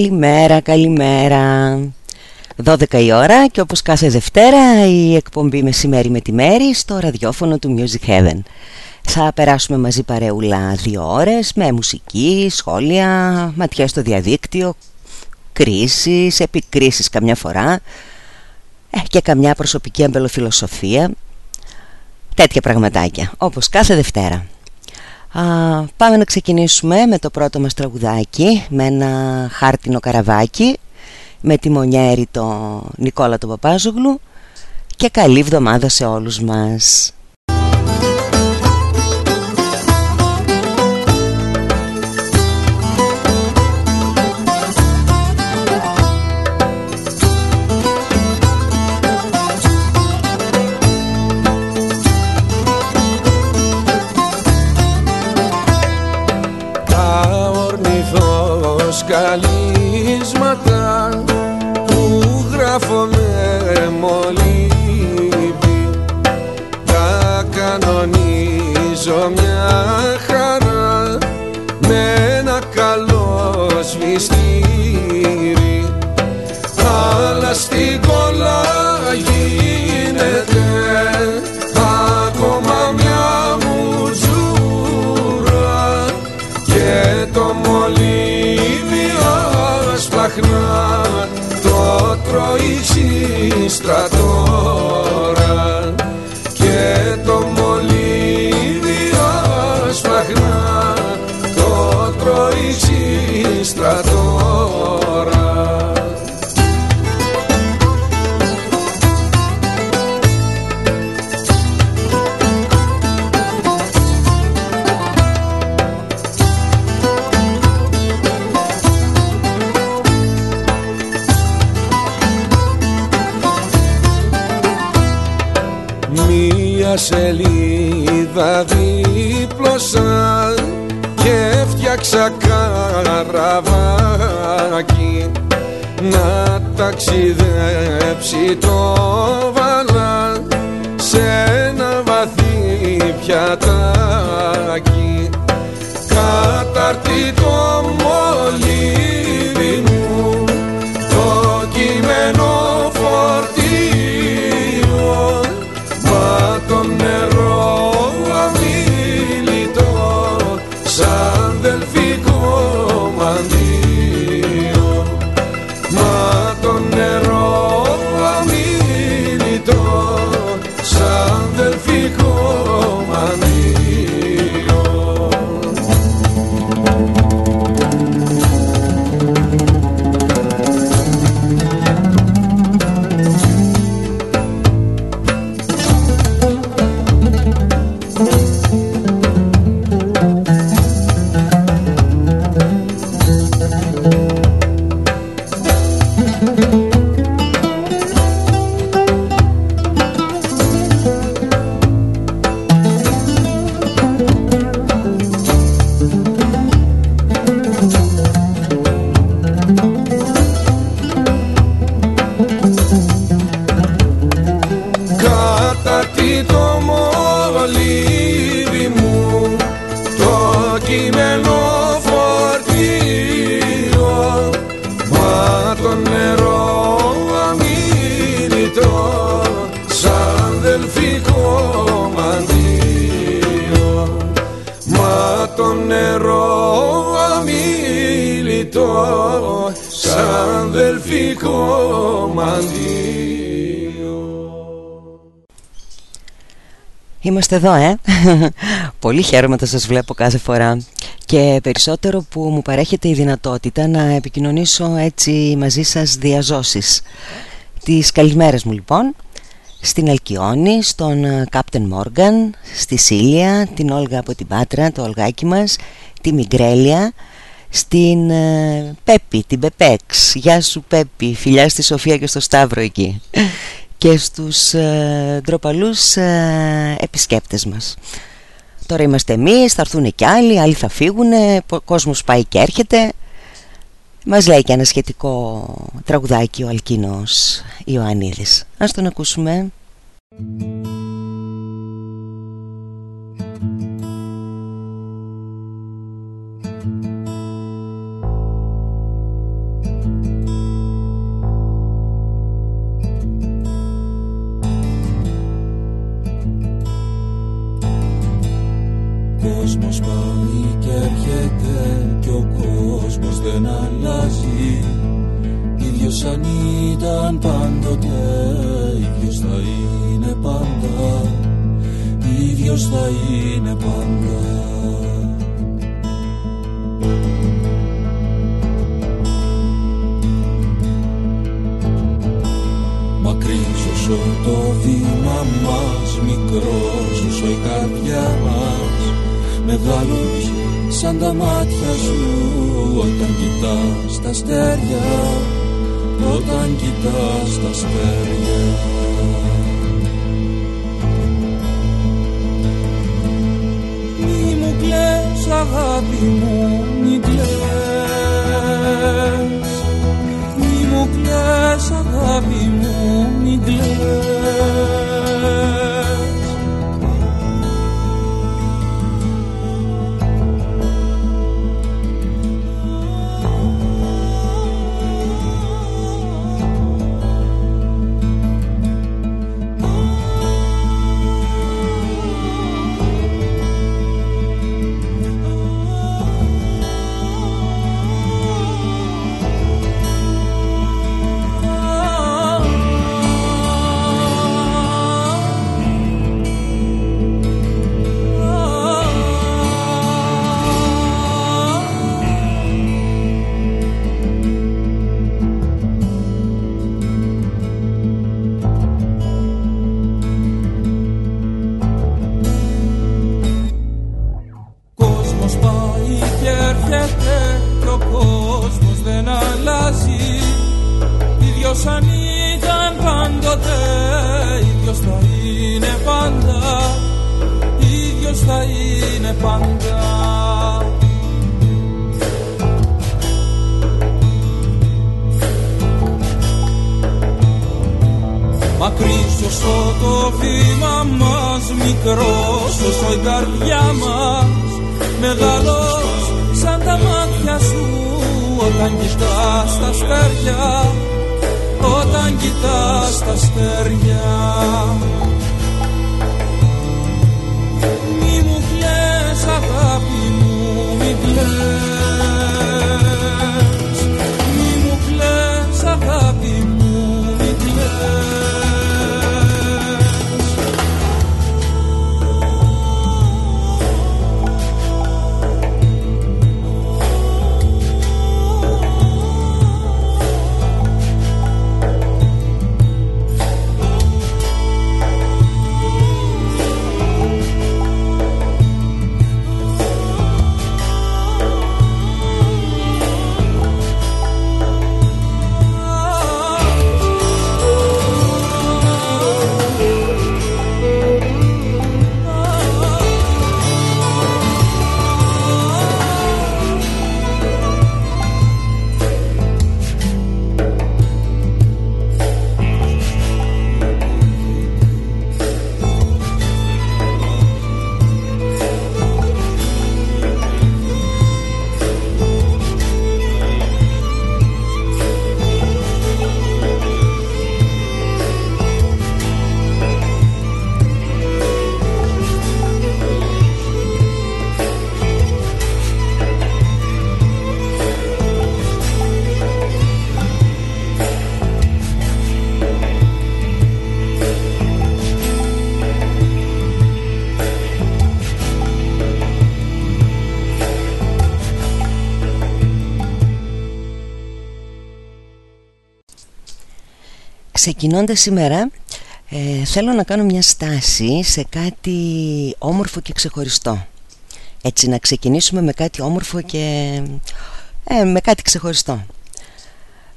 Καλημέρα, καλημέρα. 12 η ώρα και όπως κάθε Δευτέρα η εκπομπή μεσημέρι με τη Μέρη στο ραδιόφωνο του Music Heaven. Θα περάσουμε μαζί παρεούλα δύο ώρες με μουσική, σχόλια, ματιά στο διαδίκτυο, κρίσεις, επικρίσεις καμιά φορά ε, και καμιά προσωπική αμπελοφιλοσοφία Τέτοια πραγματάκια, όπως κάθε Δευτέρα Α, πάμε να ξεκινήσουμε με το πρώτο μας τραγουδάκι με ένα χάρτινο καραβάκι με τη μονιέρη το Νικόλα τον Παπάζογλου και καλή εβδομάδα σε όλους μας. Σκαλίσματα που γράφω με μολύβι σπλαχνά το τρώει στρατόρα Μία σελίδα δίπλωσα και φτιάξα καραβάκι. Να ταξιδέψει το βάλα σε ένα βαθύ πιατάκι. Καταρτή το Είμαστε εδώ, ε! Πολύ χαίρομαι να σας βλέπω κάθε φορά και περισσότερο που μου παρέχετε η δυνατότητα να επικοινωνήσω έτσι μαζί σας διαζώσεις. Τις καλημέρες μου λοιπόν στην Αλκιόνη, στον Κάπτεν Μόργαν, στη Σίλια, την Όλγα από την Πάτρα, το Ολγάκι μας, τη Μιγκρέλια, στην ε, Πέπη, την Πεπέξ. Γεια σου Πέπη, φιλιά στη Σοφία και στο Σταύρο εκεί και στους ε, ντροπαλούς ε, επισκέπτες μας. Τώρα είμαστε εμείς, θα έρθουν και άλλοι, άλλοι θα φύγουν, ο κόσμος πάει και έρχεται. Μας λέει και ένα σχετικό τραγουδάκι ο Αλκίνος Ιωαννίδης. Ας τον ακούσουμε. Κόσμος πάει και έρχεται και ο κόσμος δεν αλλάζει. Ίδιος αν ήταν πάντοτε, ίδιος θα είναι πάντα. Ίδιος θα είναι πάντα. Μακρύς όσο το βήμα μας, μικρός όσο η καρδιά μας μεγάλος σαν τα μάτια σου. Όταν κοιτάς τα αστέρια όταν κοιτάς τα αστέρια. Μη μου κλαις αγάπη μου μη κλαις. Μη μου κλαις αγάπη μου μη κλαις Ξεκινώντας σήμερα ε, θέλω να κάνω μια στάση σε κάτι όμορφο και ξεχωριστό. Έτσι να ξεκινήσουμε με κάτι όμορφο και ε, με κάτι ξεχωριστό.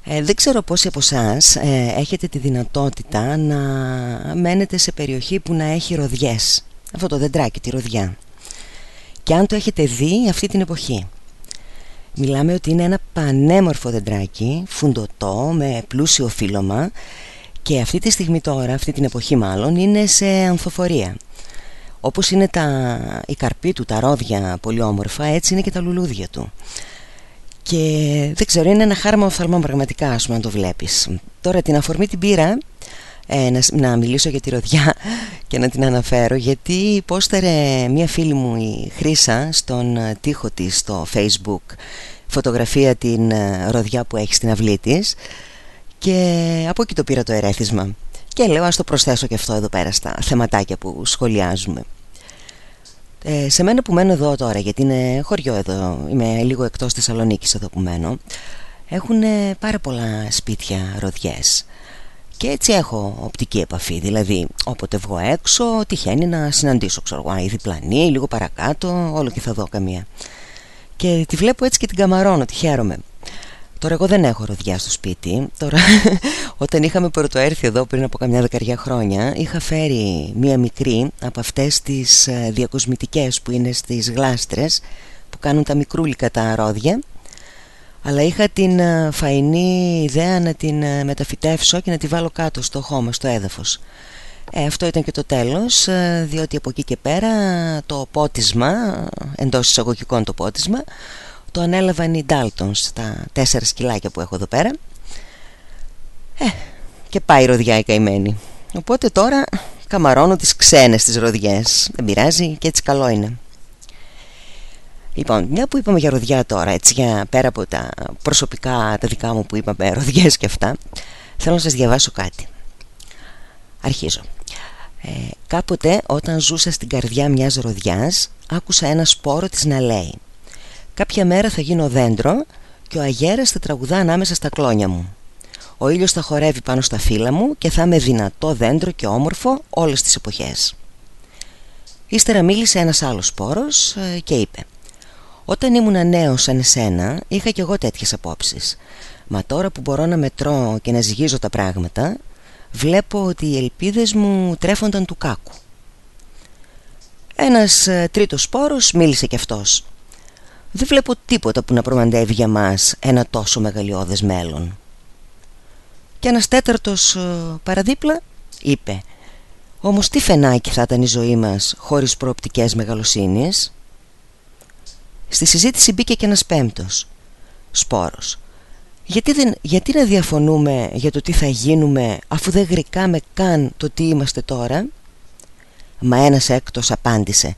Ε, Δεν ξέρω πόσοι από εσάς ε, έχετε τη δυνατότητα να μένετε σε περιοχή που να έχει ροδιές. Αυτό το δεντράκι, τη ροδιά. Και αν το έχετε δει αυτή την εποχή. Μιλάμε ότι είναι ένα πανέμορφο δεντράκι, φουντοτό, με πλούσιο φύλλωμα και αυτή τη στιγμή τώρα, αυτή την εποχή μάλλον, είναι σε ανθοφορία. Όπως είναι τα, η καρπή του, τα ρόδια πολύ όμορφα, έτσι είναι και τα λουλούδια του. Και δεν ξέρω, είναι ένα χάρμα οφθαλμών πραγματικά, ας πούμε, να το βλέπεις. Τώρα την αφορμή την πήρα ε, να, να μιλήσω για τη ροδιά και να την αναφέρω γιατί υπόστερε μία φίλη μου η Χρύσα στον τοίχο της στο facebook φωτογραφία την ε, ροδιά που έχει στην αυλή της και από εκεί το πήρα το ερέθισμα. Και λέω ας το προσθέσω και αυτό εδώ πέρα στα θεματάκια που σχολιάζουμε. Ε, σε μένα που μένω εδώ τώρα γιατί είναι χωριό εδώ είμαι λίγο εκτός Θεσσαλονίκης εδώ που μένω έχουν πάρα πολλά σπίτια ροδιές. Και έτσι έχω οπτική επαφή. Δηλαδή όποτε βγω έξω τυχαίνει να συναντήσω ξέρω εγώ διπλανή λίγο παρακάτω όλο και θα δω καμία. Και τη βλέπω έτσι και την καμαρώνω, τη χαίρομαι Τώρα εγώ δεν έχω ροδιά στο σπίτι. Τώρα όταν είχαμε πρωτοέρθει εδώ πριν από καμιά δεκαριά χρόνια Είχα φέρει μία μικρή από αυτές τις ε, διακοσμητικές που είναι στις γλάστρες Που κάνουν τα μικρούλικα τα ρόδια. Αλλά είχα την ε, φαϊνή ιδέα να την ε, μεταφυτεύσω και να τη βάλω κάτω στο χώμα, στο έδαφος. Ε, αυτό ήταν και το τέλος διότι από εκεί και πέρα το πότισμα εντός εισαγωγικών το πότισμα το ανέλαβαν οι Daltons τα τέσσερα σκυλάκια που έχω εδώ πέρα. Ε, και πάει η ροδιά η καημένη. Οπότε τώρα καμαρώνω τις ξένες τις ροδιές. Δεν πειράζει και έτσι καλό είναι. Λοιπόν, μια που είπαμε για ροδιά τώρα, έτσι για πέρα από τα προσωπικά τα δικά μου που είπαμε ροδιές και αυτά Θέλω να σας διαβάσω κάτι. Αρχίζω. Ε, Κάποτε όταν ζούσα στην καρδιά μιας ροδιάς Άκουσα ένα σπόρο της να λέει Κάποια μέρα θα γίνω δέντρο και ο αγέρας θα τραγουδά ανάμεσα στα κλόνια μου. Ο ήλιος θα χορεύει πάνω στα φύλλα μου και θα είμαι δυνατό δέντρο και όμορφο όλες τις εποχές. Ύστερα μίλησε ένας άλλος σπόρος ε, και είπε «Όταν ήμουν νέος σαν εσένα είχα κι εγώ τέτοιες απόψεις. Μα τώρα που μπορώ να μετρώ και να ζυγίζω τα πράγματα βλέπω ότι οι ελπίδες μου τρέφονταν του κάκου». Ένας ε, τρίτος σπόρος μίλησε κι αυτός δεν βλέπω τίποτα που να προμαντεύει για μας ένα τόσο μεγαλειώδες μέλλον. Και ένας τέταρτος ε, παραδίπλα είπε «Όμως τι φαινάκι θα ήταν η ζωή μας χωρίς προοπτικές μεγαλοσύνης» Στη συζήτηση μπήκε και ένας πέμπτος Σπόρος γιατί, δεν, γιατί να διαφωνούμε για το τι θα γίνουμε αφού δεν γρικάμε καν το τι είμαστε τώρα; Μα ένας έκτος απάντησε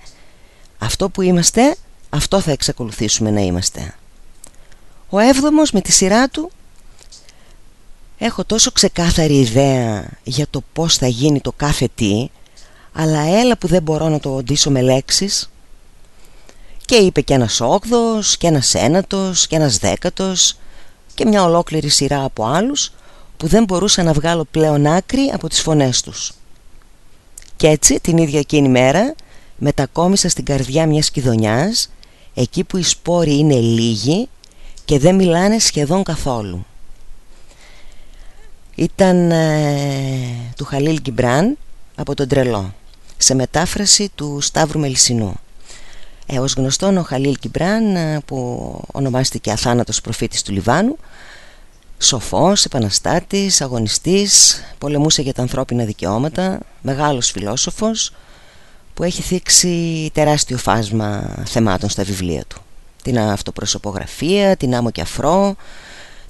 Αυτό που είμαστε αυτό θα εξακολουθήσουμε να είμαστε. Ο έβδομος με τη σειρά του Έχω τόσο ξεκάθαρη ιδέα για το πως θα γίνει το κάθε τι Αλλά έλα που δεν μπορώ να το οντήσω με λέξεις. Και είπε και ένας όγδος και ένας ένατος και ένας δέκατος Και μια ολόκληρη σειρά από άλλους Που δεν μπορούσα να βγάλω πλέον άκρη από τις φωνές τους. Και έτσι την ίδια εκείνη μέρα μετακόμισα στην καρδιά μιας κηδονιάς εκεί που οι σπόροι είναι λίγοι και δεν μιλάνε σχεδόν καθόλου. Ήταν ε, του Χαλίλ Γκιμπράν από τον Τρελό σε μετάφραση του Σταύρου Μελισσινού. Ε, ως γνωστόν ο Χαλίλ Γκιμπράν ε, που ονομάστηκε αθάνατος προφήτης του Λιβάνου σοφός, επαναστάτης, αγωνιστής πολεμούσε για τα ανθρώπινα δικαιώματα μεγάλος φιλόσοφος που έχει θίξει τεράστιο φάσμα θεμάτων στα βιβλία του. Την αυτοπροσωπογραφία, την άμμο και αφρό,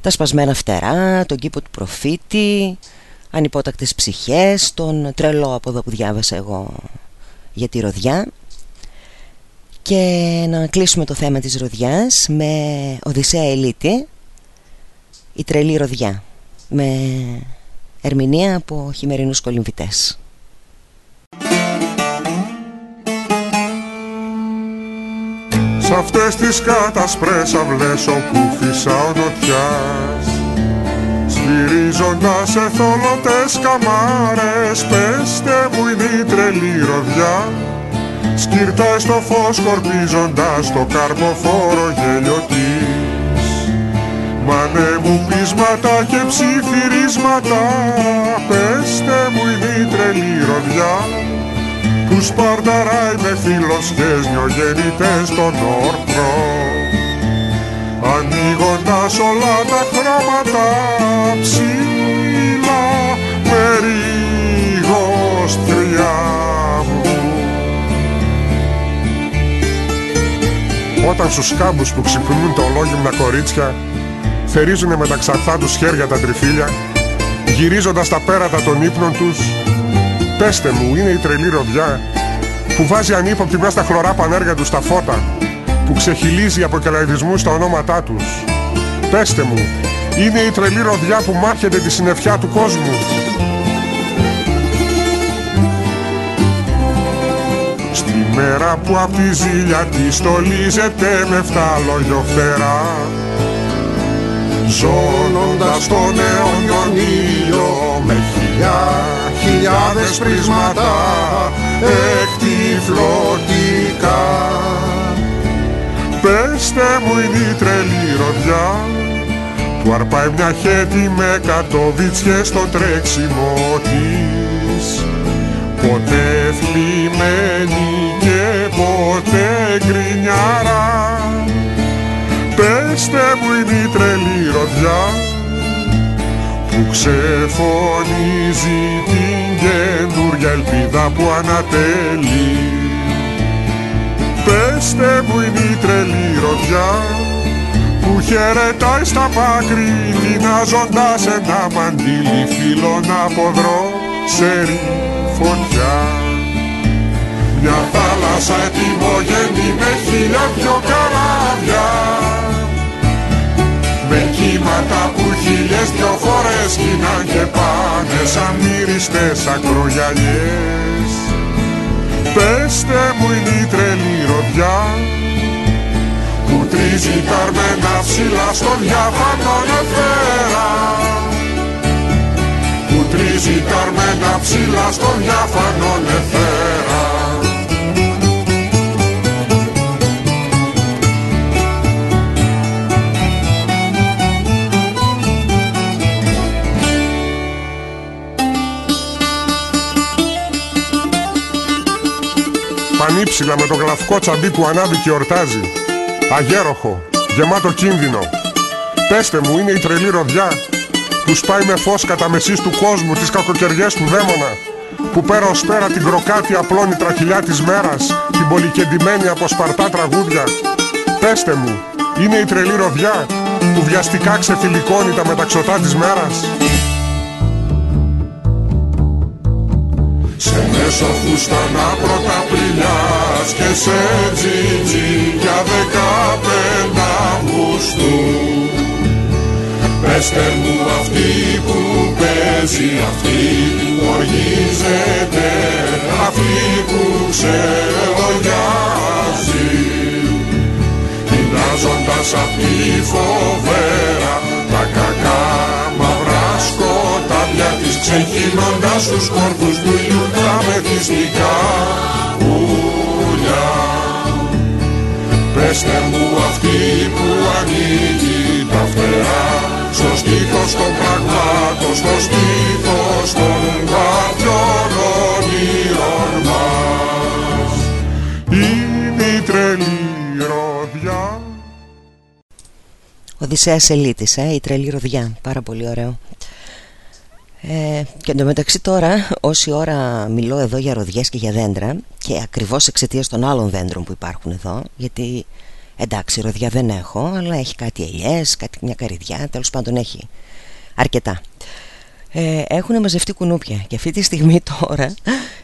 τα σπασμένα φτερά, τον κήπο του προφήτη, ανυπότακτες ψυχές, τον τρελό από εδώ που διάβασα εγώ για τη ροδιά και να κλείσουμε το θέμα της ροδιάς με Οδυσσέα Ελίτη, η τρελή ροδιά, με ερμηνεία από χειμερινούς κολυμβητές. Σ' αυτές τις κατασπρές αυλές όπου φυσάω νοτιάς Γυρίζοντας εθόλωτες καμάρες Πέστε μου είναι η τρελή ροδιά Σκύρτα στο φως σκορπίζοντας το καρποφόρο γέλιο της. Μανέ μου πείσματα και ψιθυρίσματα Πέστε μου είναι η τρελή ροδιά Που σπαρταράει με φιλοσχές νιογεννητές στον όρθρο Ανοίγοντας όλα τα χρώματα ψηλά με ρίγοστριά μου. Όταν στους κάμπους που ξυπνούν τα ολόγυμνα κορίτσια θερίζουνε με τα ξαρθά τους χέρια τα τριφύλια γυρίζοντας τα πέρατα των ύπνων τους Πέστε μου, είναι η τρελή ροδιά που βάζει ανύποπτη μέσα στα χλωρά πανέργα τους τα φώτα που ξεχυλίζει από κελαϊδισμούς στα ονόματά τους. Πέστε μου, είναι η τρελή ροδιά που μάχεται τη συννεφιά του κόσμου. Στη μέρα που απ' τη ζήλια τη στολίζεται με φτάλογιο φτερά ζώνοντας τον αιώνιον ήλιο με χιλιά, χιλιάδες πρίσματα εκτυφλωτικά Πέστε μου είναι η τρελή ροδιά που αρπάει μια χέτη με κατοβίτσιες στο τρέξιμο της. Ποτέ θλιμμένη και ποτέ γκρινιάρα. Πέστε μου είναι η τρελή ροδιά που ξεφωνίζει την καινούρια ελπίδα που ανατέλει. Πέστε μου είναι η τρελή ροδιά που χαιρετάει στα πάκρη τεινάζοντας ένα μαντίλι φίλων από δρόσερη φωτιά. Μια θάλασσα ετοιμογενή με χίλια δυο καράβια με κύματα που χίλιες δυο φορές γίναν και πάνε σαν μυριστές ακρογιαλιές. Πέστε μου είναι η τρελή ροδιά που τρίζει καρμένα ψηλά στο διάφανο νεφέρα που τρίζει καρμένα ψηλά στο διάφανο νεφέρα Πανύψηλα με το γλαυκό τσαμπί που ανάβει και ορτάζει. Αγέροχο, γεμάτο κίνδυνο. Πέστε μου είναι η τρελή ροδιά Που σπάει με φως κατά μεσής του κόσμου Τις κακοκαιριές του δαίμονα Που πέρα ως πέρα την κροκάτη απλώνει τραχυλιά της μέρας Την πολυκεντημένη από σπαρτά τραγούδια. Πέστε μου, είναι η τρελή ροδιά Που βιαστικά ξεφυλικώνει τα μεταξωτά της μέρας. Σε μέσο φούστανα πρωταπριλιάς και σε τζιτζίκια δεκαπέντα Αυγούστου Πεστε μου αυτή που παίζει, αυτή που οργίζεται, αυτή που ξελογιάζει Κοιτάζοντας απ' τη φοβέρα τα κακά μαυρά σκοτάδια της ξεχύνοντας τους κόρπους του ήλιου τα μεθυστικά πουλιά Πεστε μου αυτή που ανοίγει τα φτερά. Στο στήθος των πραγμάτων, στο στήθος των βαθιών όνειρων μας. Είναι η τρελή ροδιά. Οδυσσέας Ελίτης, ε, η τρελή ροδιά, πάρα πολύ ωραίο ε, και εντωμεταξύ τώρα όση ώρα μιλώ εδώ για ροδιές και για δέντρα και ακριβώς εξαιτίας των άλλων δέντρων που υπάρχουν εδώ γιατί εντάξει ροδιά δεν έχω αλλά έχει κάτι ελιές, κάτι μια καριδιά τέλος πάντων έχει αρκετά. Ε, έχουν μαζευτεί κουνούπια. Και αυτή τη στιγμή τώρα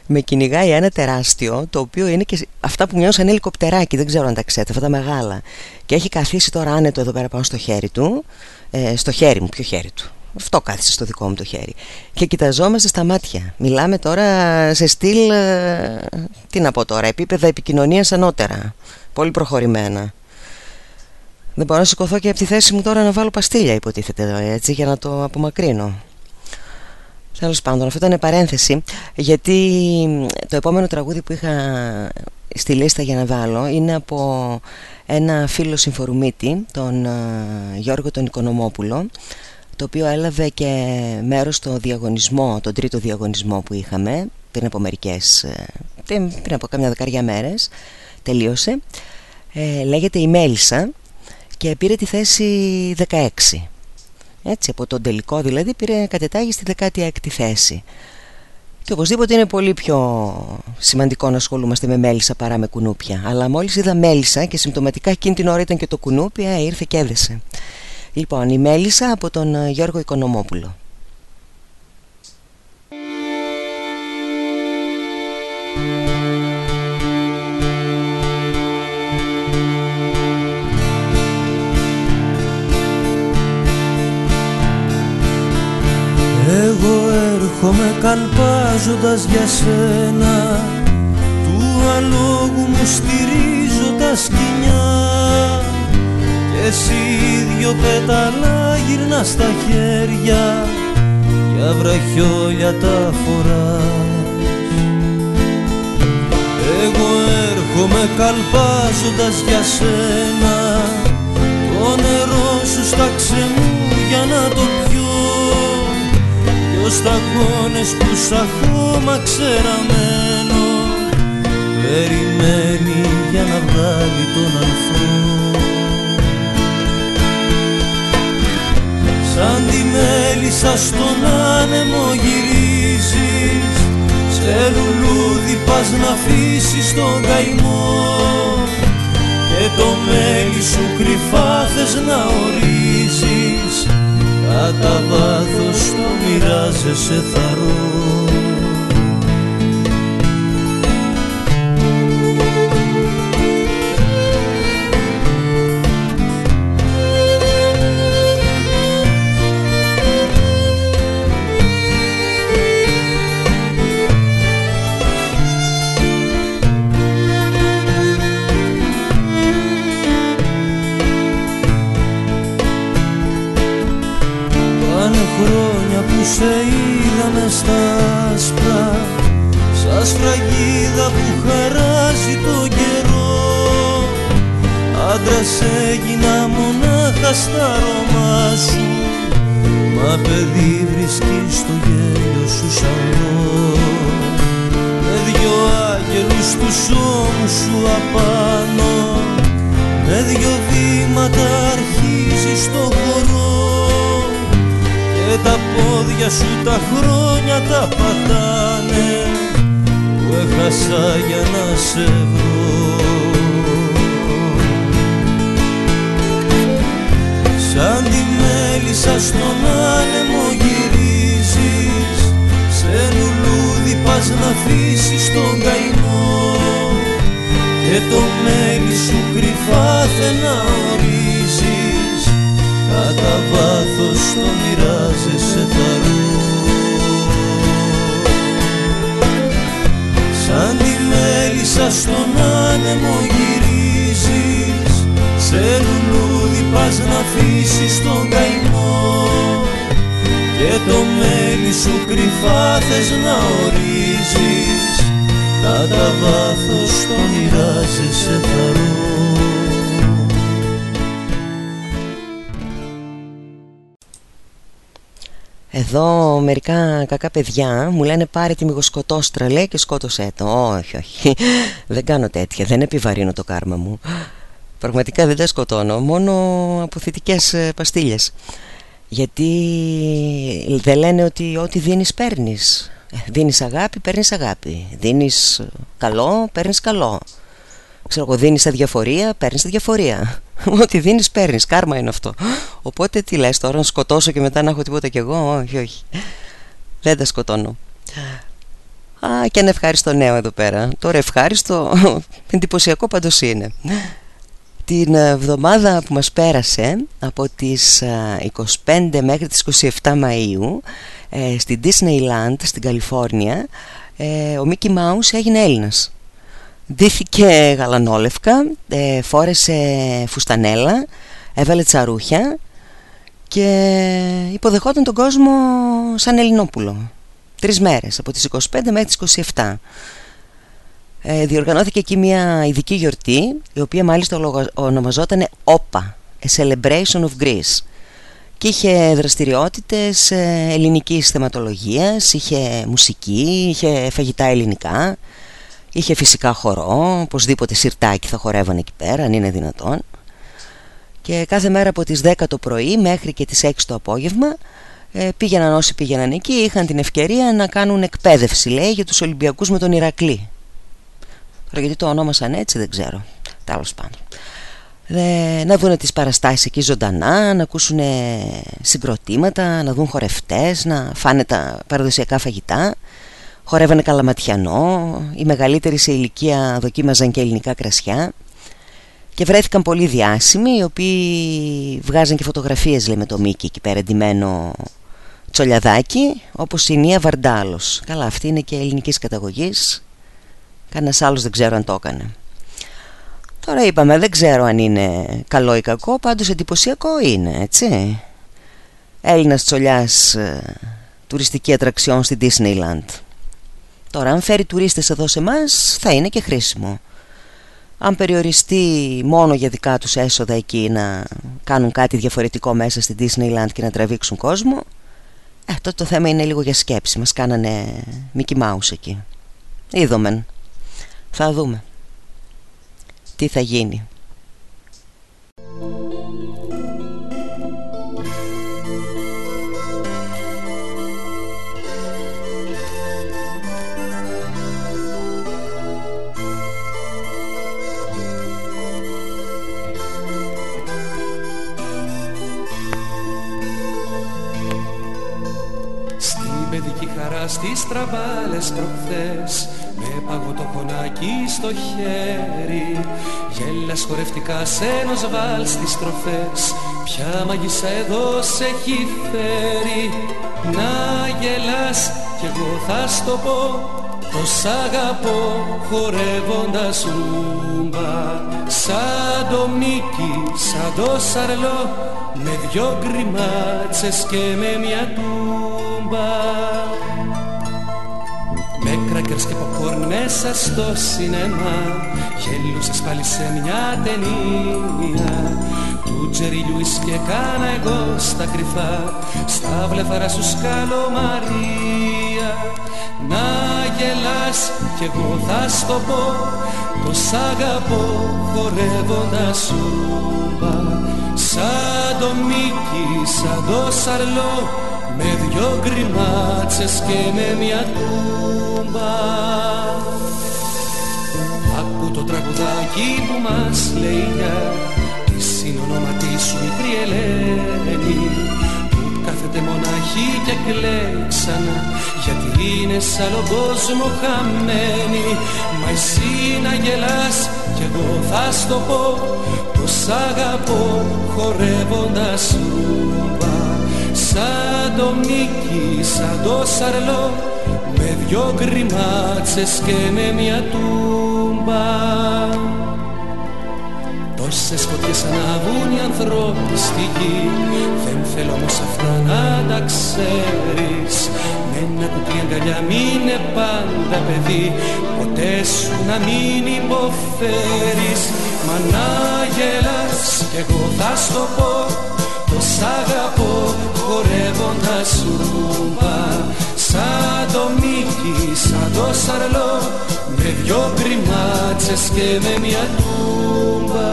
με κυνηγάει ένα τεράστιο το οποίο είναι και αυτά που μοιάζουν σαν ελικοπτεράκι δεν ξέρω αν τα ξέρετε αυτά τα μεγάλα. Και έχει καθίσει τώρα άνετο εδώ πέρα πάνω στο χέρι του ε, στο χέρι μου, ποιο χέρι του αυτό κάθισε στο δικό μου το χέρι. Και κοιταζόμαστε στα μάτια. Μιλάμε τώρα σε στυλ ε, τι να πω τώρα επίπεδα επικοινωνίας ανώτερα. Πολύ προχωρημένα. Δεν μπορώ να σηκωθώ και από τη θέση μου τώρα να βάλω παστίλια υποτίθεται έτσι για να το απομακρύνω. Τέλος πάντων, αυτό ήταν παρένθεση γιατί το επόμενο τραγούδι που είχα στη λίστα για να βάλω είναι από ένα φίλο συμφορουμίτη, τον uh, Γιώργο τον Οικονομόπουλο το οποίο έλαβε και μέρος στο διαγωνισμό, τον τρίτο διαγωνισμό που είχαμε πριν από μερικές, ε, πριν από κάμια δεκαριά μέρες τελείωσε. Ε, λέγεται η Μέλισσα και πήρε τη θέση 16 έτσι από τον τελικό δηλαδή πήρε κατετάγει στη 16η θέση. Και οπωσδήποτε είναι πολύ πιο σημαντικό να ασχολούμαστε με μέλισσα παρά με κουνούπια. Αλλά μόλις είδα μέλισσα και συμπτωματικά εκείνη την ώρα ήταν και το κουνούπι ε, ήρθε και έδεσε λοιπόν η μέλισσα από τον ε, Γιώργο Οικονομόπουλο. Εγώ έρχομαι καλπάζοντας για σένα. Του αλόγου μου στηρίζω τα σκηνιά Και εσύ δυο πέταλα γυρνά στα χέρια Για βραχιόλια τα φοράς. Εγώ έρχομαι καλπάζοντας για σένα Το νερό σου στα ξεμούγια να το πιω. Δυο σταγόνες που σαν χώμα ξεραμένο Περιμένει για να βγάλει τον αλφό Σαν τη μέλισσα στον άνεμο γυρίζεις Σε λουλούδι πας να αφήσεις τον καημό. Και το μέλι σου κρυφά θες να ορίζεις Κατά βάθος το μοιράζεσαι θαρό Άντρας έγινα μονάχα στα αρώμα σου. Μα παιδί βρίσκεις το γέλιο σου σαλό Με δυο άγγελους τους ώμους σου απάνω. Με δυο βήματα αρχίζεις το χορό. Και τα πόδια σου τα χρόνια τα πατάνε που έχασα για να σε βρω μέλισσα στον άνεμο γυρίζεις σε λουλούδι πας να αφήσεις τον καημό. Και το μέλι σου κρυφά να ορίζεις κατά βάθος το μοιράζεσαι θαρό Σαν τη μέλισσα στον άνεμο γυρίζεις σε λουλούδι πας να αφήσεις τον καημό και το μέλι σου κρυφά θες να ορίζεις. Κατά βάθος το μοιράζεσαι θαρό. Εδώ μερικά κακά παιδιά μου λένε πάρε τη μυγοσκοτόστρα λέει και σκότωσέ το. Όχι όχι. Δεν κάνω τέτοια. Δεν επιβαρύνω το κάρμα μου. Πραγματικά δεν τα σκοτώνω. Μόνο αποθητικές ε, παστίλες Γιατί δεν λένε ότι ό,τι δίνεις παίρνεις. Ε, Δίνεις αγάπη παίρνεις αγάπη. Δίνεις καλό παίρνεις καλό. Ξέρω εγώ δίνεις αδιαφορία παίρνεις αδιαφορία. Ό,τι δίνεις παίρνεις, κάρμα είναι αυτό. Οπότε τι λες τώρα να σκοτώσω και μετά να έχω τίποτα κι εγώ; Όχι όχι. Δεν τα σκοτώνω. Α, και ένα ευχάριστο νέο εδώ πέρα. Τώρα ευχάριστο Εντυπωσιακό πάντως είναι Την εβδομάδα που μας πέρασε Από τις 25 μέχρι τις 27 Μαΐου ε, Στην Disneyland στην Καλιφόρνια ε, Ο Μίκη Μάους έγινε Έλληνας Ντύθηκε γαλανόλευκα, ε, φόρεσε φουστανέλα, Έβαλε τσαρούχια και υποδεχόταν τον κόσμο σαν Ελληνόπουλο. Τρεις μέρες, από τις 25 μέχρι τις 27. Ε, διοργανώθηκε εκεί μια ειδική γιορτή, η οποία μάλιστα ονομαζόταν ΟΠΑ, A Celebration of Greece. Και είχε δραστηριότητες ε, ελληνικής θεματολογίας, είχε μουσική, είχε φαγητά ελληνικά, είχε φυσικά χορό, οπωσδήποτε σιρτάκι θα χορεύαν εκεί πέρα, αν είναι δυνατόν και κάθε μέρα από τις 10 το πρωί μέχρι και τις 6 το απόγευμα ε, πήγαιναν όσοι πήγαιναν εκεί είχαν την ευκαιρία να κάνουν εκπαίδευση λέει για τους Ολυμπιακούς με τον Ηρακλή τώρα γιατί το ονόμασαν έτσι δεν ξέρω. Τέλος πάντων. Ε, να δουν τις παραστάσεις εκεί ζωντανά να ακούσουν συγκροτήματα να δουν χορευτές να φάνε τα παραδοσιακά φαγητά. Χορεύανε καλαματιανό οι μεγαλύτεροι σε ηλικία δοκίμαζαν και ελληνικά κρασιά. Και βρέθηκαν πολύ διάσημοι οι οποίοι βγάζαν και φωτογραφίες λέει με το Μίκη εκεί πέρα εντυμένο τσολιαδάκι όπως η Νία Βαρντάλος καλά αυτή είναι και ελληνικής καταγωγής κανένας άλλος δεν ξέρω αν το έκανε. Τώρα είπαμε δεν ξέρω αν είναι καλό ή κακό πάντως εντυπωσιακό είναι έτσι. Έλληνας τσολιάς ε, τουριστική ατραξιόν στην Disneyland. Τώρα αν φέρει τουρίστες εδώ σε μας θα είναι και χρήσιμο. Αν περιοριστεί μόνο για δικά τους έσοδα εκεί να κάνουν κάτι διαφορετικό μέσα στην Disneyland και να τραβήξουν κόσμο ε, τότε το θέμα είναι λίγο για σκέψη. Μας κάνανε Mickey Mouse εκεί. Είδομεν θα δούμε. Τι θα γίνει. Στις τραβάλες προχθές με παγωτό χωνάκι στο χέρι. Γέλας χορευτικά σε ενός βάλ στις τροφές. Ποια μαγισσα εδώ σε έχει φέρει. Να γελάς κι εγώ θα στο πω. Πως αγαπώ χορεύοντας ρούμπα Σαν το Μίκη, σαν το Σαρλό Με δυο γκριμάτσες και με μια τούμπα. με κράκερς και popcorn μέσα στο σινεμά Γελούσες πάλι σε μια ταινία. Του Τζέρι Λιούις και κάνα εγώ στα κρυφά. Στα βλεφαρά σου σκάλω Μαρία. Να γελάς κι εγώ θα στο πω. Τος σ' αγαπώ χορεύοντας ρούμπα Σαν το Μίκη, σαν το Σαρλό με δυο γκριμάτσες και με μια τούμπα Ακού το τραγουδάκι που μας λέει για τη συνονόματι σου μικρή Ελένη. Που κάθεται μοναχή και κλαίει ξανά γιατί είναι σ' άλλο κόσμο χαμένη. Μα εσύ να γελάς κι εγώ θα στο πω πως αγαπώ χορεύοντας ρούμπα σαν το Μίκη, σαν το Σαρλό με δυο γκριμάτσες και με μια τούμπα. Τόσες φωτιές ανάβουν οι ανθρώποι στη γη Δεν θέλω όμως αυτά να τα ξέρεις. Με ένα κουτί αγκαλιά μείνε πάντα παιδί Ποτέ σου να μην υποφέρεις. Μα να γελάς κι εγώ θα στο πω Σ' αγαπώ χορεύοντας ρούμπα Σαν το Μίκη, σαν το Σαρλό Με δυο γκριμάτσες και με μια τούμπα.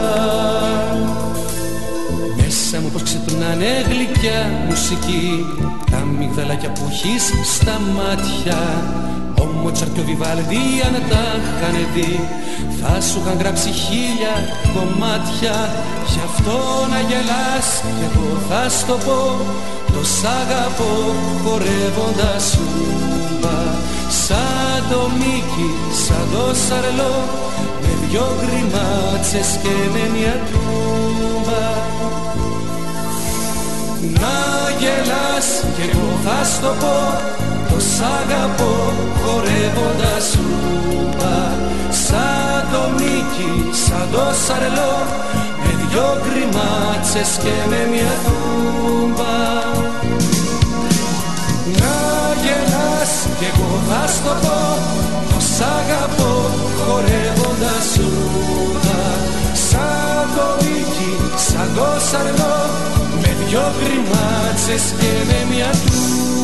Μέσα μου πως ξετουνάνε γλυκιά μουσική Τα μυγδαλάκια που έχεις στα μάτια Ο Μότσαρ και ο Βιβάλδι αν τα είχαν δει. Θα σου είχαν γράψει χίλια κομμάτια. Γι' αυτό να γελάς κι εγώ θα στο πω. Το σ' αγαπώ χορεύοντας ρούμπα Σαν το Μίκη, σαν το Σαρλό Με δυο γκριμάτσες και με μια τούμπα. Να γελάς κι εγώ θα στο πω. Το σ' αγαπώ χορεύοντας ρούμπα Σαν το Μίκη, σαν το Σαρλό Με δυο γκριμάτσες και με μια τούμπα Να γελάς κι εγώ θα στο πω πως αγαπώ χορεύοντας σούδα Σαν το δίκη, σαν το σαρνό με δυο γκριμάτσες και με μια τούμπα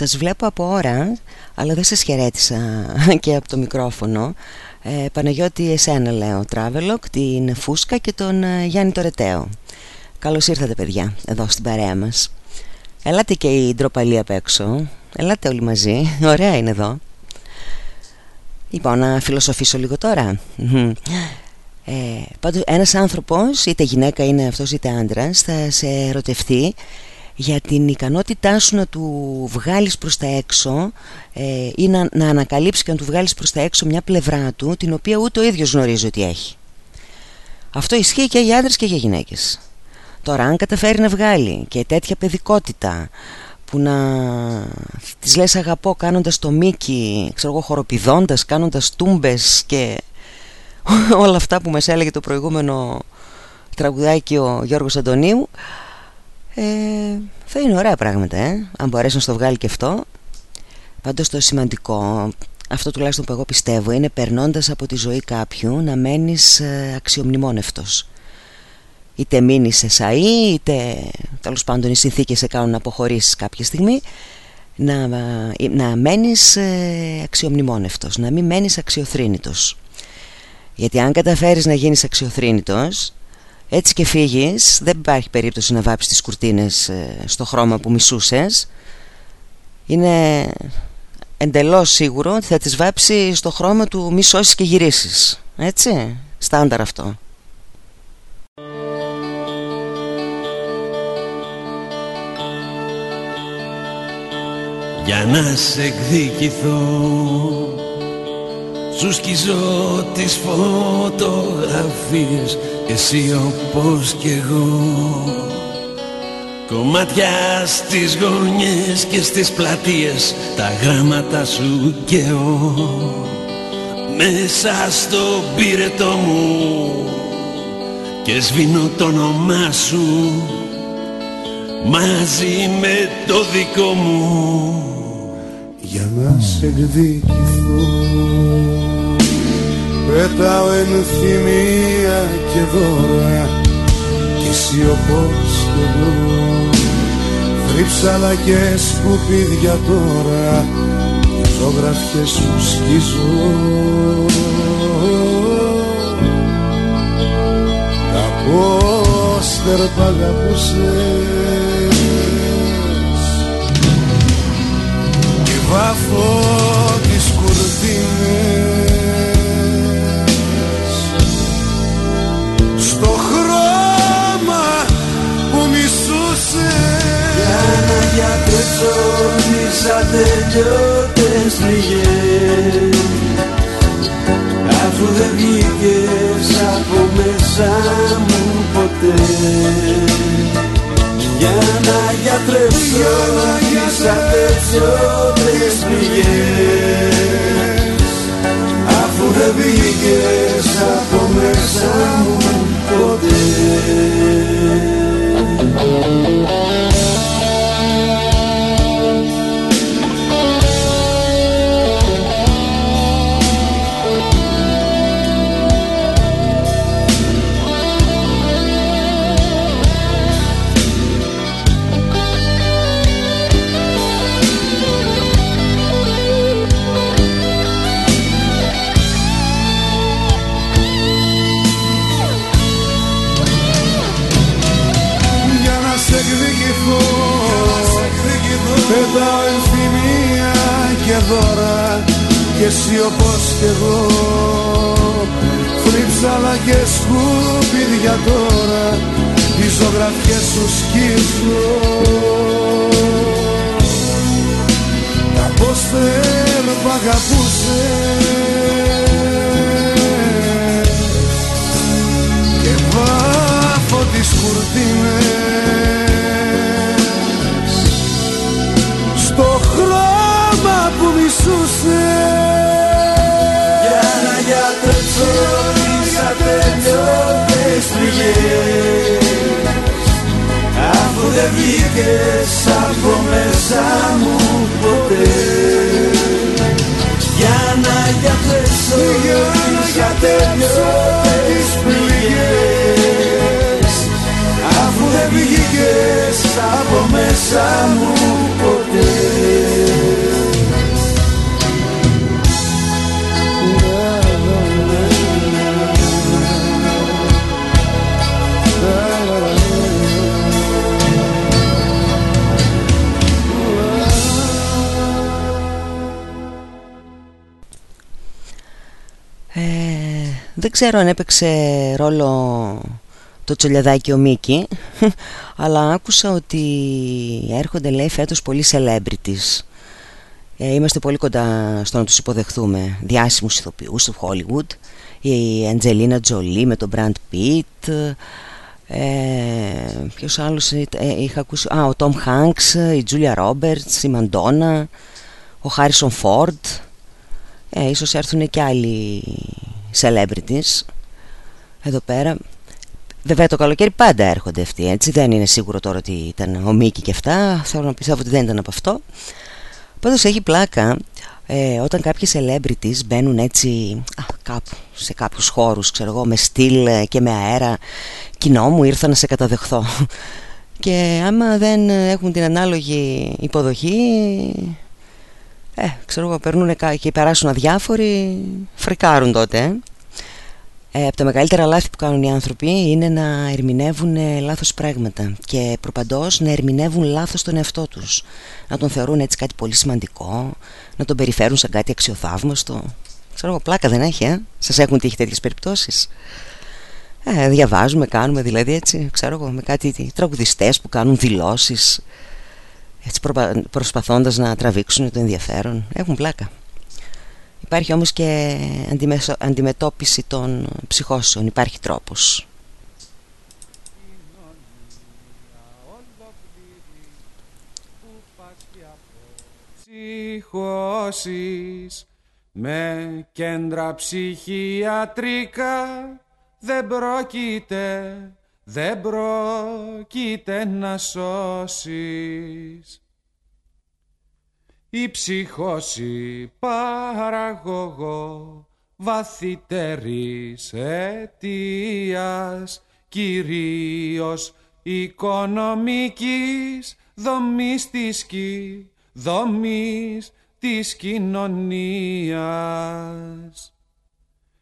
Σας βλέπω από ώρα, αλλά δεν σας χαιρέτησα και από το μικρόφωνο. Ε, Παναγιώτη, εσένα λέω, Travelog, την Φούσκα και τον ε, Γιάννη Τωρετέο. Καλώς ήρθατε παιδιά, εδώ στην παρέα μας. Ελάτε και η ντροπαλή απ' έξω. Ελάτε όλοι μαζί, ωραία είναι εδώ. Λοιπόν, να φιλοσοφήσω λίγο τώρα. Ε, πάντως, ένας άνθρωπος, είτε γυναίκα είναι αυτός είτε άντρας, θα σε ερωτευτεί για την ικανότητά σου να του βγάλεις προς τα έξω ε, ή να, να ανακαλύψεις και να του βγάλεις προς τα έξω μια πλευρά του την οποία ούτε ο ίδιος γνωρίζει ότι έχει. Αυτό ισχύει και για άντρες και για γυναίκες. Τώρα αν καταφέρει να βγάλει και τέτοια παιδικότητα που να τις λες αγαπώ κάνοντας το μίκι, ξέρω εγώ χοροπηδώντας, κάνοντας τούμπες και όλα αυτά που μας έλεγε το προηγούμενο τραγουδάκι ο Γιώργος Αντωνίου ε, θα είναι ωραία πράγματα ε, αν μπορέσει να στο βγάλει και αυτό. Πάντως το σημαντικό αυτό τουλάχιστον που εγώ πιστεύω είναι περνώντας από τη ζωή κάποιου να μένεις ε, αξιομνημόνευτος. Είτε μείνεις σε σαΐ είτε τέλος πάντων οι συνθήκες σε κάνουν να αποχωρήσεις κάποια στιγμή να, να μένεις ε, αξιομνημόνευτος να μην μένεις αξιοθρύνητος. Γιατί αν καταφέρεις να γίνεις αξιοθρύνητος έτσι και φύγεις. Δεν υπάρχει περίπτωση να βάψεις τις κουρτίνες ε, στο χρώμα που μισούσες. Είναι εντελώς σίγουρο ότι θα τις βάψεις στο χρώμα του μη σώσεις και γυρίσεις. Έτσι, στάνταρ αυτό. Για να σε εκδικηθώ σου σκίζω τις φωτογραφίες εσύ όπως κι εγώ. Κομμάτια στις γωνιές και στις πλατείες Τα γράμματα σου και εγώ. Μέσα στο πύρετο μου Και σβήνω το όνομά σου Μαζί με το δικό μου. Για να σε εκδικηθώ Πέταω ενθυμία και δώρα Κι εσύ όπως κι εγώ Θρύψαλα και σκουπίδια τώρα Ζωγραφιές σου σκίζω. Τα πόστερ που αγαπούσες. Και βάφω τις κουρτίνες γιατρέψω τις ατελειώτες πληγές αφού δεν βγήκες από μέσα μου ποτέ. Για να γιατρέψω τις ατελειώτες πληγές αφού δεν βγήκες από μέσα μου ποτέ Πετάω εσύ όπως κι εγώ. Φρύψαλα και σκουπίδια τώρα οι ζωγραφιές σου σκίζω Τα πόστερ που αγαπούσες. Και βάφω τις κουρτίνες Αφού δεν βγήκες από μέσα μου δεν ξέρω αν έπαιξε ρόλο το τσολιαδάκι ο Μίκη αλλά άκουσα ότι έρχονται λέει φέτος πολλοί celebrities. Ε, είμαστε πολύ κοντά στο να τους υποδεχθούμε. Διάσημους ηθοποιούς του Hollywood η Αντζελίνα Τζολί με τον Brand Pitt ε, ποιος άλλος ε, είχα ακούσει α, ο Tom Hanks, η Julia Roberts, η Madonna ο Harrison Ford. Ε, ίσως έρθουν και άλλοι celebrities. Εδώ πέρα. Βέβαια το καλοκαίρι πάντα έρχονται αυτοί έτσι. Δεν είναι σίγουρο τώρα ότι ήταν ο Μίκη και αυτά. Θέλω να πιστεύω ότι δεν ήταν από αυτό. Πάντως έχει πλάκα ε, Όταν κάποιοι celebrities μπαίνουν έτσι α, κάπου, Σε κάποιους χώρους ξέρω εγώ Με στυλ και με αέρα. Κοινό μου ήρθα να σε καταδεχθώ. Και άμα δεν έχουν την ανάλογη υποδοχή ε, ξέρω εγώ, περνούν και περάσουν αδιάφοροι, φρικάρουν τότε. Ε. Ε, από τα μεγαλύτερα λάθη που κάνουν οι άνθρωποι είναι να ερμηνεύουν ε, λάθος πράγματα και προπαντός να ερμηνεύουν λάθος τον εαυτό τους. Να τον θεωρούν έτσι κάτι πολύ σημαντικό, να τον περιφέρουν σαν κάτι αξιοθαύμαστο. Ξέρω εγώ, πλάκα δεν έχει, ε; Σας έχουν τύχει τέτοιες περιπτώσεις; Ε, διαβάζουμε, κάνουμε δηλαδή έτσι, ξέρω εγώ, με κάτι τραγουδιστές που κάνουν δηλώσεις έτσι προσπαθώντας να τραβήξουν το ενδιαφέρον. Έχουν πλάκα. Υπάρχει όμως και αντιμετώπιση των ψυχώσεων, υπάρχει τρόπος. Ψυχώσεις με κέντρα ψυχιατρικά δεν πρόκειται δεν πρόκειται να σώσεις. Η ψυχώση παραγωγό βαθύτερης αιτίας κυρίως οικονομικής δομής της, δομής της κοινωνίας.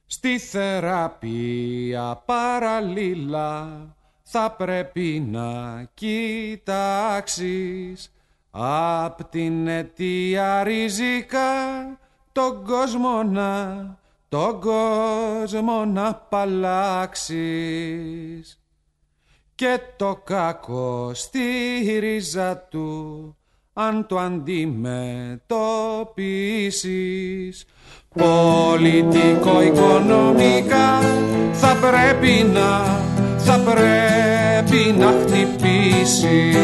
Στη θεραπεία παραλίλα θα πρέπει να κοιτάξεις. Απ' την αιτία ριζικά τον κόσμο να, τον κόσμο να απαλλάξεις. Και το κακό στη ρίζα του αν το αντιμετωπίσεις πολιτικο-οικονομικά θα πρέπει να, θα πρέπει να χτυπήσει.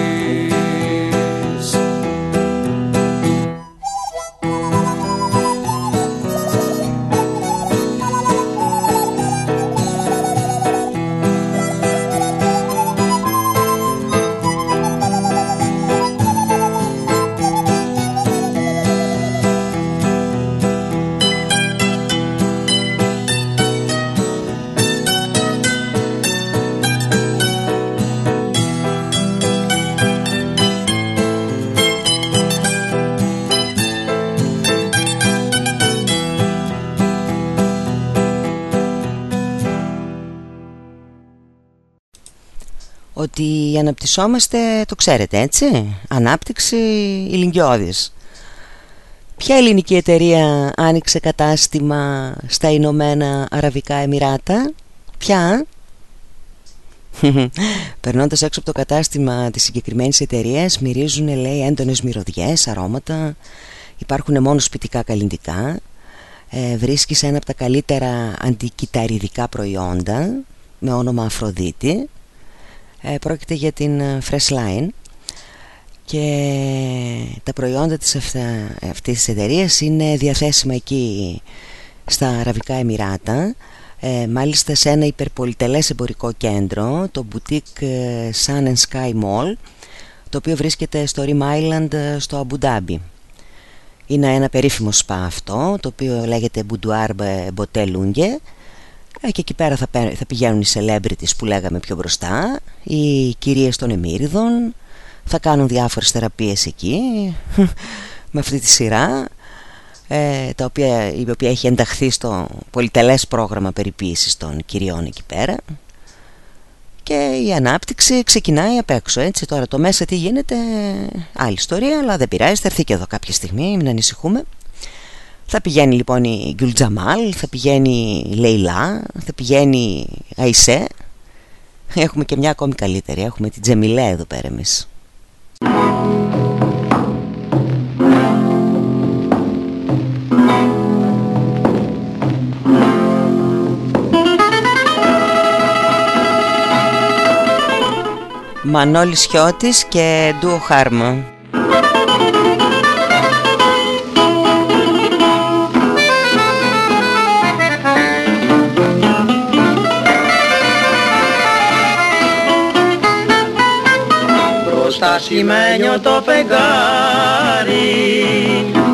Ότι αναπτυσσόμαστε, το ξέρετε έτσι, ανάπτυξη ηλικιώδης. Ποια ελληνική εταιρεία άνοιξε κατάστημα στα Ηνωμένα Αραβικά Εμμυράτα, ποια; Περνώντας έξω από το κατάστημα της συγκεκριμένης εταιρείας μυρίζουν λέει έντονες μυρωδιές, αρώματα, υπάρχουν μόνο σπιτικά καλλιντικά, ε, βρίσκεις ένα από τα καλύτερα αντικυταριδικά προϊόντα με όνομα Αφροδίτη ε, πρόκειται για την ε, Fresh Line. Και τα προϊόντα της αυτά, αυτής της εταιρείας είναι διαθέσιμα εκεί στα Αραβικά Εμμυράτα ε, μάλιστα σε ένα υπερπολιτελές εμπορικό κέντρο το Boutique ε, Sun and Sky Mall το οποίο βρίσκεται στο Rim Island ε, στο Αμπου Dhabi. Είναι ένα περίφημο σπα αυτό το οποίο λέγεται Boudoir Botel Lunge και εκεί πέρα θα, θα πηγαίνουν οι celebrities που λέγαμε πιο μπροστά οι κυρίες των εμμύριδων θα κάνουν διάφορες θεραπείες εκεί με αυτή τη σειρά ε, τα οποία, η οποία έχει ενταχθεί στο πολυτελές πρόγραμμα περιποίησης των κυριών εκεί πέρα. Και η ανάπτυξη ξεκινάει απ' έξω έτσι. Τώρα το μέσα τι γίνεται άλλη ιστορία αλλά δεν πειράζει θα έρθει και εδώ κάποια στιγμή μην ανησυχούμε θα πηγαίνει λοιπόν η Γκουλτζαμάλ θα πηγαίνει η Λέιλα θα πηγαίνει η Αϊσέ. Έχουμε και μια ακόμη καλύτερη έχουμε την Τζεμιλέ εδώ πέρα εμείς. Μανώλης Σιώτης και Ντουο Χάρμα Μπροστά σημαίνιο το φεγγάρι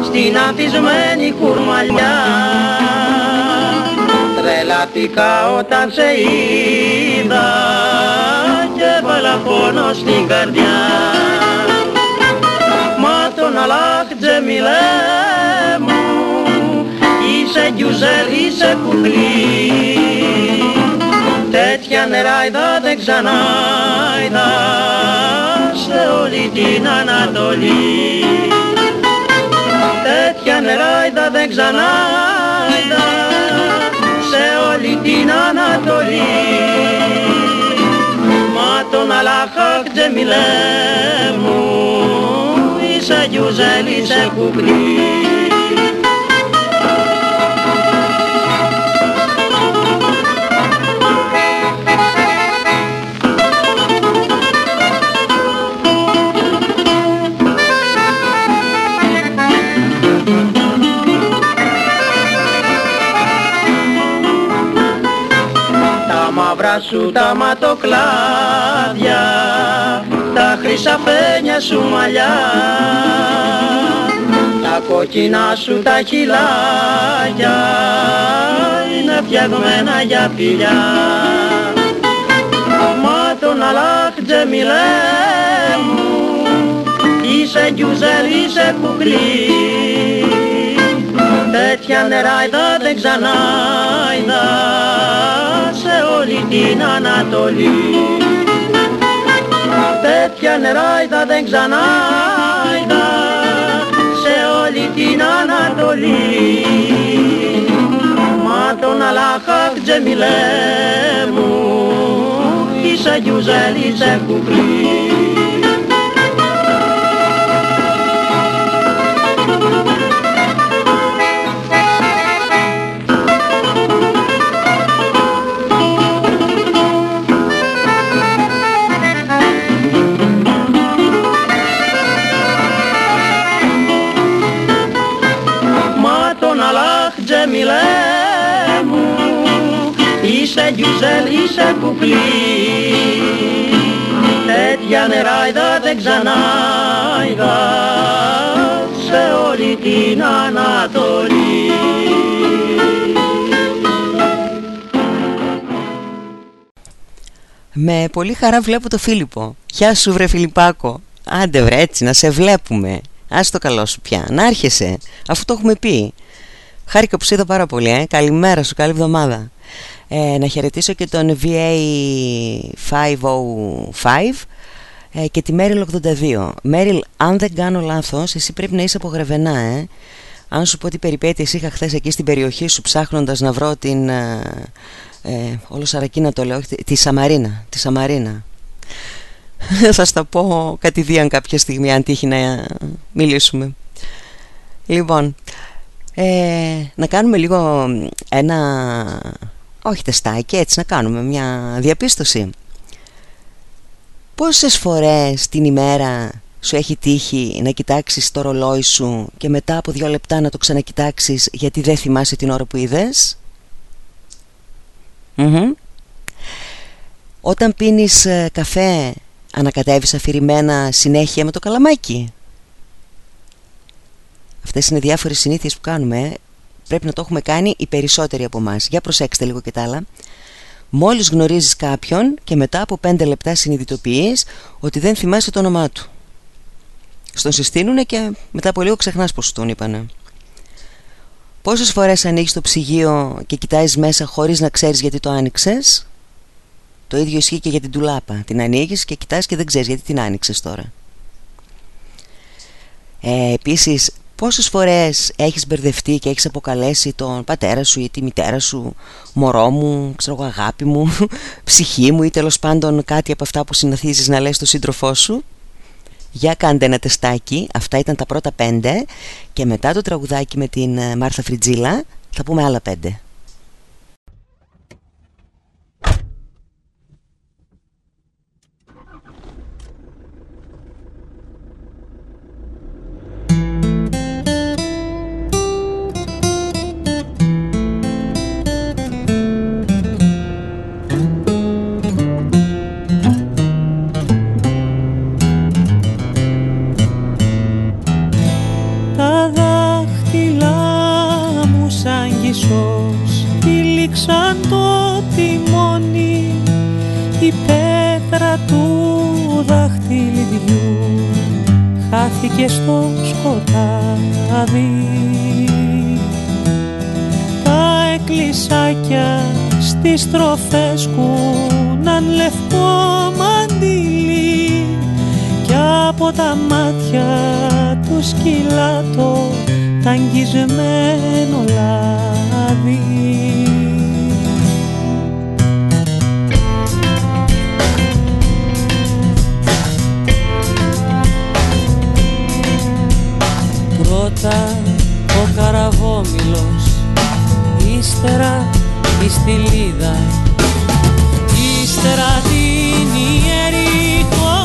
στην αφισμένη κουρμαλιά. Τρελάθηκα όταν σε είδα και φόνο στην καρδιά. Μα τον Αλάχ τζεμιλέ μου είσαι γκιουζέλ, είσαι κουκλή τέτοια νεράιδα δεν ξανά είδα σε όλη την Ανατολή. Τέτοια νεράιδα δεν ξανά είδα σε όλη την Ανατολή. Τον αλάχακ τζεμιλέ μου είσαι γιουζέλ, είσαι κουκλή μαύρα σου τα ματοκλάδια τα χρυσαφένια σου μαλλιά. Τα κόκκινα σου τα χυλάκια είναι φτιαγμένα για φιλιά. Μα τον Αλάχ τζεμιλέ μου είσαι γκιουζέλ, είσαι κουκλή τέτοια νεράιδα δεν ξανά είδα. Σε όλη την Ανατολή. Τέτοια νεράιδα δεν ξανά είδα. Σε όλη την Ανατολή. Μα τον Αλάχαχ τζεμιλέ μου είσαι γιουζέλ, είσαι κουκλή είσαι γκιουζέλ, είσαι κουκλή τέτοια νεράιδα δεν ξανά είδα σε όλη την Ανατολή. Με πολύ χαρά βλέπω το Φίλιππο. Γεια σου βρε Φιλιππάκο. Άντε βρε έτσι να σε βλέπουμε. Ας το καλό σου πια Να άρχεσαι Αφού το έχουμε πει. Χάρηκα που σε είδα πάρα πολύ ε. Καλημέρα σου καλή εβδομάδα ε, να χαιρετήσω και τον VA505 ε, και τη Μέριλ 82 Μέριλ αν δεν κάνω λάθος εσύ πρέπει να είσαι από Γρεβενά ε. αν σου πω τι περιπέτειες είχα χθες εκεί στην περιοχή σου ψάχνοντας να βρω την ε, ε όλο Σαρακίνα το λέω τη Σαμαρίνα, τη Σαμαρίνα. θα σας τα πω κατηδίαν κάποια στιγμή αν τύχει να μιλήσουμε λοιπόν ε, να κάνουμε λίγο ένα όχι τεστάκι έτσι να κάνουμε μια διαπίστωση Πόσες φορές την ημέρα Σου έχει τύχει να κοιτάξεις το ρολόι σου και μετά από δύο λεπτά να το ξανακοιτάξεις γιατί δεν θυμάσαι την ώρα που είδες; Όταν πίνεις ε, καφέ ανακατεύεις αφηρημένα συνέχεια με το καλαμάκι; Αυτές είναι διάφορες συνήθειες που κάνουμε. Ε. Πρέπει να το έχουμε κάνει οι περισσότεροι από εμάς. Για προσέξτε λίγο και τα άλλα. Μόλις γνωρίζεις κάποιον και μετά από πέντε λεπτά συνειδητοποιείς ότι δεν θυμάσαι το όνομά του. Στον συστήνουνε και μετά από λίγο ξεχνάς πως τον είπανε. Πόσες φορές ανοίγεις το ψυγείο και κοιτάζεις μέσα χωρίς να ξέρεις γιατί το άνοιξες; Το ίδιο ισχύει και για την τουλάπα Την ανοίγεις και κοιτάς και δεν ξέρεις γιατί την άνοιξες τώρα ε, Επίσης πόσες φορές έχεις μπερδευτεί και έχεις αποκαλέσει τον πατέρα σου ή τη μητέρα σου Μωρό μου, ξέρω εγώ αγάπη μου, ψυχή μου ή τέλος πάντων κάτι από αυτά που συνηθίζεις να λες στον σύντροφό σου; Για κάντε ένα τεστάκι, αυτά ήταν τα πρώτα πέντε και μετά το τραγουδάκι με την ε, Μάρθα Φριτζίλα θα πούμε άλλα πέντε. Χάθηκε στο σκοτάδι. Τα εκκλησάκια στις στροφές κουνάν λευκό μαντιλί κι από τα μάτια του σκυλάτο τα αγγισμένο λάδι Πρώτα ο καραβόμιλος. Ύστερα η στυλίδα. Ύστερα την ιερικό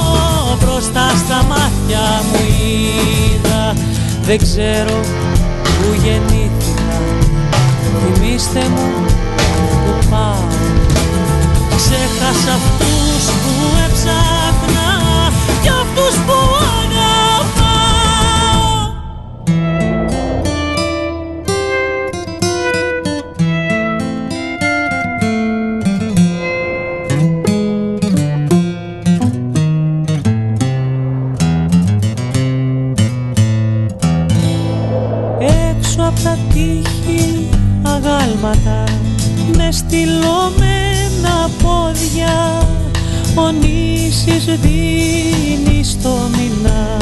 Μπροστά στα μάτια μου είδα. Δεν ξέρω που γεννήθηκα. Θυμήστε μου που πάω. Ξέχασα αυτούς που έψαχνα στυλωμένα πόδια ο νήσις δίνει στο μηνά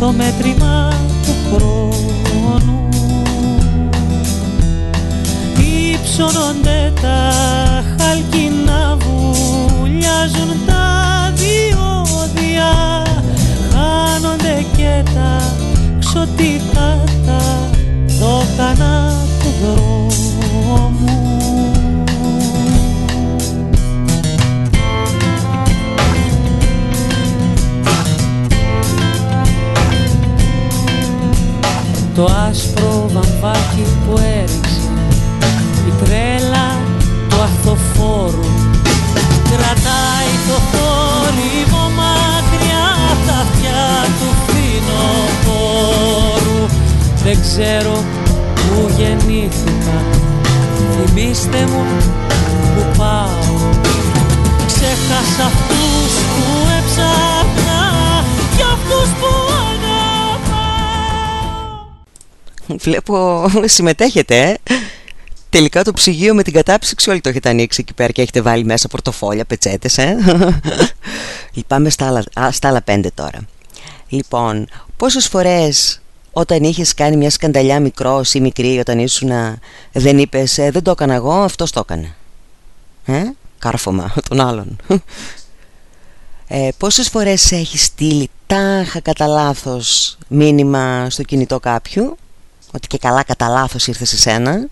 το μέτρημα του χρόνου. Υψώνονται τα χαλκινά βουλιάζουν τα διόδια χάνονται και τα ξωτικά τα δόκανα άσπρο βαμβάκι που έριξε. Η τρέλα του αυτοφόρου κρατάει το θόρυβο μακριά τα αυτιά του φθινοπόρου. Δεν ξέρω που γεννήθηκα θυμίστε μου που πάω. Ξέχασα αυτούς που έψαχνα και αυτούς που Βλέπω συμμετέχετε ε. Τελικά το ψυγείο με την κατάψυξη όλοι το έχετε ανοίξει εκεί πέρα και έχετε βάλει μέσα πορτοφόλια, πετσέτες ε. Πάμε στα άλλα, στα άλλα πέντε τώρα Λοιπόν, πόσες φορές όταν είχες κάνει μια σκανταλιά μικρός ή μικρή όταν ήσουν δεν είπες ε, δεν το έκανα εγώ, αυτός το έκανε ε; Κάρφωμα των άλλων ε, Πόσες φορές έχεις στείλει τάχα κατά λάθος μήνυμα στο κινητό κάποιου; Ότι και καλά κατά λάθος ήρθε σε σένα.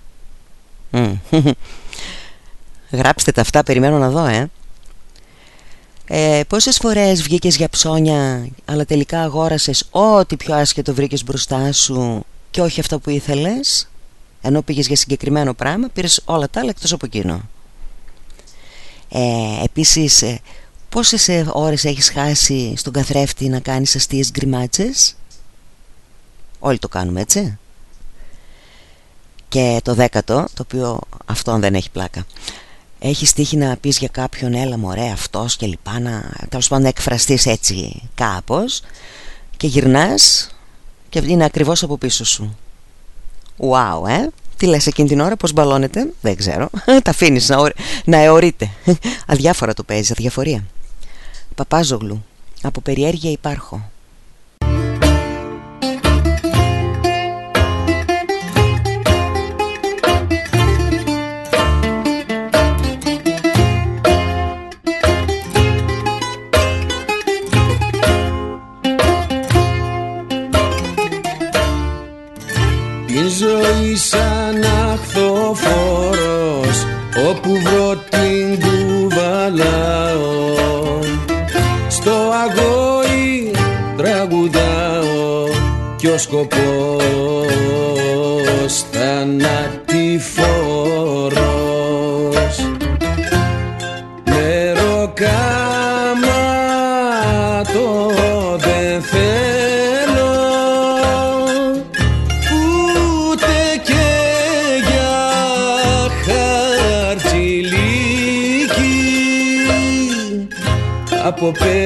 Γράψτε τα αυτά, περιμένω να δω, ε. ε, Πόσες φορές βγήκες για ψώνια αλλά τελικά αγόρασες ό,τι πιο άσχετο βρήκες μπροστά σου και όχι αυτό που ήθελες; Ενώ πήγες για συγκεκριμένο πράγμα πήρες όλα τα άλλα εκτός από εκείνο. Ε, Επίσης ε, πόσες ε, ώρες έχεις χάσει στον καθρέφτη να κάνεις αστείες γκριμάτσες; Όλοι το κάνουμε έτσι Και το δέκατο το οποίο αυτόν δεν έχει πλάκα. Έχει τύχει να πεις για κάποιον έλα μωρέ αυτός και λοιπά να τέλος πάντων να εκφραστείς έτσι κάπως και γυρνάς και είναι ακριβώς από πίσω σου. Wow, ε! Τι λες εκείνη την ώρα, πώς μπαλώνετε, δεν ξέρω. Τα αφήνεις να, να αιωρείτε. Αδιάφορα το παίζεις, αδιαφορία. Παπάζογλου Από περιέργεια υπάρχω σαν αχθοφόρος όπου βρω την κουβαλάω στο αγόη τραγουδάω κι ο σκοπός θανατηφόρος από περιέργεια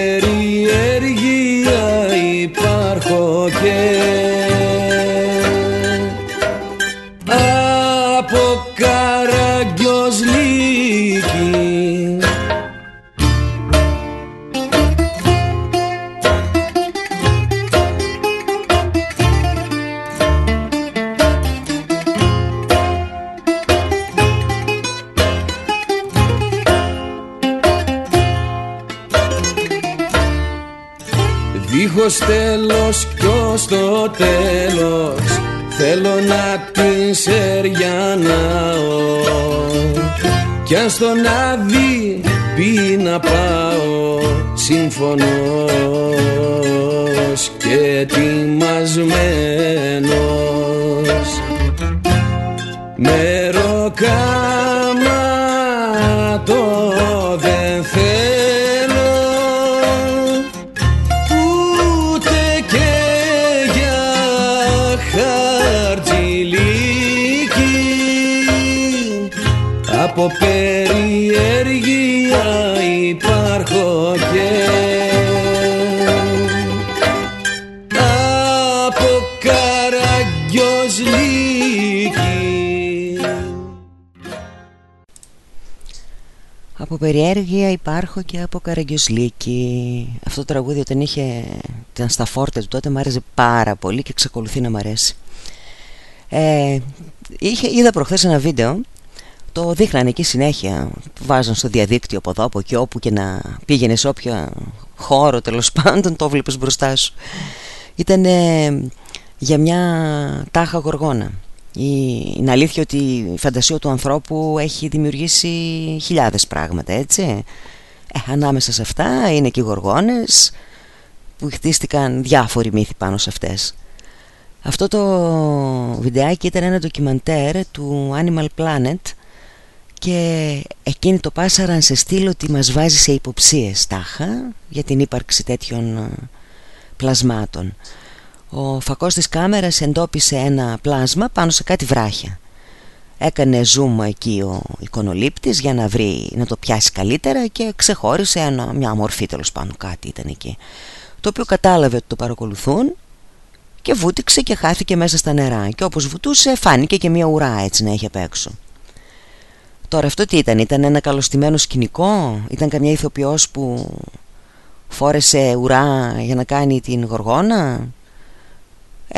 Δίχως τέλος κι ως το τέλος. Θέλω να την σεριανάω. Κι αν στον άδει πει να πάω Σύμφωνος και ετοιμασμένος. Με ροκάματο Από περιέργεια υπάρχω και από Καραγκιοσλίκη. Αυτό το τραγούδι όταν είχε, ήταν στα φόρτε του τότε μου άρεσε πάρα πολύ και εξακολουθεί να μ' αρέσει. Ε, είχε, Είδα προχθές ένα βίντεο Το δείχνανε εκεί συνέχεια Βάζαν στο διαδίκτυο από εδώ από εκεί Όπου και να πήγαινε σε όποιο χώρο τέλος πάντων Το βλέπεις μπροστά σου. Ήταν για μια τάχα γοργόνα. η- Είναι αλήθεια ότι η φαντασία του ανθρώπου έχει δημιουργήσει χιλιάδες πράγματα, έτσι. Ε, ανάμεσα σε αυτά είναι και οι γοργόνες που χτίστηκαν διάφοροι μύθοι πάνω σε αυτές. Αυτό το βιντεάκι ήταν ένα ντοκιμαντέρ του Animal Planet και εκείνοι το πάσαραν σε στήλο ότι μας βάζει σε υποψίες τάχα για την ύπαρξη τέτοιων ε, πλασμάτων. Ο φακός της κάμερας εντόπισε ένα πλάσμα πάνω σε κάτι βράχια. Έκανε zoom εκεί ο εικονολήπτης για να βρει, να το πιάσει καλύτερα και ξεχώρισε ένα, μια μορφή τέλος πάνω κάτι ήταν εκεί. Το οποίο κατάλαβε ότι το παρακολουθούν και βούτυξε και χάθηκε μέσα στα νερά και όπως βουτούσε φάνηκε και μια ουρά έτσι να έχει απ' έξω. Τώρα αυτό τι ήταν, ήταν ένα καλωστημένο σκηνικό, ήταν καμιά ηθοποιός που φόρεσε ουρά για να κάνει την γοργόνα;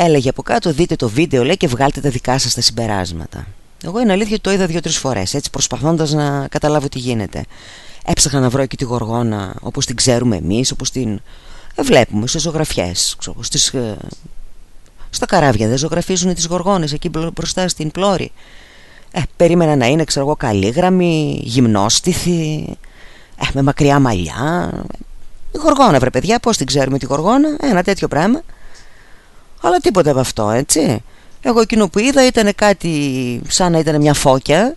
Έλεγε από κάτω δείτε το βίντεο λέει και βγάλτε τα δικά σας τα συμπεράσματα Εγώ είναι αλήθεια ότι το είδα δύο-τρεις φορές έτσι προσπαθώντας να καταλάβω τι γίνεται Έψαχνα να βρω εκεί τη γοργόνα όπως την ξέρουμε εμείς όπως την ε, βλέπουμε σε ζωγραφιές ξέρω, στις, ε, Στα καράβια δεν ζωγραφίζουν τις γοργόνες εκεί μπλο- μπροστά στην πλώρη ε, Περίμενα να είναι ξέρω εγώ καλήγραμμη, γυμνόστιθη ε, με μακριά μαλλιά. Η γοργόνα βρε παιδιά, πώς την ξέρουμε τη γοργόνα, ένα τέτοιο πράγμα. Αλλά τίποτα από αυτό έτσι. Εγώ εκείνο που είδα ήταν κάτι σαν να ήταν μια φώκια.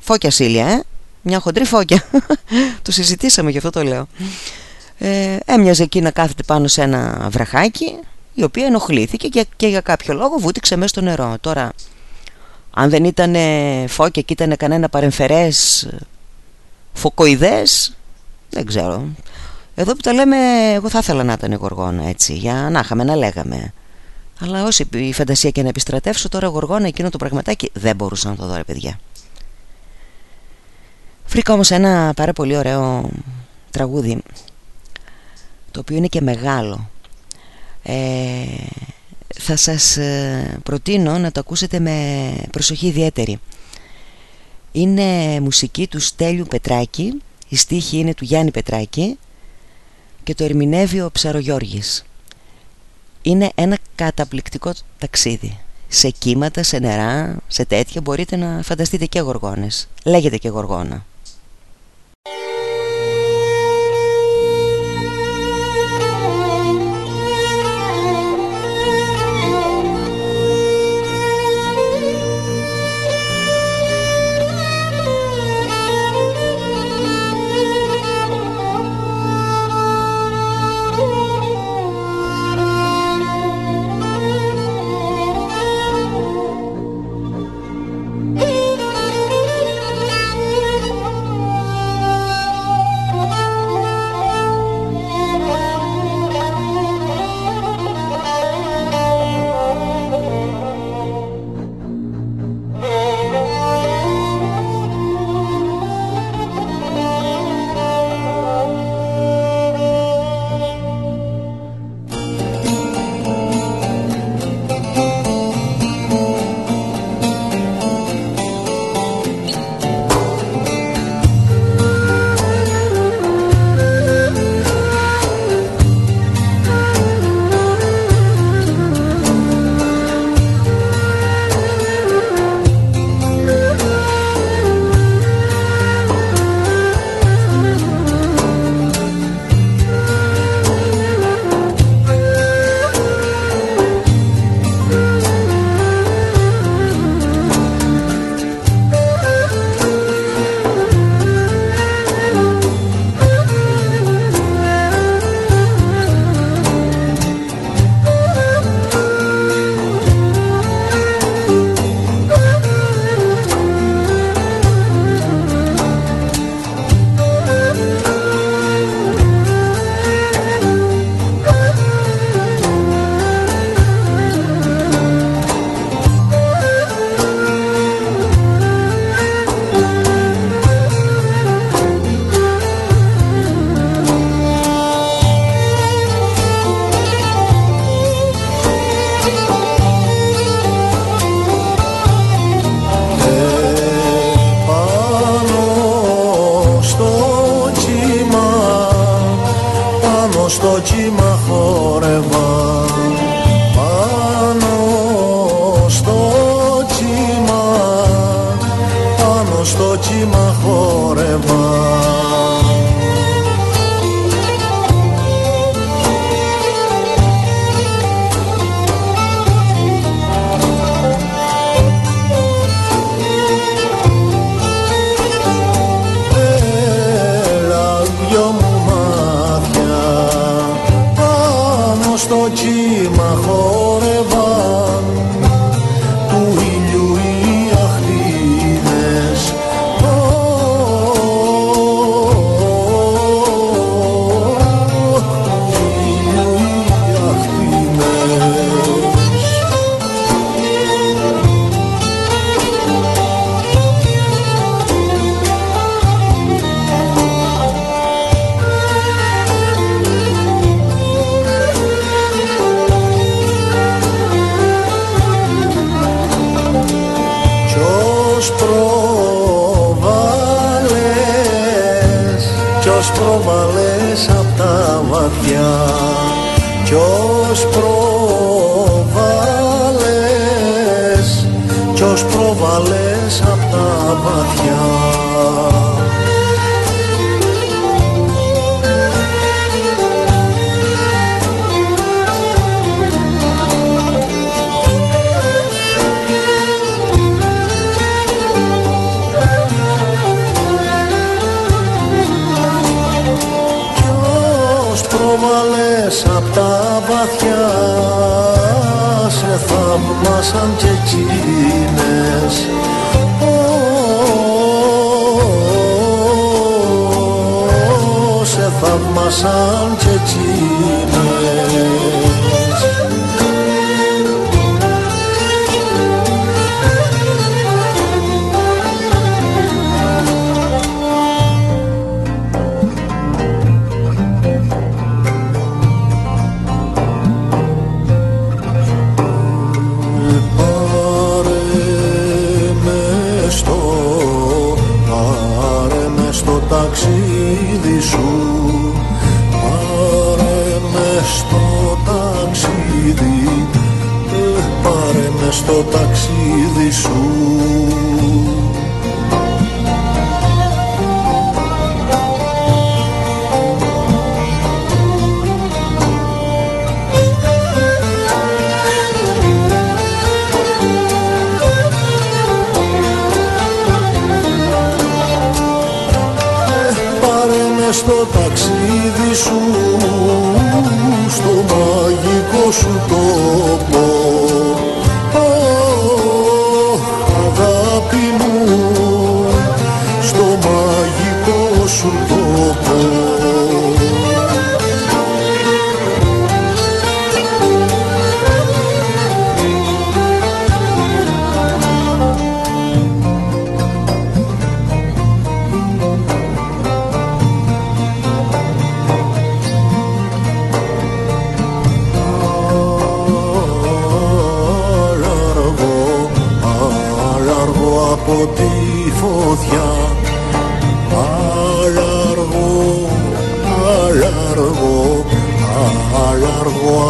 Φώκια Σίλια, ε. Μια χοντρή φώκια. το συζητήσαμε γι' αυτό το λέω. Ε, έμοιαζε εκεί να κάθεται πάνω σε ένα βραχάκι η οποία ενοχλήθηκε και, και για κάποιο λόγο βούτυξε μέσα στο νερό. Τώρα, αν δεν ήταν φώκια και ήταν κανένα παρεμφερές φωκοειδές, δεν ξέρω. Εδώ που τα λέμε, εγώ θα ήθελα να ήταν γοργόνα έτσι, για να είχαμε να λέγαμε. Αλλά όσοι η φαντασία και να επιστρατεύσω τώρα γοργόνα εκείνο το πραγματάκι δεν μπορούσα να το δω ρε παιδιά. Βρήκα όμως ένα πάρα πολύ ωραίο τραγούδι το οποίο είναι και μεγάλο ε, θα σας ε, προτείνω να το ακούσετε με προσοχή ιδιαίτερη είναι μουσική του Στέλιου Πετράκη η στίχη είναι του Γιάννη Πετράκη και το ερμηνεύει ο Ψαρογιώργης. Είναι ένα καταπληκτικό ταξίδι. Σε κύματα, σε νερά, σε τέτοια. Μπορείτε να φανταστείτε και γοργόνες. Λέγεται και γοργόνα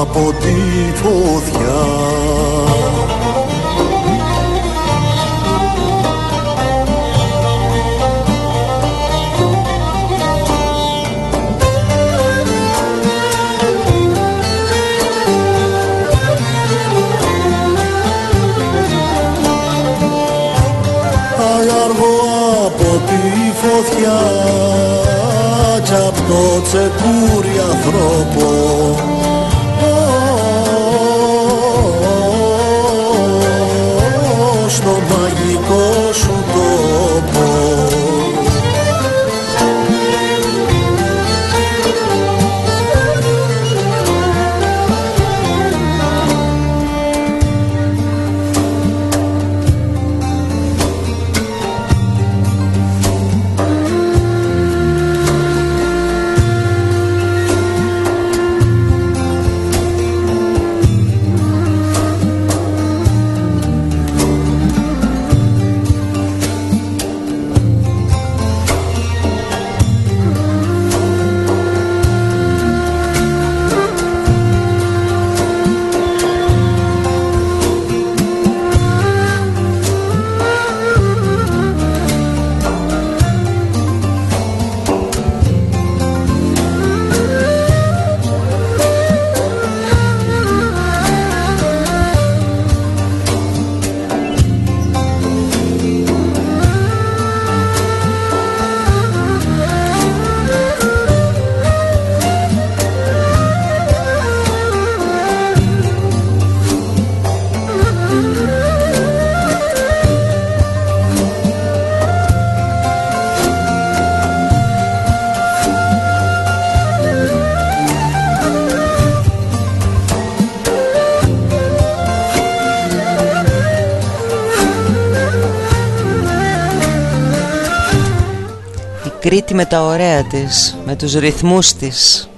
από τη φωτιά. Αλλαργώ από τη φωτιά κι απ' το τσεκούρι ανθρώπων Κρήτη με τα ωραία της, με τους ρυθμούς της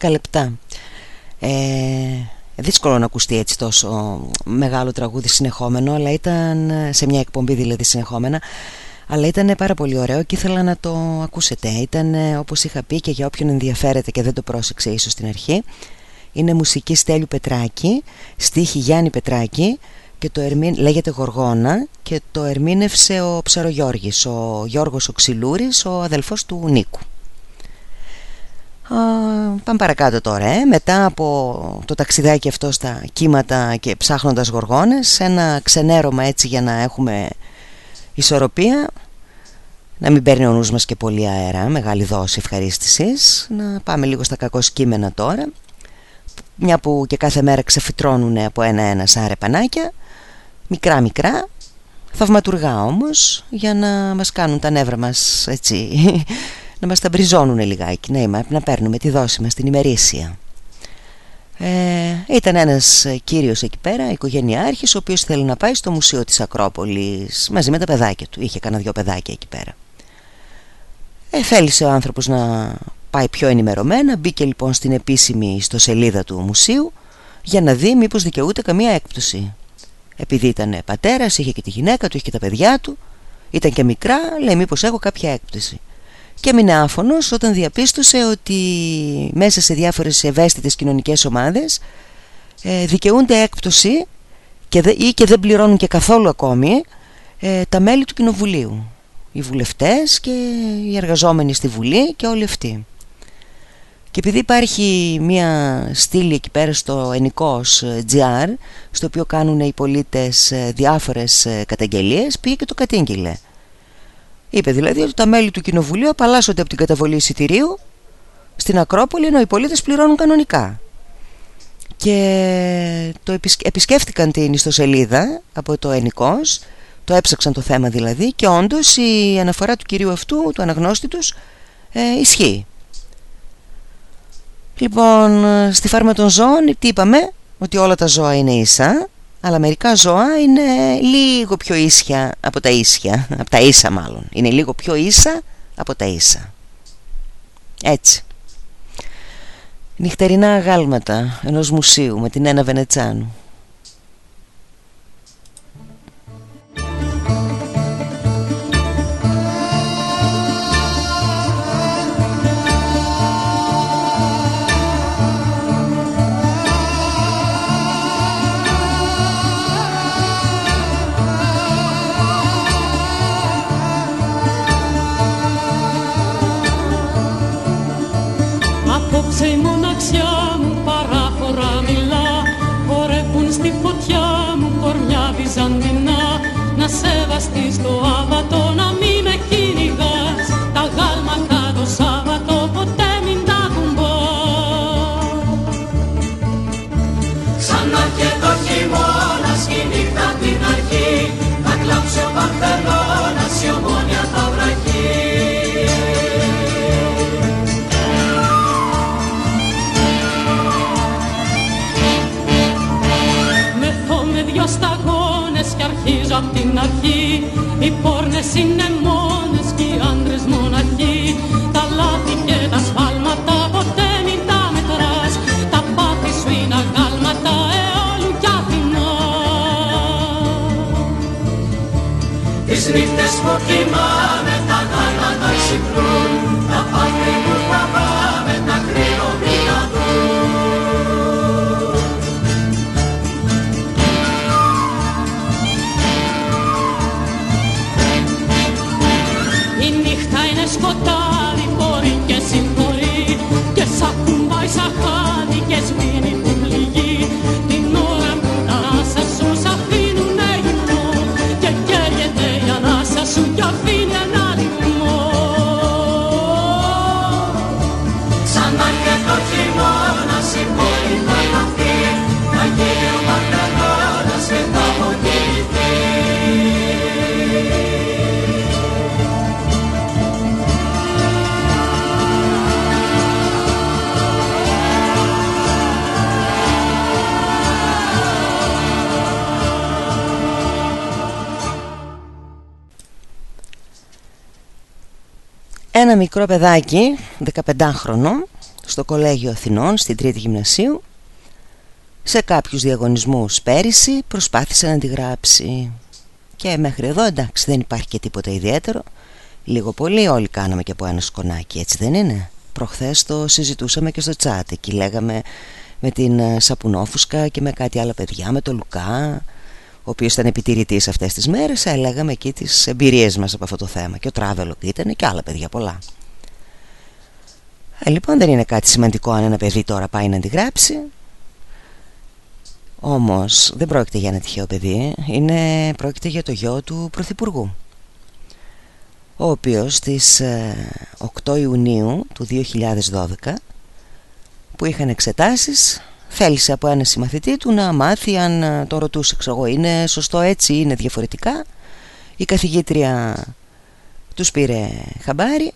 10 ε, δύσκολο να ακουστεί έτσι τόσο μεγάλο τραγούδι συνεχόμενο, αλλά ήταν σε μια εκπομπή δηλαδή συνεχόμενα. Αλλά ήταν πάρα πολύ ωραίο και ήθελα να το ακούσετε. Ήταν ε, όπως είχα πει και για όποιον ενδιαφέρεται και δεν το πρόσεξε ίσως στην αρχή. Είναι μουσική Στέλιου Πετράκη, στίχη Γιάννη Πετράκη και το λέγεται Γοργόνα και το ερμήνευσε ο Ψαρογιώργης, ο Γιώργος ο Ξυλούρης, ο αδελφός του Νίκου. Α, πάμε παρακάτω τώρα, ε. μετά από το ταξιδάκι αυτό στα κύματα και ψάχνοντας γοργόνες, ένα ξενέρωμα έτσι για να έχουμε ισορροπία, να μην παίρνει ο νους μας και πολύ αέρα, μεγάλη δόση ευχαρίστησης, να πάμε λίγο στα κακό κείμενα τώρα, μια που και κάθε μέρα ξεφυτρώνουν από ένα-ένα σαν ρεπανάκια, μικρά μικρά. Θαυματουργά όμως για να μας κάνουν τα νεύρα μας έτσι να μας τα μπριζώνουν λιγάκι. Να, να παίρνουμε τη δόση μας την ημερήσια. Ε, ήταν ένας κύριος εκεί πέρα οικογενειάρχης ο οποίος θέλει να πάει στο μουσείο της Ακρόπολης μαζί με τα παιδάκια του. Είχε κανένα δυο παιδάκια εκεί πέρα. Ε, θέλησε ο άνθρωπος να πάει πιο ενημερωμένα. Μπήκε λοιπόν στην επίσημη ιστοσελίδα του μουσείου για να δει μήπως δικαιούται καμία έκπτωση. Επειδή ήταν πατέρας, είχε και τη γυναίκα του, είχε και τα παιδιά του. Ήταν και μικρά, λέει μήπως έχω κάποια έκπτωση και έμεινε άφωνος όταν διαπίστωσε ότι μέσα σε διάφορες ευαίσθητες κοινωνικές ομάδες ε, δικαιούνται έκπτωση και δε, ή και δεν πληρώνουν και καθόλου ακόμη ε, τα μέλη του κοινοβουλίου. Οι βουλευτές και οι εργαζόμενοι στη Βουλή και όλοι αυτοί. Και επειδή υπάρχει μια στήλη εκεί πέρα στο ενικός GR στο οποίο κάνουν οι πολίτες ε, διάφορες ε, καταγγελίες πήγε και το κατήγγειλε είπε δηλαδή ότι τα μέλη του κοινοβουλίου απαλλάσσονται από την καταβολή εισιτηρίου στην Ακρόπολη ενώ οι πολίτες πληρώνουν κανονικά. Και το επισκέφτηκαν την ιστοσελίδα από το ενικός το έψαξαν το θέμα δηλαδή και όντως η αναφορά του κυρίου αυτού, του αναγνώστη τους ε, ισχύει. Λοιπόν, στη φάρμα των ζώων τι είπαμε Ότι όλα τα ζώα είναι ίσα Αλλά μερικά ζώα είναι λίγο πιο ίσια από τα ίσια Από τα ίσα μάλλον. Είναι λίγο πιο ίσα από τα ίσα. Έτσι. Νυχτερινά αγάλματα ενός μουσείου με την ένα Βενετσάνου σεβαστείς το άβατο να μη με κυνηγάς. Τα γάλματα το Σάββατο ποτέ μην τα κουμπάς Ξανά και το χειμώνα η νύχτα την αρχή. Θα κλάψει ο Παρθενώνας η απ' την αρχή Οι πόρνες είναι μόνες κι οι άντρες μοναχοί. Τα λάθη και τα σφάλματα ποτέ μην τα μετράς. Τα πάθη σου είναι αγάλματα αιώλου κι Αθηνάς. Τις νύχτες που κοιμάμαι τα γάλματα ξυπνούν Ένα μικρό παιδάκι, 15χρονο, στο Κολέγιο Αθηνών, στην Τρίτη Γυμνασίου, σε κάποιους διαγωνισμούς πέρυσι προσπάθησε να αντιγράψει. Και μέχρι εδώ εντάξει δεν υπάρχει και τίποτα ιδιαίτερο. Λίγο πολύ όλοι κάναμε και από ένα σκονάκι, έτσι δεν είναι; Προχθές το συζητούσαμε και στο τσάτ, εκεί λέγαμε με την ε, Σαπουνόφουσκα και με κάτι άλλα παιδιά, με τον Λουκά, ο οποίος ήταν επιτηρητής αυτές τις μέρες, έλεγαμε εκεί τις εμπειρίες μας από αυτό το θέμα. Και ο Τράβελοκ ήταν και άλλα παιδιά πολλά. Ε, λοιπόν δεν είναι κάτι σημαντικό αν ένα παιδί τώρα πάει να αντιγράψει Όμως δεν πρόκειται για ένα τυχαίο παιδί είναι, Πρόκειται για το γιο του Πρωθυπουργού Ο οποίος στις 8 Ιουνίου του 2012 Που είχαν εξετάσεις Θέλησε από ένα συμμαθητή του να μάθει αν ε, το ρωτούσε ξέρω, Είναι σωστό έτσι ή είναι διαφορετικά. Η καθηγήτρια τους πήρε χαμπάρι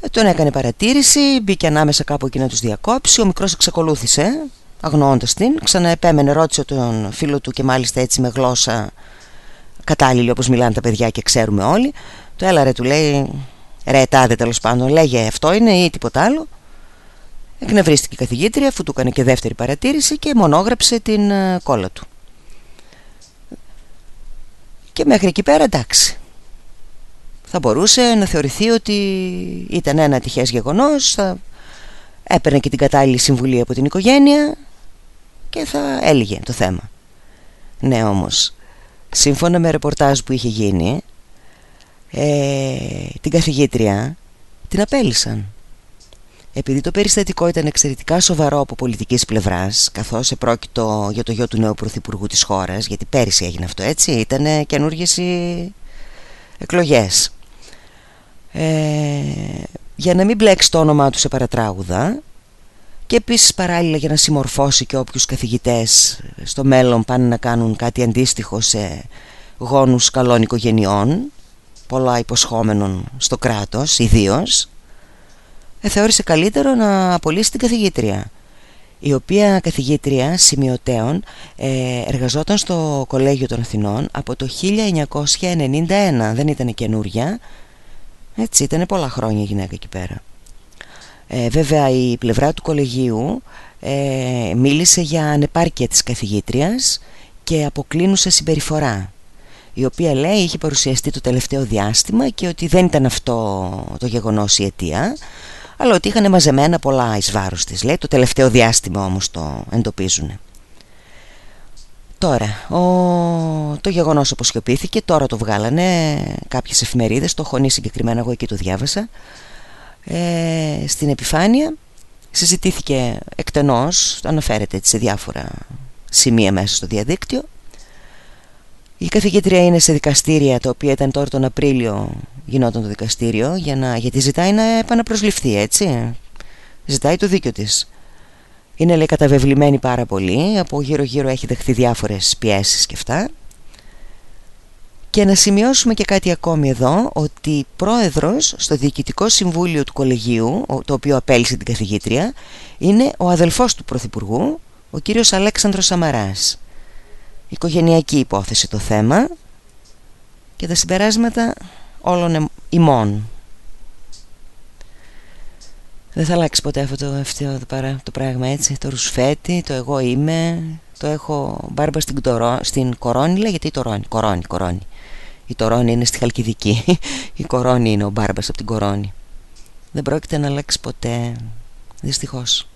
ε, τον έκανε παρατήρηση, μπήκε ανάμεσα κάπου εκεί να τους διακόψει. Ο μικρός εξακολούθησε, αγνοώντας την Ξαναεπέμενε, ρώτησε τον φίλο του και μάλιστα έτσι με γλώσσα κατάλληλη όπως μιλάνε τα παιδιά και ξέρουμε όλοι. Το έλα ρε του λέει, ρε τάδε τέλος πάντων, λέγε αυτό είναι ή τίποτα άλλο Εκνευρίστηκε η καθηγήτρια αφού του έκανε και δεύτερη παρατήρηση και μονόγραψε την ε, κόλλα του. Και μέχρι εκεί πέρα εντάξει. Θα μπορούσε να θεωρηθεί ότι ήταν ένα τυχές γεγονός θα έπαιρνε και την κατάλληλη συμβουλή από την οικογένεια και θα έλυγε το θέμα. Ναι όμως σύμφωνα με ρεπορτάζ που είχε γίνει ε, την καθηγήτρια την απέλησαν επειδή το περιστατικό ήταν εξαιρετικά σοβαρό από πολιτικής πλευράς καθώς επρόκειτο για το γιο του νέου πρωθυπουργού της χώρας γιατί πέρυσι έγινε αυτό έτσι ήταν καινούργιες οι εκλογές. Ε, για να μην μπλέξει το όνομά του σε παρατράγουδα και επίσης παράλληλα για να συμμορφώσει και όποιους καθηγητές στο μέλλον πάνε να κάνουν κάτι αντίστοιχο σε γόνους καλών οικογενειών πολλά υποσχόμενων στο κράτος ιδίως ε, θεώρησε καλύτερο να απολύσει την καθηγήτρια η οποία καθηγήτρια σημειωτέων ε, εργαζόταν στο Κολέγιο των Αθηνών από το 1991 δεν ήταν καινούρια. Έτσι ήταν πολλά χρόνια η γυναίκα εκεί πέρα. Ε, Βέβαια η πλευρά του κολεγίου ε, μίλησε για ανεπάρκεια της καθηγήτριας και αποκλίνουσα συμπεριφορά η οποία λέει είχε παρουσιαστεί το τελευταίο διάστημα και ότι δεν ήταν αυτό το γεγονός η αιτία αλλά ότι είχαν μαζεμένα πολλά εις βάρος της λέει. Το τελευταίο διάστημα όμως το εντοπίζουν Τώρα, ο... το γεγονός αποσιωπήθηκε, τώρα το βγάλανε κάποιες εφημερίδες, το χωνί συγκεκριμένα, εγώ εκεί το διάβασα. Ε, στην επιφάνεια συζητήθηκε εκτενώς, αναφέρεται σε διάφορα σημεία μέσα στο διαδίκτυο. Η καθηγήτρια είναι σε δικαστήρια τα οποία ήταν τώρα τον Απρίλιο γινόταν το δικαστήριο για να, γιατί ζητάει να επαναπροσληφθεί έτσι. Ζητάει το δίκιο της. Είναι λέει καταβεβλημένη πάρα πολύ. Από γύρω γύρω έχει δεχθεί διάφορες πιέσεις και αυτά. Και να σημειώσουμε και κάτι ακόμη εδώ ότι πρόεδρος στο Διοικητικό Συμβούλιο του Κολεγίου το οποίο απέλησε την καθηγήτρια είναι ο αδελφός του Πρωθυπουργού ο κύριος Αλέξανδρος Σαμαράς οικογενειακή υπόθεση το θέμα και τα συμπεράσματα όλων ημών. Δεν θα αλλάξει ποτέ αυτό το, αυτό το, πράγμα έτσι. Το ρουσφέτη, το εγώ είμαι το έχω μπάρμπα στην, στην κορώνη λέει γιατί τορώνη, κορώνη, κορώνη η τορώνη είναι στη Χαλκιδική. Η κορώνη είναι ο μπάρμπας από την κορώνη δεν πρόκειται να αλλάξει ποτέ δυστυχώς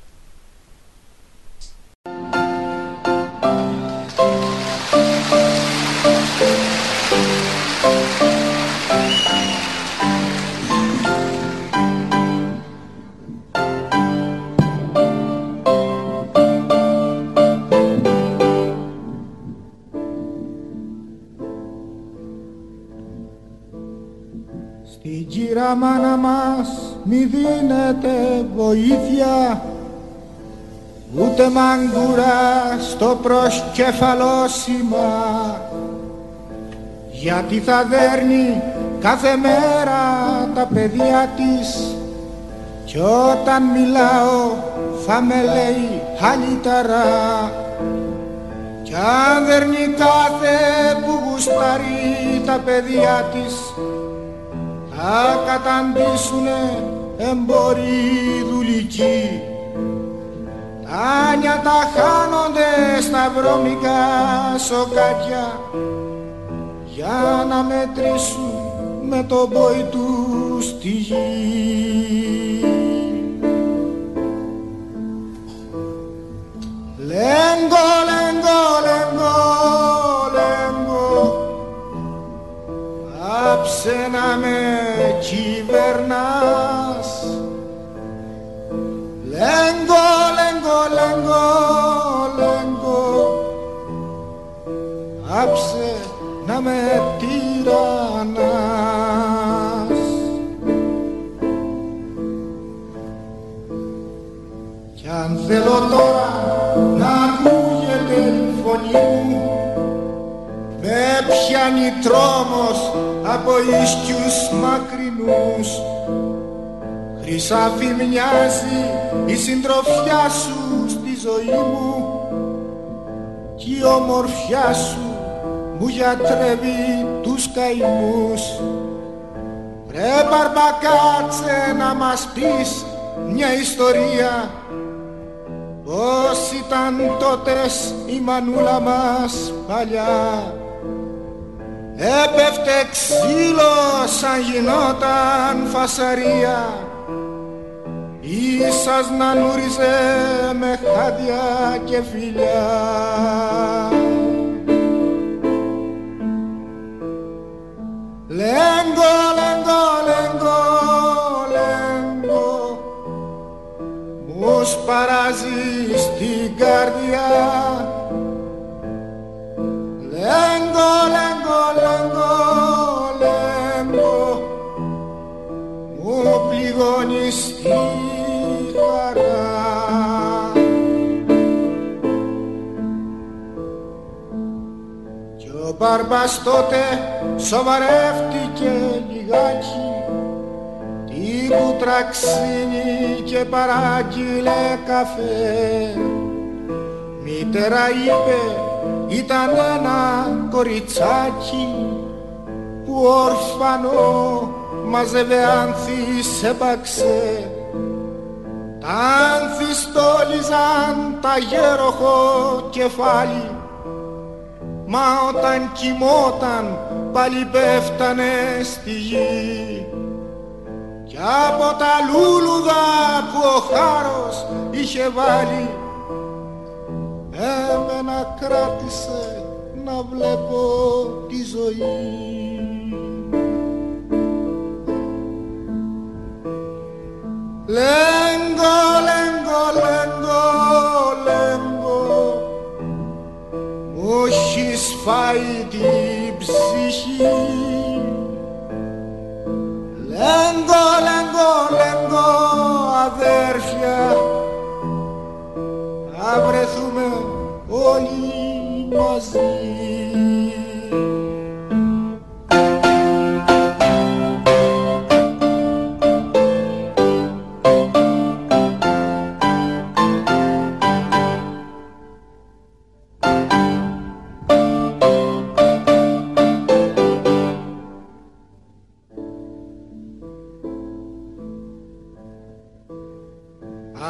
Κύρα μάνα μας μη δίνετε βοήθεια. Ούτε μαγκούρα στο προσκεφαλόσημα γιατί θα δέρνει κάθε μέρα τα παιδιά της. Κι όταν μιλάω θα με λέει χαλιταρά κι αν δέρνει κάθε που γουστάρει τα παιδιά της θα καταντήσουνε εμποροί δουλικοί τα νιάτα χάνονται στα βρώμικα σοκάκια για να μετρήσουν με τον πόη τους στη γη. Λέγκο, λέγκο, λέγκο άψε να με κυβερνάς. Λέγκο, λέγκο, λέγκο, λέγκο. Άψε να με τυραννάς. Κι αν θέλω τώρα να ακούγεται η φωνή μου με πιάνει τρόμος από ίσκιους μακρινούς. Χρυσάφι μοιάζει η συντροφιά σου στη ζωή μου κι η ομορφιά σου μου γιατρεύει τους καημούς. Ρε μπαρμπακάτσε να μας πεις μια ιστορία. Πώς ήταν τότες η μανούλα μας παλιά Έπεφτε ξύλος σαν γινόταν φασαρία. Ίσας να νούριζε με χάδια και φιλιά. Λέγκο, λέγκο, λέγκο, λέγκο Μους σπαράζει στην καρδιά Λέγκο, λέγκο, λέγκο, λέγκο μου πληγώνει στη χαρά. Κι ο μπαρμπάς τότε σοβαρεύτηκε λιγάκι την κουτραξίνη και παράγγειλε καφέ. Μήτερα είπε ήταν ένα κοριτσάκι που όρφανο μαζεύε άνθης σε παξέ τα άνθης στόλιζαν τα γέροχο κεφάλι. Μα όταν κοιμόταν πάλι πέφτανε στη γη. Κι από τα λούλουδα που ο χάρος είχε βάλει Έμενα κράτησε να βλέπω τη ζωή. Λέγκο, λέγκο, λέγκο, λέγκο Μου έχεις φάει την ψυχή. Λέγκο, λέγκο, λέγκο αδέρφια τη όλοι μαζί.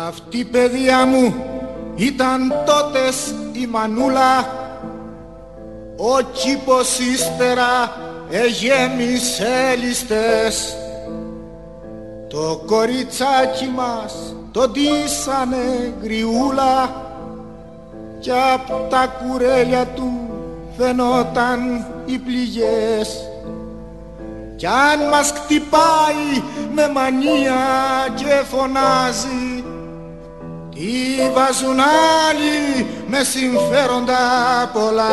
Αυτή η παιδεία μου ήταν τότες η μανούλα Ο κήπος ύστερα εγέμισε ληστές. Το κοριτσάκι μας το ντύσανε γριούλα Κι απ' τα κουρέλια του φαινόταν οι πληγές. Κι αν μας χτυπάει με μανία και φωνάζει τι βάζουν άλλοι με συμφέροντα πολλά.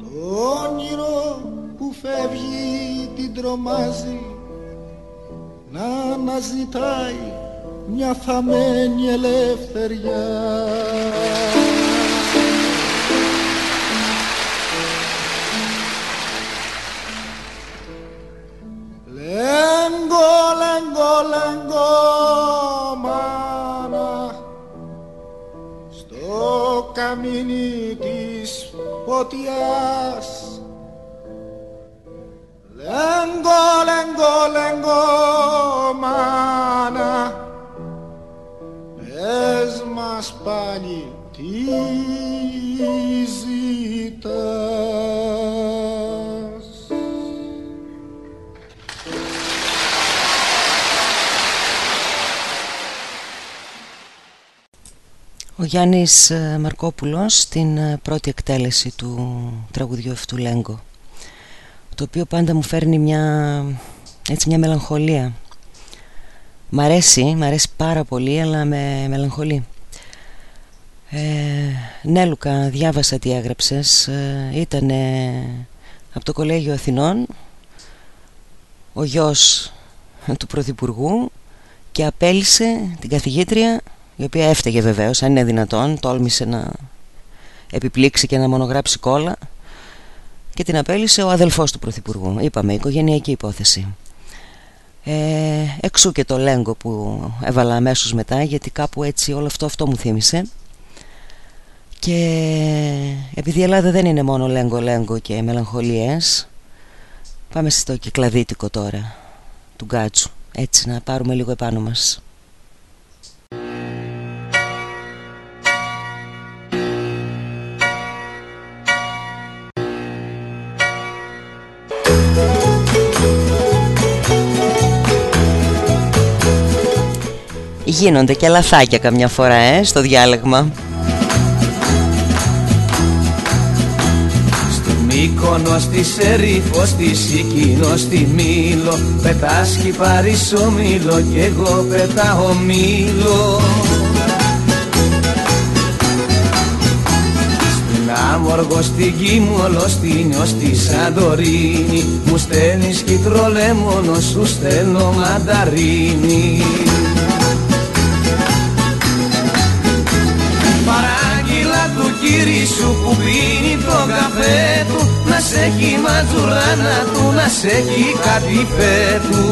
Το όνειρο που φεύγει την τρομάζει να αναζητάει μια θαμένη ελευθεριά Λέγκο, λέγκο, λέγκο, μάνα στο καμίνι της φωτιάς. Λέγκο, λέγκο, λέγκο, μάνα Πες μας πάλι τι ζητάς Ο Γιάννης ε, Μαρκόπουλος στην ε, πρώτη εκτέλεση του τραγουδιού αυτού Λέγκο το οποίο πάντα μου φέρνει μια, έτσι μια μελαγχολία. Μ' αρέσει, μ' αρέσει πάρα πολύ αλλά με μελαγχολεί. Ε, Ναι Λουκα, διάβασα τι έγραψες ε, Ήταν από το Κολέγιο Αθηνών Ο γιος του Πρωθυπουργού Και απέλησε την καθηγήτρια η οποία έφταιγε βεβαίως αν είναι δυνατόν τόλμησε να επιπλήξει και να μονογράψει κόλλα και την απέλησε ο αδελφός του Πρωθυπουργού. Είπαμε οικογενειακή υπόθεση. Ε, εξού και το λέγκο που έβαλα αμέσως μετά γιατί κάπου έτσι όλο αυτό αυτό μου θύμισε. Και επειδή η Ελλάδα δεν είναι μόνο λέγκο λέγκο και μελαγχολίες πάμε στο κυκλαδίτικο τώρα του Γκάτσου. Έτσι να πάρουμε λίγο επάνω μας Γίνονται και λαθάκια καμιά φορά ε, στο διάλεγμα. Στο Μύκονο, στη Σερίφο, στη Σικίνο, στη Μήλο Πετάς πάρεις μήλο κι εγώ πετάω μήλο. Στην Άμοργο, στη Κίμολο, στην Νιώ, στη Σαντορίνη Μου στέλνεις κυτρολέμονο, σου στέλνω μανταρίνη σου που πίνει το καφέ του Να σε έχει ματζουράνα του, να σε έχει κάτι του.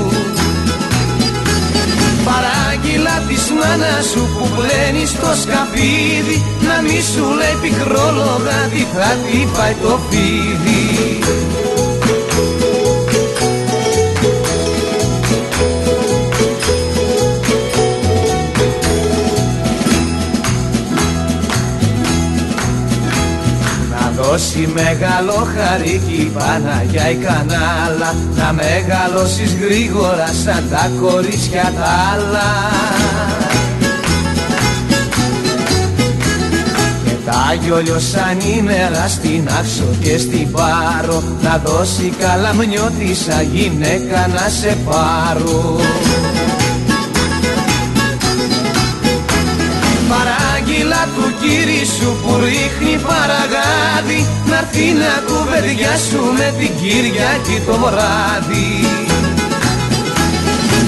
Παράγγειλα της μάνας σου που πλένεις στο σκαπίδι Να μη σου λέει πικρόλογα τι θα τι πάει το φίδι δώσει μεγάλο χαρίκι Παναγιά η κανάλα. Να μεγαλώσεις γρήγορα σαν τα κορίτσια τα άλλα. Και τα γιόλιο σαν ημέρα στην άξο και στην πάρο. Να δώσει καλαμνιώτησα γυναίκα να σε πάρω κύρι σου που ρίχνει παραγάδι Να'ρθεί να κουβεντιάσουμε την Κυριακή το βράδυ.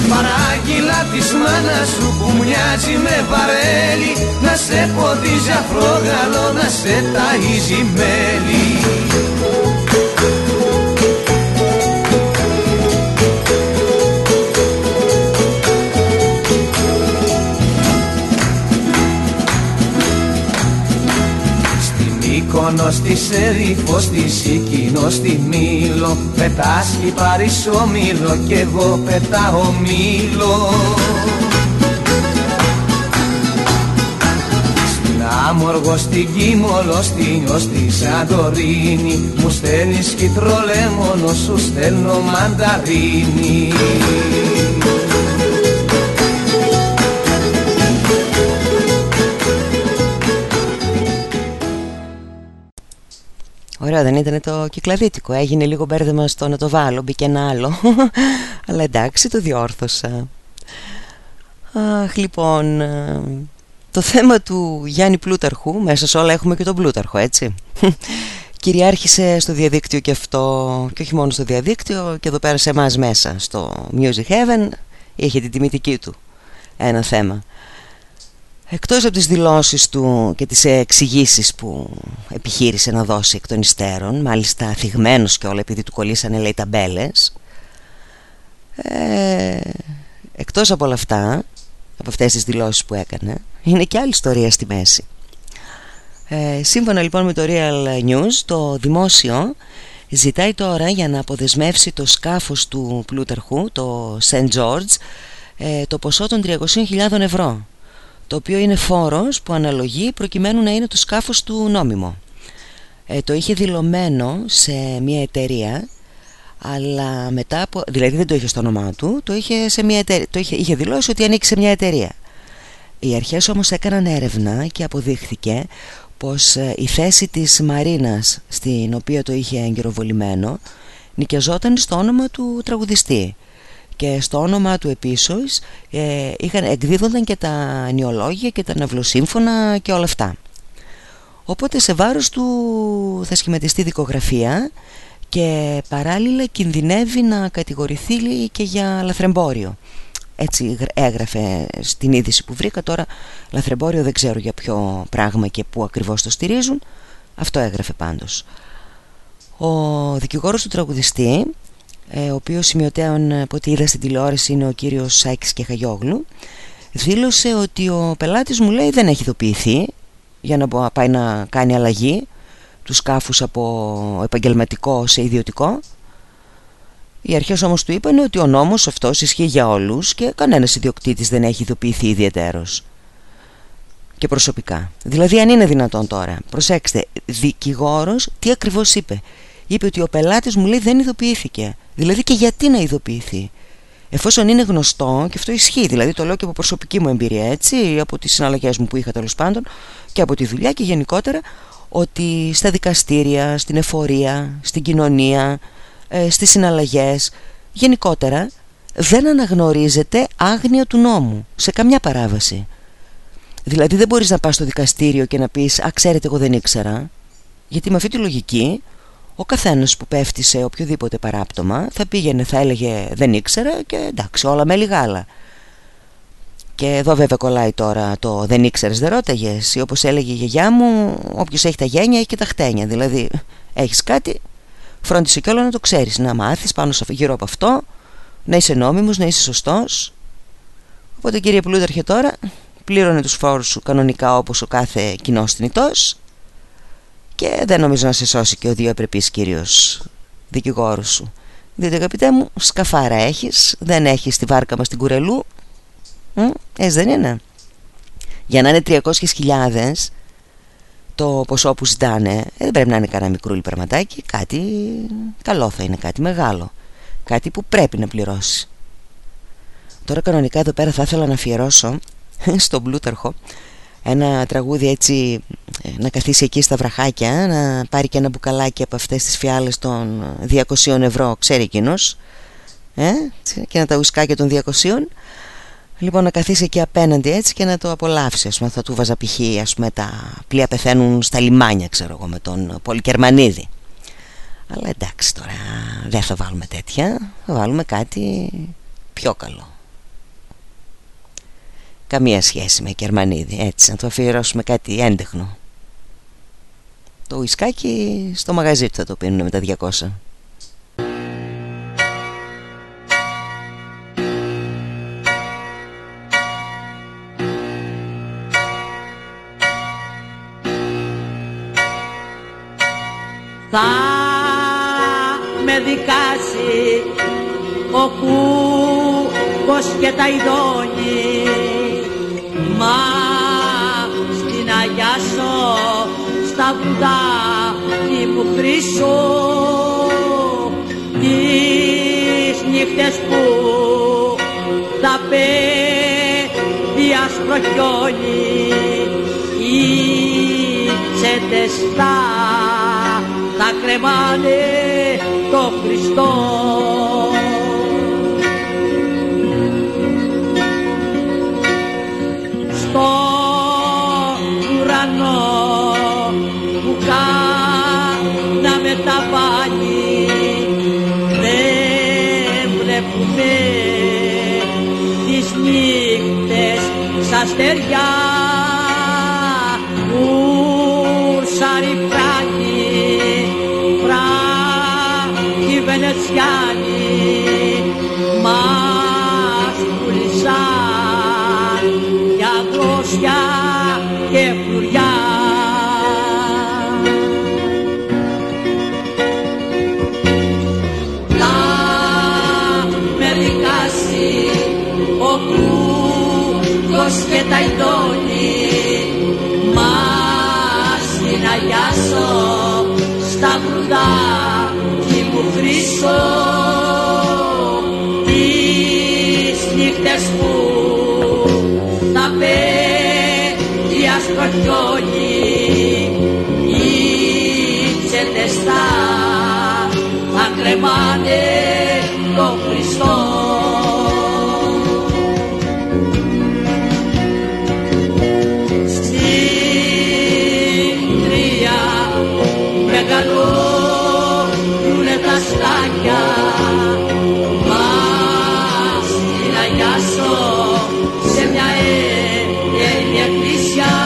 Παράγγειλα της μάνας σου που μοιάζει με βαρέλι Να σε ποδίζει αφρόγαλο, να σε ταΐζει μέλι Μύκονο στη Σερίφο, στη Σικίνο, στη Μήλο. Πετάσχει Παρίσο Μήλο κι εγώ πετάω Μήλο. Στην Άμοργο, στην Κίμολο, στην Νιώ, στη Σαντορίνη Μου στέλνεις κυτρό λέμονο, σου στέλνω μανταρίνι Ωραίο δεν ήταν το κυκλαδίτικο. Έγινε λίγο μπέρδεμα στο να το βάλω Μπήκε ένα άλλο. Αλλά εντάξει το διόρθωσα. Αχ λοιπόν ε, Το θέμα του Γιάννη Πλούταρχου Μέσα σε όλα έχουμε και τον Πλούταρχο έτσι. Κυριάρχησε στο διαδίκτυο και αυτό Και όχι μόνο στο διαδίκτυο Και εδώ πέρα σε εμάς μέσα Στο Music Heaven. Είχε την τιμητική του Ένα θέμα Εκτός από τις δηλώσεις του και τις εξηγήσεις που επιχείρησε να δώσει εκ των υστέρων Μάλιστα θυγμένος και όλα επειδή του κολλήσανε λέει ταμπέλες ε, Εκτός από όλα αυτά Από αυτές τις δηλώσεις που έκανε Είναι και άλλη ιστορία στη μέση ε, Σύμφωνα λοιπόν με το Real News Το δημόσιο ζητάει τώρα για να αποδεσμεύσει το σκάφος του Πλούταρχου Το St. George ε, Το ποσό των 300.000 ευρώ το οποίο είναι φόρος που αναλογεί προκειμένου να είναι το σκάφος του νόμιμο. Ε, το είχε δηλωμένο σε μια εταιρεία αλλά μετά από, δηλαδή δεν το είχε στο όνομά του το είχε, σε μια εταιρεία, το είχε, είχε δηλώσει ότι ανήκει σε μια εταιρεία οι αρχές όμως έκαναν έρευνα και αποδείχθηκε πως ε, η θέση της Μαρίνας στην οποία το είχε εγκυροβολημένο νοικιαζόταν στο όνομα του τραγουδιστή και στο όνομα του επίσης ε, είχαν, εκδίδονταν και τα νεολόγια και τα ναυλοσύμφωνα και όλα αυτά. Οπότε σε βάρος του θα σχηματιστεί δικογραφία και παράλληλα κινδυνεύει να κατηγορηθεί και για λαθρεμπόριο. Έτσι έγραφε στην είδηση που βρήκα τώρα λαθρεμπόριο δεν ξέρω για ποιο πράγμα και πού ακριβώς το στηρίζουν αυτό έγραφε πάντως ο δικηγόρος του τραγουδιστή ε, ο οποίος σημειωτέων ε, από ό,τι είδα στην τηλεόραση είναι ο κύριος Σάκης και Χαγιόγλου δήλωσε ότι ο πελάτης μου λέει δεν έχει ειδοποιηθεί για να πάει να κάνει αλλαγή τους σκάφους από επαγγελματικό σε ιδιωτικό. Οι αρχές όμως του είπαν ότι ο νόμος αυτός ισχύει για όλους και κανένας ιδιοκτήτης δεν έχει ειδοποιηθεί ιδιαίτερος και προσωπικά. Δηλαδή αν είναι δυνατόν τώρα προσέξτε δικηγόρος τι ακριβώς είπε είπε ότι ο πελάτης μου λέει δεν ειδοποιήθηκε Δηλαδή και γιατί να ειδοποιηθεί; Εφόσον είναι γνωστό, και αυτό ισχύει, δηλαδή το λέω και από προσωπική μου εμπειρία, έτσι, από τις συναλλαγές μου που είχα τέλος πάντων και από τη δουλειά και γενικότερα, ότι στα δικαστήρια, στην εφορία, στην κοινωνία, ε, στις συναλλαγές, γενικότερα δεν αναγνωρίζεται άγνοια του νόμου σε καμιά παράβαση. Δηλαδή δεν μπορείς να πας στο δικαστήριο και να πεις «Α, ξέρετε, εγώ δεν ήξερα». Γιατί με αυτή τη λογική ο καθένας που πέφτει σε οποιοδήποτε παράπτωμα θα πήγαινε, θα έλεγε δεν ήξερα και εντάξει όλα με λιγάλα. Και εδώ βέβαια κολλάει τώρα το δεν ήξερες δεν ρώταγες ή όπως έλεγε η γιαγιά μου όποιος έχει τα γένια έχει και τα χτένια δηλαδή έχεις κάτι φρόντισε κιόλα να το ξέρεις να μάθεις πάνω σε, γύρω από αυτό να είσαι νόμιμος, να είσαι σωστός. Οπότε κύριε Πλούταρχε τώρα πλήρωνε τους φόρους σου κανονικά όπως ο κάθε κοινός θνητός και δεν νομίζω να σε σώσει και ο δύο επρεπής κύριος δικηγόρος σου. Δείτε αγαπητέ μου σκαφάρα έχεις Δεν έχεις τη βάρκα μας την κουρελού. Έτσι δεν είναι; Για να είναι 300.000 Το ποσό που ζητάνε ε, Δεν πρέπει να είναι κανένα μικρούλι πραγματάκι Κάτι καλό θα είναι κάτι μεγάλο. Κάτι που πρέπει να πληρώσει. Τώρα κανονικά εδώ πέρα θα ήθελα να αφιερώσω Στον Πλούταρχο ένα τραγούδι έτσι ε, να καθίσει εκεί στα βραχάκια να πάρει και ένα μπουκαλάκι από αυτές τις φιάλες των 200 ευρώ ξέρει εκείνος ε, και να τα ουσκάκια των 200 λοιπόν να καθίσει εκεί απέναντι έτσι και να το απολαύσει ας πούμε, θα του βάζα π.χ. τα πλοία πεθαίνουν στα λιμάνια ξέρω εγώ με τον Πολυκερμανίδη. Αλλά εντάξει τώρα δεν θα βάλουμε τέτοια θα βάλουμε κάτι πιο καλό καμία σχέση με Κερμανίδη έτσι να του αφιερώσουμε κάτι έντεχνο. Το ουισκάκι στο μαγαζί του θα το πίνουν με τα 200 θα με δικάσει ο κούκος και τα ειδώνει στα βουδάκι μου χρυσό τις νύχτες που τα παιδί άσπρο χιόνι οι θα κρεμάνε το Χριστό. Στο σαν αστεριά Βενετσιάνοι μας πουλήσαν για γλώσια τα ειδώνει. Μας την αγιάσω στα βρουδά χρυσό. Τις νύχτες που τα παιδιά σπαθιώνει οι τσετεστά θα κρεμάνε job.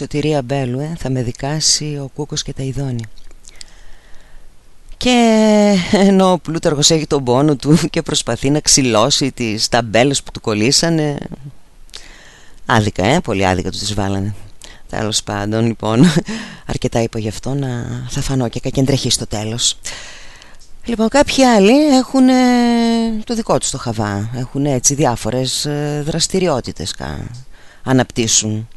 Σωτηρία Μπέλου ε, θα με δικάσει ο Κούκος και τα Ιδόνια και ενώ ο Πλούταρχος έχει τον πόνο του και προσπαθεί να ξυλώσει τις ταμπέλες που του κολλήσανε Άδικα, ε, πολύ άδικα τους τις βάλανε. Τέλος πάντων, λοιπόν, αρκετά είπα γι' αυτό να θα φανώ και κακεντρεχή στο τέλος. Λοιπόν, κάποιοι άλλοι έχουν το δικό τους το χαβά. Έχουν έτσι διάφορες ε, δραστηριότητες Αναπτύσσουν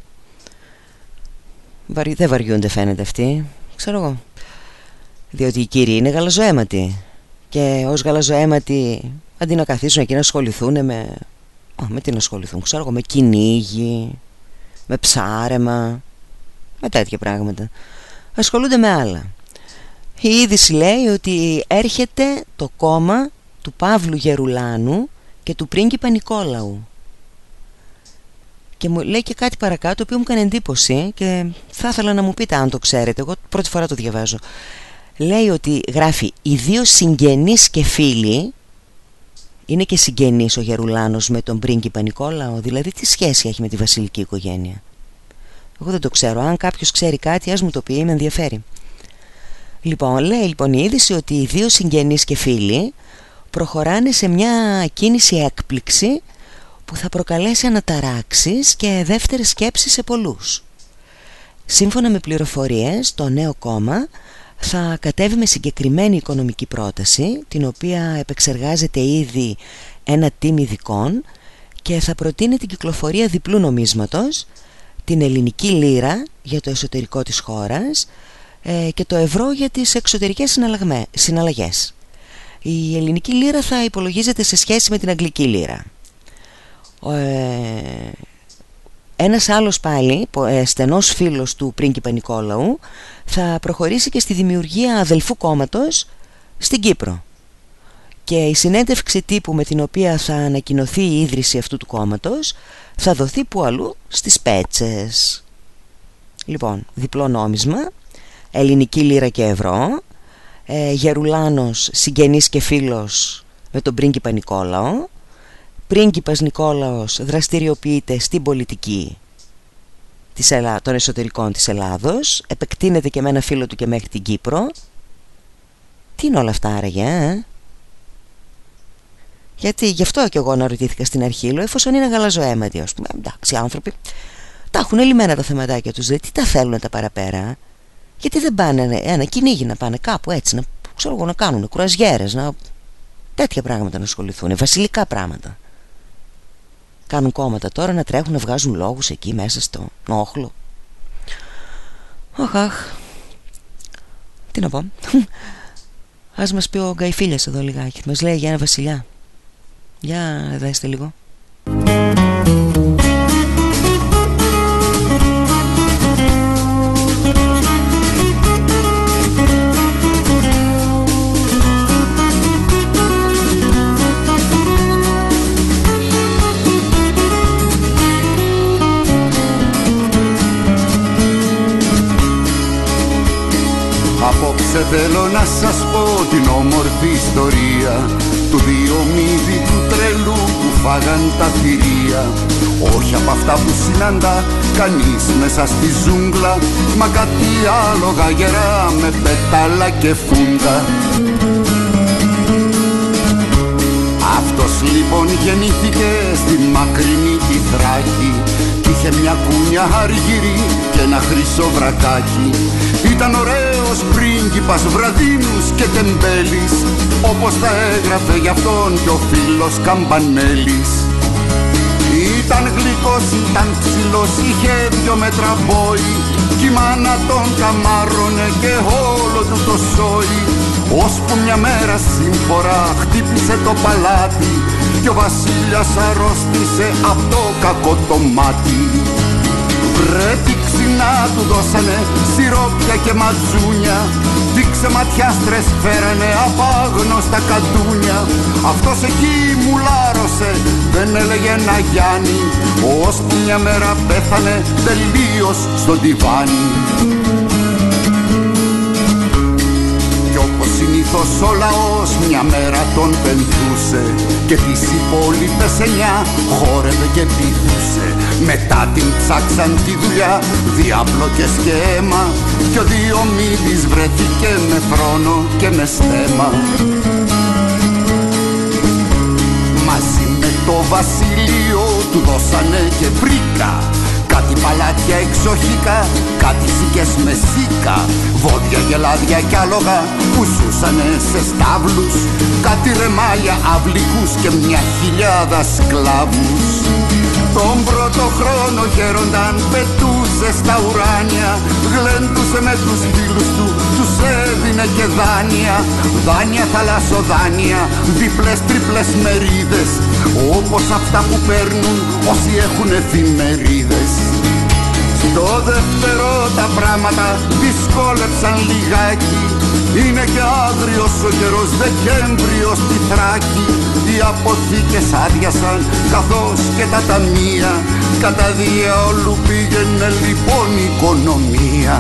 δεν βαριούνται φαίνεται αυτοί Ξέρω εγώ. Διότι οι κύριοι είναι γαλαζοαίματοι. Και ως γαλαζοαίματοι Αντί να καθίσουν εκεί να ασχοληθούν με Με τι να ασχοληθούν Ξέρω εγώ με κυνήγι Με ψάρεμα Με τέτοια πράγματα. Ασχολούνται με άλλα. Η είδηση λέει ότι έρχεται το κόμμα του Παύλου Γερουλάνου και του πρίγκιπα Νικόλαου και μου λέει και κάτι παρακάτω, το οποίο μου έκανε εντύπωση και θα ήθελα να μου πείτε αν το ξέρετε. Εγώ πρώτη φορά το διαβάζω. Λέει ότι γράφει οι δύο συγγενείς και φίλοι είναι και συγγενείς ο Γερουλάνος με τον πρίγκιπα Νικόλαο Δηλαδή τι σχέση έχει με τη βασιλική οικογένεια Εγώ δεν το ξέρω Αν κάποιος ξέρει κάτι ας μου το πει με ενδιαφέρει Λοιπόν λέει λοιπόν η είδηση ότι οι δύο συγγενείς και φίλοι Προχωράνε σε μια κίνηση έκπληξη που θα προκαλέσει αναταράξεις και δεύτερη σκέψη σε πολλούς. Σύμφωνα με πληροφορίες, το νέο κόμμα θα κατέβει με συγκεκριμένη οικονομική πρόταση, την οποία επεξεργάζεται ήδη ένα team ειδικών και θα προτείνει την κυκλοφορία διπλού νομίσματος, την ελληνική λίρα για το εσωτερικό της χώρας ε, και το ευρώ για τις εξωτερικές συναλλαγές. Η ελληνική λίρα θα υπολογίζεται σε σχέση με την αγγλική λίρα. Ε, ένας άλλος πάλι, ε, στενός φίλος του πρίγκιπα Νικόλαου, θα προχωρήσει και στη δημιουργία αδελφού κόμματος στην Κύπρο. Και η συνέντευξη τύπου με την οποία θα ανακοινωθεί η ίδρυση αυτού του κόμματος θα δοθεί που αλλού στις Πέτσες. Λοιπόν, διπλό νόμισμα, ελληνική λίρα και ευρώ, ε, Γερουλάνος συγγενής και φίλος με τον πρίγκιπα Νικόλαο, πρίγκιπας Νικόλαος δραστηριοποιείται στην πολιτική της Ελλά... των εσωτερικών της Ελλάδος επεκτείνεται και με ένα φίλο του και μέχρι την Κύπρο. Τι είναι όλα αυτά άραγε ε; γιατί γι' αυτό και εγώ αναρωτήθηκα στην αρχή λέω, εφόσον είναι γαλαζοαίματοι ας πούμε. Εντάξει άνθρωποι τα έχουν λυμμένα τα θεματάκια τους δε, τι τα θέλουν τα παραπέρα; Γιατί δεν πάνε ένα κυνήγι να πάνε κάπου έτσι να, ξέρω εγώ, να κάνουν κουραζιέρες να... τέτοια πράγματα να ασχοληθούν βασιλικά πράγματα Κάνουν κόμματα τώρα να τρέχουν να βγάζουν λόγους εκεί μέσα στο όχλο. Αχ, αχ. Τι να πω. Ας μας πει ο Γκαϊφίλιας εδώ λιγάκι. Μας λέει για ένα βασιλιά Για δέστε λίγο Απόψε θέλω να σας πω την όμορφη ιστορία Του Διομήδη του τρελού που φάγαν τα θηρία. Όχι από αυτά που συναντά κανείς μέσα στη ζούγκλα Μα κάτι άλλο γαγερά με πετάλα και φούντα. Αυτός λοιπόν γεννήθηκε στη μακρινή τη Θράκη Κι είχε μια κούνια αργυρή και ένα χρυσό βρακάκι. Ήταν ωραίος πρίγκιπας βραδίνους και τεμπέλης Όπως τα έγραφε γι' αυτόν και ο φίλος Καμπανέλης. Ήταν γλυκός, ήταν ψηλός, είχε δυο μέτρα μπόι Κι η μάνα τον καμάρωνε και όλο του το σόι. Ώσπου μια μέρα σύμφορα χτύπησε το παλάτι Και ο βασίλιας αρρώστησε από το κακό το μάτι. Πρέπει ξινά του δώσανε σιρόπια και ματζούνια. Τι ξεματιάστρες φέρανε από άγνωστα καντούνια. Αυτός εκεί μου λάρωσε δεν έλεγε να Γιάννη Ώσπου μια μέρα πέθανε τελείως στο τιβάνι συνήθως ο λαός μια μέρα τον πενθούσε και τις υπόλοιπες εννιά χόρευε και πηδούσε. Μετά την ψάξαν τη δουλειά διάπλο και σκέμα κι ο Διομήδης βρέθηκε με φρόνο και με στέμα. Μαζί με το βασίλειο του δώσανε και βρήκα Κάτι παλάτια εξοχικά, κάτι σίκες με σίκα. Βόδια, γελάδια κι άλογα που ζούσανε σε στάβλους. Κάτι ρεμάλια αυλικούς και μια χιλιάδα σκλάβους τον πρώτο χρόνο γέρονταν πετούσες στα ουράνια Γλέντουσε με τους φίλους του, τους έδινε και δάνεια. Δάνεια θαλασσοδάνεια, διπλές τρίπλες μερίδες Όπως αυτά που παίρνουν όσοι έχουν εφημερίδες Στο δεύτερο τα πράγματα δυσκόλεψαν λιγάκι. Είναι και άγριος ο καιρός Δεκέμβριος στη Θράκη. Οι αποθήκες άδειασαν καθώς και τα ταμεία. Κατά διαόλου πήγαινε λοιπόν η οικονομία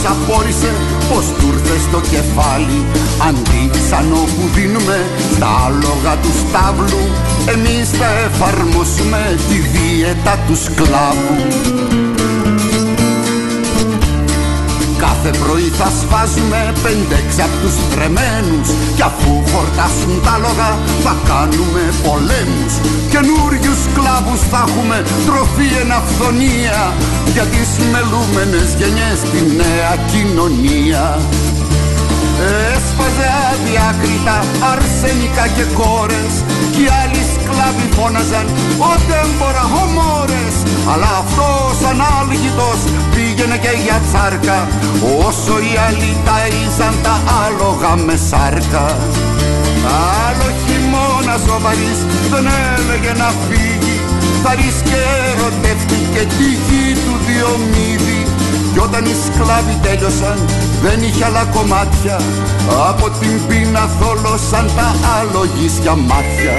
κι αυτός απόρρισε πως του ήρθε στο κεφάλι. Αντί σαν όπου δίνουμε στα άλογα του στάβλου Εμείς θα εφαρμόσουμε τη δίαιτα του σκλάβου Κάθε πρωί θα σβάζουμε πέντε-έξι απ' τους τρεμένους Κι αφού χορτάσουν τα λόγα θα κάνουμε πολέμους. Καινούριους σκλάβους θα έχουμε τροφή εν αυθονία. Για τις μελούμενες γενιές τη νέα κοινωνία. Έσπαζε αδιάκριτα αρσενικά και κόρες. Κι οι άλλοι σκλάβοι φώναζαν ο τέμπορα μόρες Αλλά αυτός ανάλγητος πήγαινε και για τσάρκα. Όσο οι άλλοι ταΐζαν τα άλογα με σάρκα. Άλλο χειμώνας ο βαρύς δεν έλεγε να φύγει. Θα ρίσκε ερωτεύτηκε τη γη του Διομήδη. Κι όταν οι σκλάβοι τέλειωσαν δεν είχε άλλα κομμάτια. Από την πείνα θόλωσαν τα αλογίσια μάτια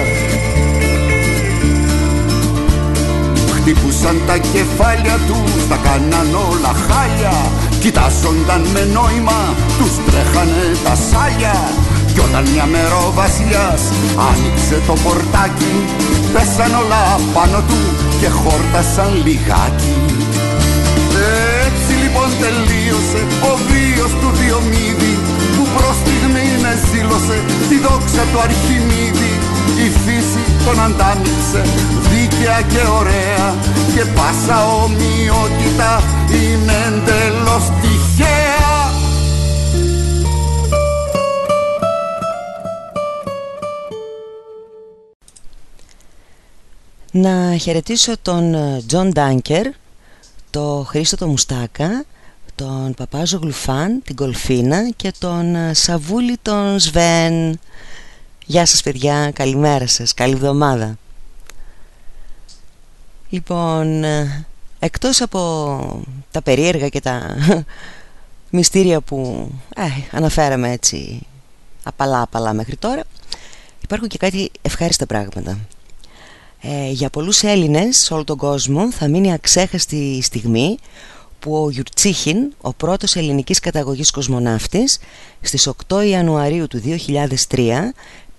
Χτυπούσαν τα κεφάλια τους, τα κάναν όλα χάλια. Κοιτάζονταν με νόημα, τους τρέχανε τα σάλια. Κι όταν μια μέρα ο βασιλιάς άνοιξε το πορτάκι Πέσαν όλα πάνω του και χόρτασαν λιγάκι. Έτσι λοιπόν τελείωσε ο βίος του Διομήδη Που προς στιγμήνες ζήλωσε τη δόξα του Αρχιμίδη Η φύση τον αντάμιξε δίκαια και ωραία Και πάσα ομοιότητα είναι εντελώς τυχαία Να χαιρετήσω τον Τζον Ντάνκερ, το Χρήστο το Μουστάκα, τον Παπάζο Γλουφάν, την Κολφίνα και τον ε, Σαβούλη τον Σβέν. Γεια σας παιδιά, καλημέρα σας, καλή εβδομάδα. Λοιπόν, ε, εκτός από τα περίεργα και τα μυστήρια που ε, αναφέραμε έτσι απαλά απαλά μέχρι τώρα, υπάρχουν και κάτι ευχάριστα πράγματα. Ε, για πολλούς Έλληνες σε όλο τον κόσμο θα μείνει αξέχαστη η στιγμή που ο Γιουρτσίχιν, ο πρώτος ελληνικής καταγωγής κοσμοναύτης, στις 8 Ιανουαρίου του 2003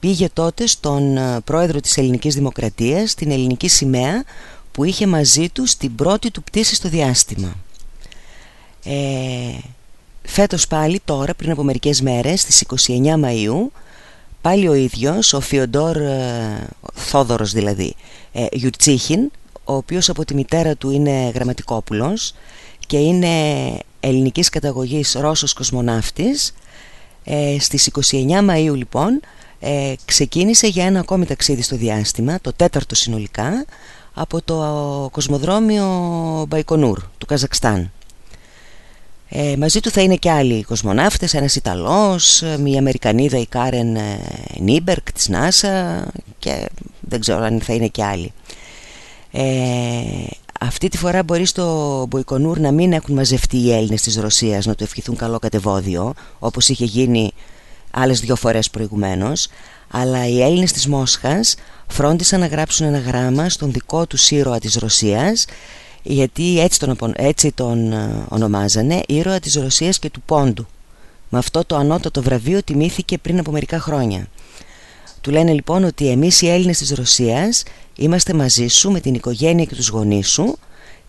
πήγε τότε στον ε, πρόεδρο της Ελληνικής Δημοκρατίας την ελληνική σημαία που είχε μαζί του στην πρώτη του πτήση στο διάστημα. Ε, φέτος πάλι τώρα πριν από μερικές μέρες στις 29 Μαΐου πάλι ο ίδιος, ο Φιοντόρ ε, Θόδωρος δηλαδή, ε, Γιουρτσίχιν, ο οποίος από τη μητέρα του είναι γραμματικόπουλος και είναι ελληνικής καταγωγής Ρώσος κοσμοναύτης, ε, στις 29 Μαΐου λοιπόν ε, ξεκίνησε για ένα ακόμη ταξίδι στο διάστημα, το τέταρτο συνολικά, από το κοσμοδρόμιο Μπαϊκονούρ του Καζακστάν. Ε, μαζί του θα είναι και άλλοι κοσμοναύτες, ένας Ιταλός, μια Αμερικανίδα η Κάρεν ε, Νίμπερκ της ΝΑΣΑ και δεν ξέρω αν θα είναι και άλλοι. Ε, αυτή τη φορά μπορεί στο Μπαϊκονούρ να μην έχουν μαζευτεί οι Έλληνες της Ρωσίας να του ευχηθούν καλό κατευόδιο όπως είχε γίνει άλλες δύο φορές προηγουμένως αλλά οι Έλληνες της Μόσχας φρόντισαν να γράψουν ένα γράμμα στον δικό τους ήρωα της Ρωσίας γιατί έτσι τον, έτσι τον ε, ονομάζανε ήρωα της Ρωσίας και του Πόντου. Με αυτό το ανώτατο βραβείο τιμήθηκε πριν από μερικά χρόνια. Του λένε λοιπόν ότι εμείς οι Έλληνες της Ρωσίας είμαστε μαζί σου με την οικογένεια και τους γονείς σου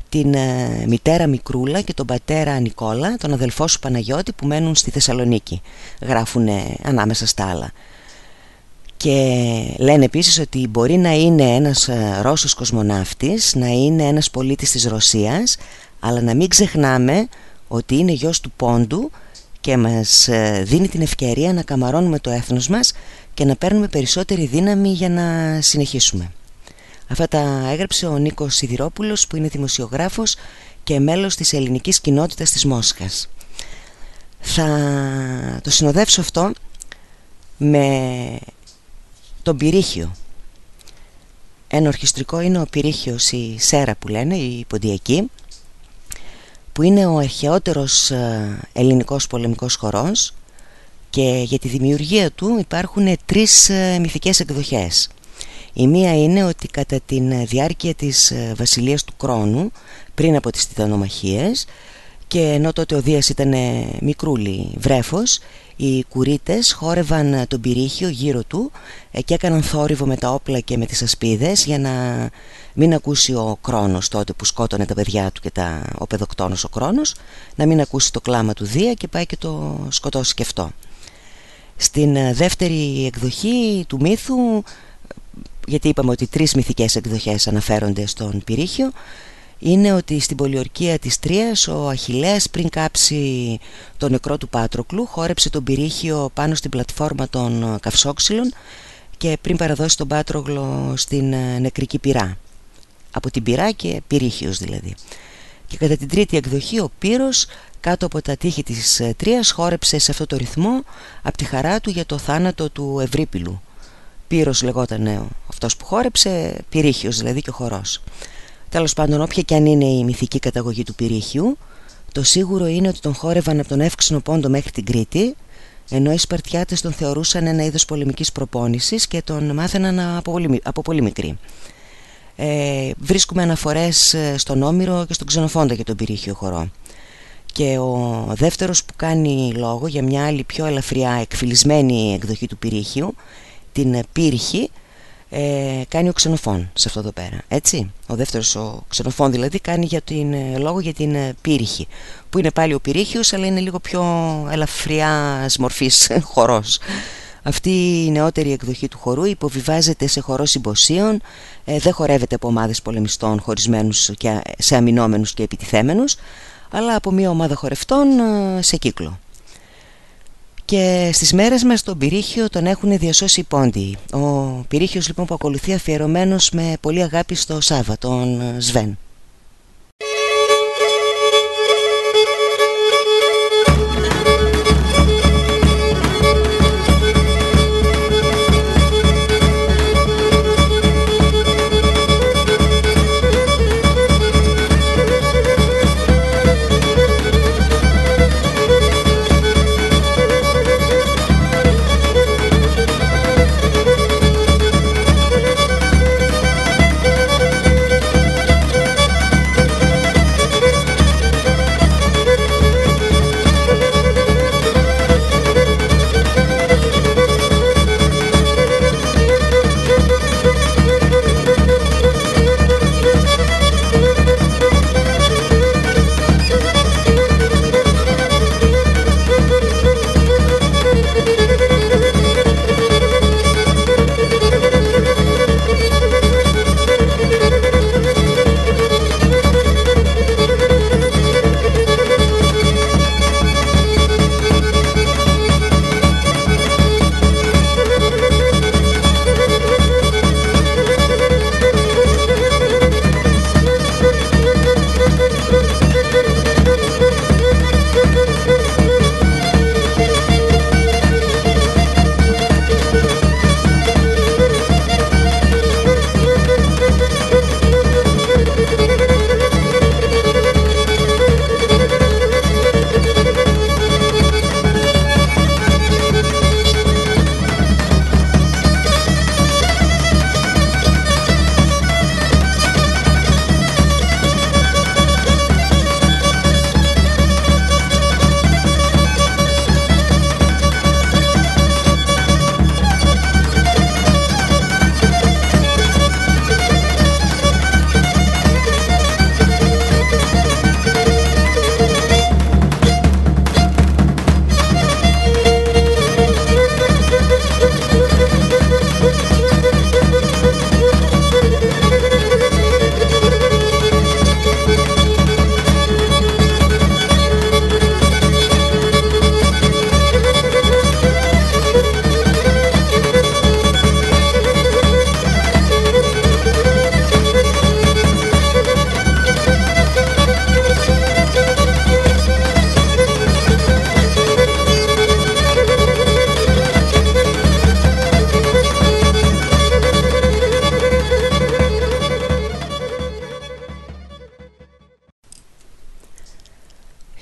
την ε, μητέρα Μικρούλα και τον πατέρα Νικόλα, τον αδελφό σου Παναγιώτη που μένουν στη Θεσσαλονίκη γράφουν ανάμεσα στα άλλα και λένε επίσης ότι μπορεί να είναι ένας ε, Ρώσος κοσμοναύτης, να είναι ένας πολίτης της Ρωσίας, αλλά να μην ξεχνάμε ότι είναι γιος του Πόντου και μας ε, δίνει την ευκαιρία να καμαρώνουμε το έθνος μας και να παίρνουμε περισσότερη δύναμη για να συνεχίσουμε. Αυτά τα έγραψε ο Νίκος Σιδηρόπουλος που είναι δημοσιογράφος και μέλος της ελληνικής κοινότητας της Μόσχας. Θα το συνοδεύσω αυτό με τον πυρίχιο. Ένα ορχιστρικό είναι ο πυρίχιος η Σέρα που λένε, η Ποντιακή που είναι ο αρχαιότερος ε, ελληνικός πολεμικός χορός και για τη δημιουργία του υπάρχουν τρεις ε, μυθικές εκδοχές. Η μία είναι ότι κατά τη διάρκεια της βασιλείας του Κρόνου, πριν από τις τιτανομαχίες, και ενώ τότε ο Δίας ήταν μικρούλι βρέφος, οι κουρίτες χόρευαν τον πυρίχιο γύρω του και έκαναν θόρυβο με τα όπλα και με τις ασπίδες για να μην ακούσει ο Κρόνος τότε που σκότωνε τα παιδιά του και τα, ο παιδοκτόνος ο Κρόνος να μην ακούσει το κλάμα του Δία και πάει και το σκοτώσει και αυτό. Στην ε, δεύτερη εκδοχή του μύθου γιατί είπαμε ότι τρεις μυθικές εκδοχές αναφέρονται στον Πυρίχιο είναι ότι στην πολιορκία της Τρίας ο Αχιλέας πριν κάψει το νεκρό του Πάτροκλου χόρεψε τον Πυρίχιο πάνω στην πλατφόρμα των Καυσόξυλων και πριν παραδώσει τον Πάτρογλο στην ε, νεκρική πυρά. Από την πυρά και Πυρίχιος δηλαδή. Και κατά την τρίτη εκδοχή ο Πύρος κάτω από τα τείχη της ε, Τρίας χόρεψε σε αυτό το ρυθμό από τη χαρά του για το θάνατο του Ευρύπηλου Πύρος λεγόταν αυτός που χόρεψε Πυρίχιος δηλαδή και ο χορός Τέλος πάντων όποια και αν είναι η μυθική καταγωγή του Πυρίχιου το σίγουρο είναι ότι τον χόρευαν από τον Εύξηνο Πόντο μέχρι την Κρήτη ενώ οι Σπαρτιάτες τον θεωρούσαν ένα είδος πολεμικής προπόνησης και τον μάθαιναν από πολύ, από πολύ μικρή. Ε, βρίσκουμε αναφορές ε, στον Όμηρο και στον Ξενοφόντα για τον Πυρίχιο χορό. Και ο δεύτερος που κάνει λόγο για μια άλλη πιο ελαφριά εκφυλισμένη εκδοχή του Πυρίχιου, την Πύριχη, ε, κάνει ο ξενοφών σε αυτό εδώ πέρα έτσι. Ο δεύτερος ο ξενοφών δηλαδή κάνει για την, ε, λόγο για την ε, πύριχη που είναι πάλι ο πυρίχιος αλλά είναι λίγο πιο ελαφριάς μορφής χορός. Αυτή η νεότερη εκδοχή του χορού υποβιβάζεται σε χορό συμποσίων ε, δεν χορεύεται από ομάδες πολεμιστών χωρισμένους και, σε αμυνόμενους και επιτιθέμενους αλλά από μια ομάδα χορευτών σε κύκλο και στις μέρες μας τον Πυρίχιο τον έχουν διασώσει οι πόντιοι. Ο Πυρίχιος λοιπόν που ακολουθεί αφιερωμένος με πολύ αγάπη στο Σάβα, τον Σβέν.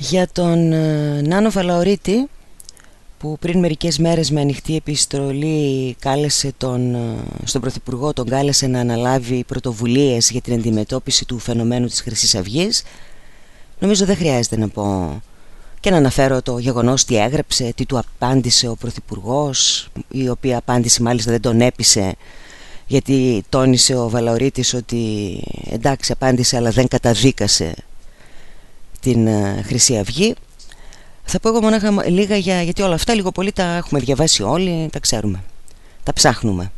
Για τον ε, Νάνο Βαλαωρίτη που πριν μερικές μέρες με ανοιχτή επιστρολή κάλεσε τον, στον Πρωθυπουργό τον κάλεσε να αναλάβει πρωτοβουλίες για την αντιμετώπιση του φαινομένου της χρυσής αυγής. νομίζω δεν χρειάζεται να πω και να αναφέρω το γεγονός τι έγραψε, τι του απάντησε ο Πρωθυπουργός, η οποία απάντηση μάλιστα δεν τον έπεισε γιατί τόνισε ο Βαλαωρίτης ότι εντάξει απάντησε αλλά δεν καταδίκασε την ε, Χρυσή Αυγή θα πω εγώ μονάχα λίγα για, γιατί όλα αυτά λίγο πολύ τα έχουμε διαβάσει όλοι, τα ξέρουμε, τα ψάχνουμε.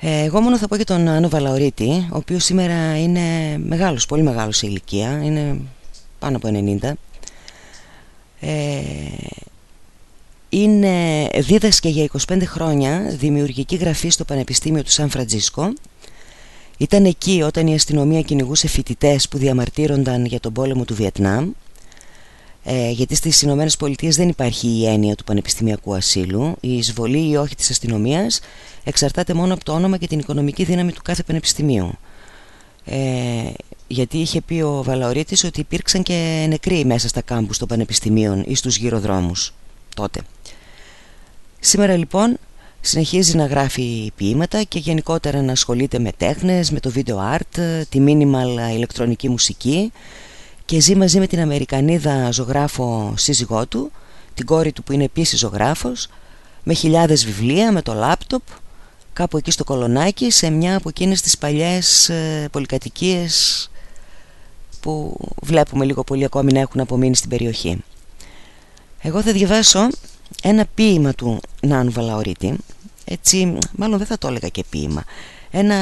Ε, εγώ μόνο θα πω για τον Άνω Βαλαωρίτη, ο οποίος σήμερα είναι μεγάλος, πολύ μεγάλος σε ηλικία, είναι πάνω από 90. Ε, είναι δίδασκε για 25 χρόνια δημιουργική γραφή στο Πανεπιστήμιο του Σαν Φραντζίσκο. Ήταν εκεί όταν η αστυνομία κυνηγούσε φοιτητές που διαμαρτύρονταν για τον πόλεμο του Βιετνάμ ε, γιατί στις Ηνωμένες Πολιτείες δεν υπάρχει η έννοια του πανεπιστημιακού ασύλου. Η εισβολή ή όχι της αστυνομίας εξαρτάται μόνο από το όνομα και την οικονομική δύναμη του κάθε πανεπιστημίου. Ε, γιατί είχε πει ο Βαλαωρίτης ότι υπήρξαν και νεκροί μέσα στα κάμπους των πανεπιστημίων ή στους γύρω δρόμους τότε. Σήμερα λοιπόν συνεχίζει να γράφει ποίηματα και γενικότερα να ασχολείται με τέχνες, με το video art, τη minimal ηλεκτρονική μουσική και ζει μαζί με την Αμερικανίδα ζωγράφο σύζυγό του, την κόρη του που είναι επίσης ζωγράφος, με χιλιάδες βιβλία, με το λάπτοπ, κάπου εκεί στο Κολονάκι, σε μια από εκείνες τις παλιές ε, πολυκατοικίες που βλέπουμε λίγο πολύ ακόμη να έχουν απομείνει στην περιοχή. Εγώ θα διαβάσω ένα ποίημα του Νάνου Βαλαωρίτη, έτσι μάλλον δεν θα το έλεγα και ποίημα, ένα,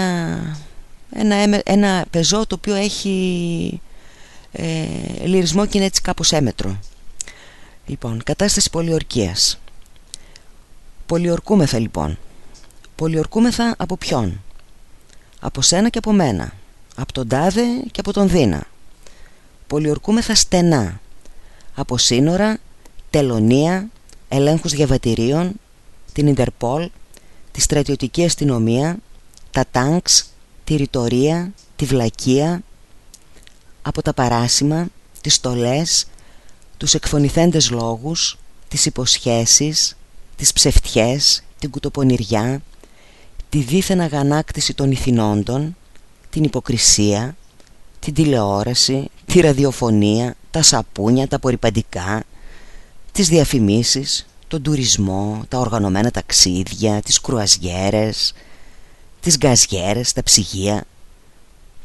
ένα, ένα πεζό το οποίο έχει ε, λυρισμό και είναι έτσι κάπως έμετρο. Λοιπόν, κατάσταση πολιορκίας. Πολιορκούμεθα λοιπόν. Πολιορκούμεθα από ποιον; Από σένα και από μένα. Από τον Τάδε και από τον Δίνα. Πολιορκούμεθα στενά. Από σύνορα, τελωνία, ελέγχους διαβατηρίων Την Ιντερπόλ, τη στρατιωτική αστυνομία Τα τάγκς, τη ρητορία, τη βλακεία από τα παράσημα, τις στολές, τους εκφωνηθέντες λόγους, τις υποσχέσεις, τις ψευτιές, την κουτοπονηριά, τη δίθεν αγανάκτηση των ηθινόντων, την υποκρισία, την τηλεόραση, τη ραδιοφωνία, τα σαπούνια, τα απορριπαντικά, τις διαφημίσεις, τον τουρισμό, τα οργανωμένα ταξίδια, τις κρουαζιέρες, τις γκαζιέρες, τα ψυγεία,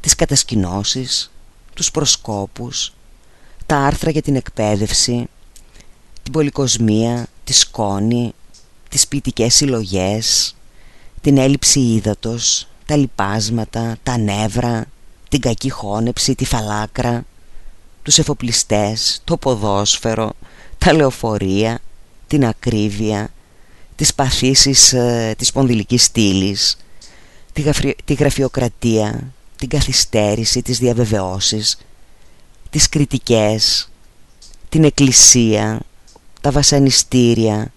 τις κατασκηνώσεις, τους προσκόπους, τα άρθρα για την εκπαίδευση, την πολυκοσμία, τη σκόνη, τις ποιητικές συλλογές, την έλλειψη ύδατος, τα λιπάσματα, τα νεύρα, την κακή χώνεψη, τη φαλάκρα, τους εφοπλιστές, το ποδόσφαιρο, τα λεωφορεία, την ακρίβεια, τις παθήσεις ε, της πονδυλικής στήλης, τη γραφειοκρατία, την καθυστέρηση, τις διαβεβαιώσεις, τις κριτικές, την εκκλησία, τα βασανιστήρια,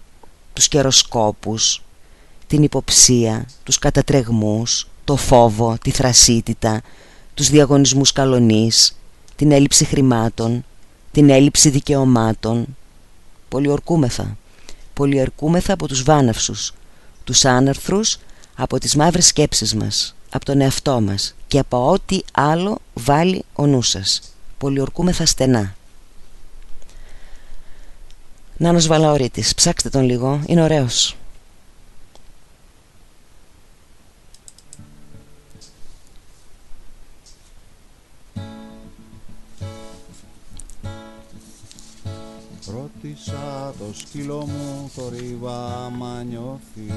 τους καιροσκόπους, την υποψία, τους κατατρεγμούς, το φόβο, τη θρασίτητα, τους διαγωνισμούς καλονής, την έλλειψη χρημάτων, την έλλειψη δικαιωμάτων. Πολιορκούμεθα. Πολιορκούμεθα από τους βάναυσους, τους άναρθρους, από τις μαύρες σκέψεις μας από τον εαυτό μας και από ό,τι άλλο βάλει ο νους σας. Πολιορκούμεθα στενά. Νάνος Βαλαωρίτης, ψάξτε τον λίγο, είναι ωραίος. Ρώτησα το σκύλο μου θορύβα άμα νιώθει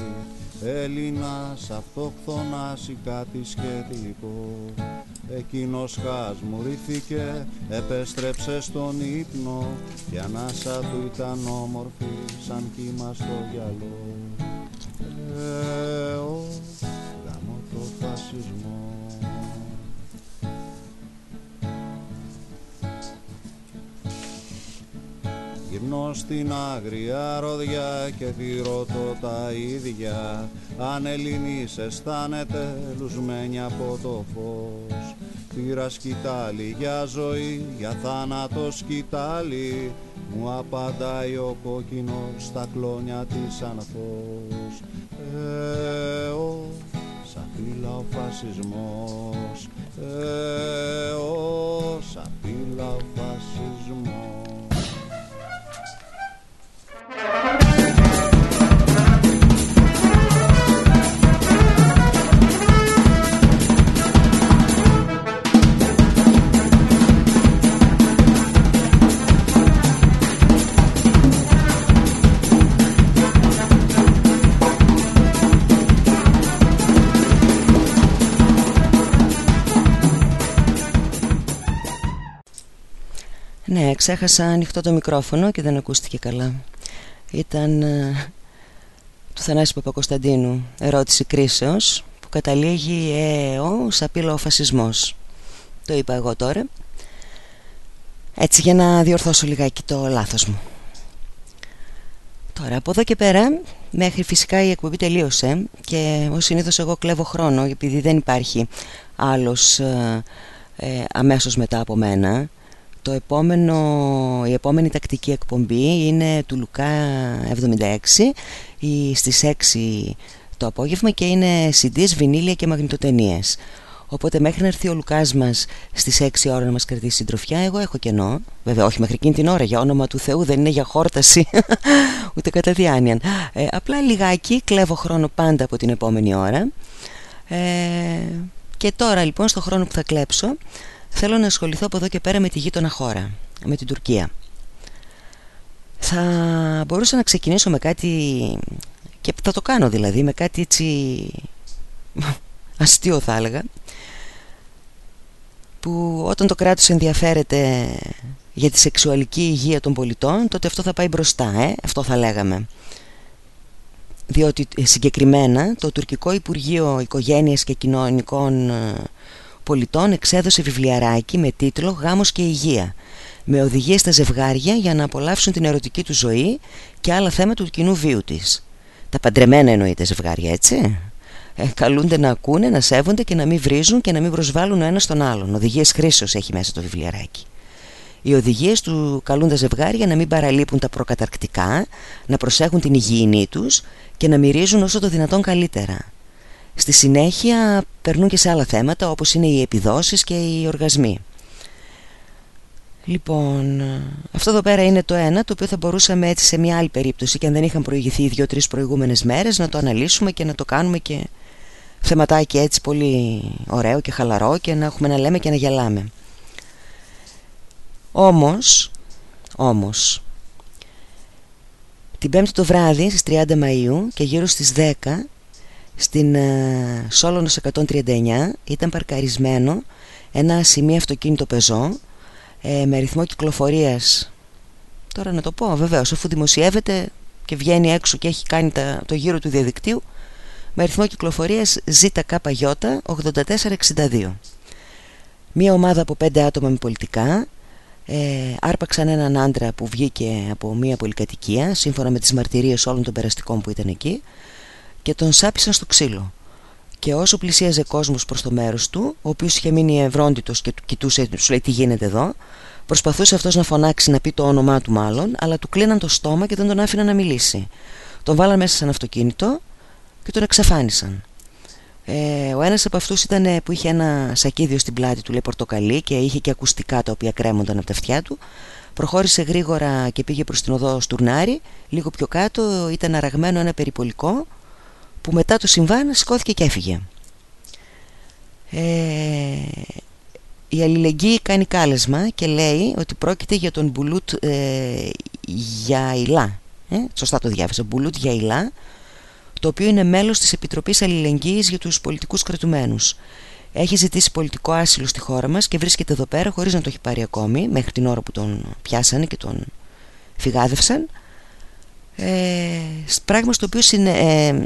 Έλληνας αυτόχθονας ή κάτι σχετικό. Εκείνος χασμουρήθηκε, επέστρεψε στον ύπνο Και ανάσα του ήταν όμορφη σαν κύμα στο γυαλό. Ε, ο, γαμώ το φασισμό Γυρνώ στην άγρια ροδιά και τη ρωτώ τα ίδια. Αν Ελληνής αισθάνεται λουσμένη από το φως χαρακτήρα σκητάλη Για ζωή, για θάνατο σκητάλη Μου απαντάει ο κόκκινος στα κλόνια της ανθός Ε, ο, σαπίλα ο φασισμός. Ε, ο, σαπίλα ο φασισμός Ναι, ξέχασα ανοιχτό το μικρόφωνο και δεν ακούστηκε καλά. Ήταν ε, του Θανάση Παπακοσταντίνου ερώτηση κρίσεως που καταλήγει ε, ο σαπίλο ο φασισμός. Το είπα εγώ τώρα. Έτσι για να διορθώσω λιγάκι το λάθος μου. Τώρα από εδώ και πέρα μέχρι φυσικά η εκπομπή τελείωσε και ως συνήθως εγώ κλέβω χρόνο επειδή δεν υπάρχει άλλος ε, ε, αμέσως μετά από μένα το επόμενο, η επόμενη τακτική εκπομπή είναι του Λουκά 76 ή στις 6 το απόγευμα και είναι CDs, βινίλια και μαγνητοτενίες. Οπότε μέχρι να έρθει ο Λουκάς μας στις 6 ώρα να μας κρατήσει συντροφιά Εγώ έχω κενό. Βέβαια όχι μέχρι εκείνη την ώρα για όνομα του Θεού Δεν είναι για χόρταση Ούτε κατά διάνοια. Ε, Απλά λιγάκι κλέβω χρόνο πάντα από την επόμενη ώρα. Ε, Και τώρα λοιπόν στο χρόνο που θα κλέψω Θέλω να ασχοληθώ από εδώ και πέρα με τη γείτονα χώρα Με την Τουρκία. Θα μπορούσα να ξεκινήσω με κάτι Και θα το κάνω δηλαδή Με κάτι έτσι αστείο θα έλεγα που όταν το κράτος ενδιαφέρεται για τη σεξουαλική υγεία των πολιτών τότε αυτό θα πάει μπροστά, ε; αυτό θα λέγαμε. Διότι ε, συγκεκριμένα το τουρκικό Υπουργείο Οικογένειας και Κοινωνικών ε, Πολιτών εξέδωσε βιβλιαράκι με τίτλο «Γάμος και Υγεία» με οδηγίες στα ζευγάρια για να απολαύσουν την ερωτική του ζωή και άλλα θέματα του κοινού βίου της. Τα παντρεμένα εννοείται ζευγάρια, έτσι ε, καλούνται να ακούνε, να σέβονται και να μην βρίζουν και να μην προσβάλλουν ο ένας τον άλλον. Οδηγίες χρήσεως έχει μέσα το βιβλιαράκι. Οι οδηγίες του καλούν τα ζευγάρια να μην παραλείπουν τα προκαταρκτικά, να προσέχουν την υγιεινή τους και να μυρίζουν όσο το δυνατόν καλύτερα. Στη συνέχεια περνούν και σε άλλα θέματα όπως είναι οι επιδόσεις και οι οργασμοί. Λοιπόν, αυτό εδώ πέρα είναι το ένα το οποίο θα μπορούσαμε έτσι σε μια άλλη περίπτωση και αν δεν είχαν προηγηθεί δύο-τρεις προηγούμενες μέρες να το αναλύσουμε και να το κάνουμε και θεματάκι έτσι πολύ ωραίο και χαλαρό και να έχουμε να λέμε και να γελάμε. Όμως, όμως, την πέμπτη το βράδυ στις 30 Μαΐου και γύρω στις 10 στην uh, Σόλωνος 139 ήταν παρκαρισμένο ένα σημείο αυτοκίνητο πεζό ε, με ρυθμό κυκλοφορίας τώρα να το πω βεβαίως αφού δημοσιεύεται και βγαίνει έξω και έχει κάνει τα, το γύρο του διαδικτύου με αριθμό κυκλοφορίας ZKY 8462. Μία ομάδα από πέντε άτομα με πολιτικά ε, άρπαξαν έναν άντρα που βγήκε από μία πολυκατοικία σύμφωνα με τις μαρτυρίες όλων των περαστικών που ήταν εκεί και τον σάπισαν στο ξύλο. Και όσο πλησίαζε κόσμος προς το μέρος του, ο οποίος είχε μείνει ευρόντιτος και του κοιτούσε, σου λέει τι γίνεται εδώ, προσπαθούσε αυτός να φωνάξει να πει το όνομά του μάλλον, αλλά του κλείναν το στόμα και δεν τον άφηναν να μιλήσει. Τον βάλαν μέσα σε ένα αυτοκίνητο και τον εξαφάνισαν. Ε, ο ένας από αυτούς ήταν ε, που είχε ένα σακίδιο στην πλάτη του λέει πορτοκαλί και είχε και ακουστικά τα οποία κρέμονταν από τα αυτιά του προχώρησε γρήγορα και πήγε προς την οδό Στουρνάρη λίγο πιο κάτω ήταν αραγμένο ένα περιπολικό που μετά το συμβάν σηκώθηκε και έφυγε ε, η αλληλεγγύη κάνει κάλεσμα και λέει ότι πρόκειται για τον Μπουλούτ ε, Γιαηλά ε, σωστά το διάβασα Μπουλούτ Γιαηλά το οποίο είναι μέλος της Επιτροπής Αλληλεγγύης για τους πολιτικούς κρατουμένους. Έχει ζητήσει πολιτικό άσυλο στη χώρα μας και βρίσκεται εδώ πέρα χωρίς να το έχει πάρει ακόμη μέχρι την ώρα που τον πιάσανε και τον φυγάδευσαν. Ε, πράγμα στο οποίο συνε, ε,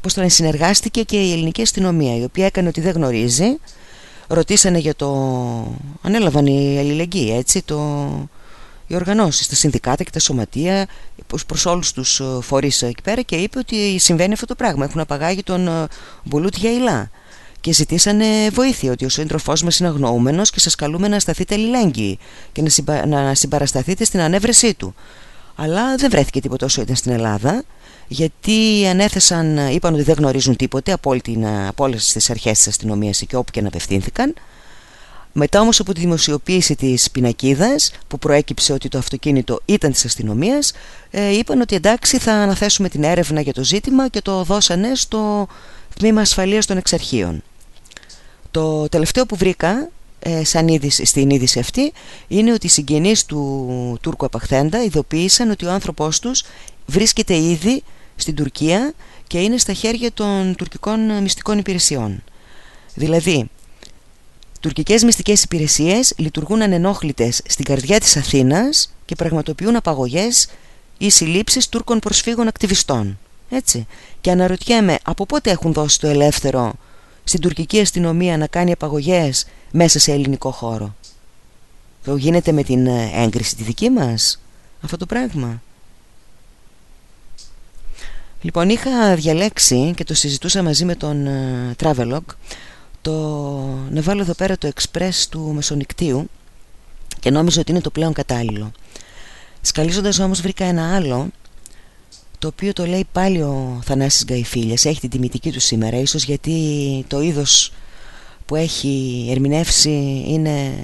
πώς τον συνεργάστηκε και η ελληνική αστυνομία η οποία έκανε ότι δεν γνωρίζει ρωτήσανε για το ανέλαβαν οι αλληλεγγύοι έτσι το οι οργανώσεις, τα συνδικάτα και τα σωματεία προς όλους τους ε, φορείς εκεί πέρα και είπε ότι συμβαίνει αυτό το πράγμα. Έχουν απαγάγει τον ε, Μπουλούτ Γιαηλά. και ζητήσανε βοήθεια ότι ο σύντροφός μας είναι αγνοούμενος και σας καλούμε να σταθείτε αλληλέγγυοι και να, συμπα... να συμπαρασταθείτε στην ανέβρεσή του. Αλλά δεν βρέθηκε τίποτα όσο ήταν στην Ελλάδα γιατί ανέθεσαν, είπαν ότι δεν γνωρίζουν τίποτε από, όλη την, από όλες τις αρχές της αστυνομίας και όπου και να απευθύνθηκαν μετά όμως από τη δημοσιοποίηση της πινακίδας που προέκυψε ότι το αυτοκίνητο ήταν της αστυνομίας ε, είπαν ότι εντάξει θα αναθέσουμε την έρευνα για το ζήτημα και το δώσανε στο τμήμα ασφαλείας των εξαρχείων. Το τελευταίο που βρήκα ε, σαν είδηση, στην είδηση αυτή είναι ότι οι συγγενείς του Τούρκου Απαχθέντα ειδοποίησαν ότι ο άνθρωπός τους βρίσκεται ήδη στην Τουρκία και είναι στα χέρια των τουρκικών μυστικών υπηρεσιών. Δηλαδή, τουρκικές μυστικές υπηρεσίες λειτουργούν ανενόχλητες στην καρδιά της Αθήνας και πραγματοποιούν απαγωγές ή συλλήψεις Τούρκων προσφύγων ακτιβιστών. Έτσι. Και αναρωτιέμαι από πότε έχουν δώσει το ελεύθερο στην τουρκική αστυνομία να κάνει απαγωγές μέσα σε ελληνικό χώρο; Το γίνεται με την ε, έγκριση τη δική μας αυτό το πράγμα; Λοιπόν είχα διαλέξει και το συζητούσα μαζί με τον uh, Travelog το να βάλω εδώ πέρα το express του Μεσονικτίου και νόμιζα ότι είναι το πλέον κατάλληλο. Σκαλίζοντας όμως βρήκα ένα άλλο το οποίο το λέει πάλι ο Θανάσης Γκαϊφίλιας έχει την τιμητική του σήμερα ίσως γιατί το είδος που έχει ερμηνεύσει είναι...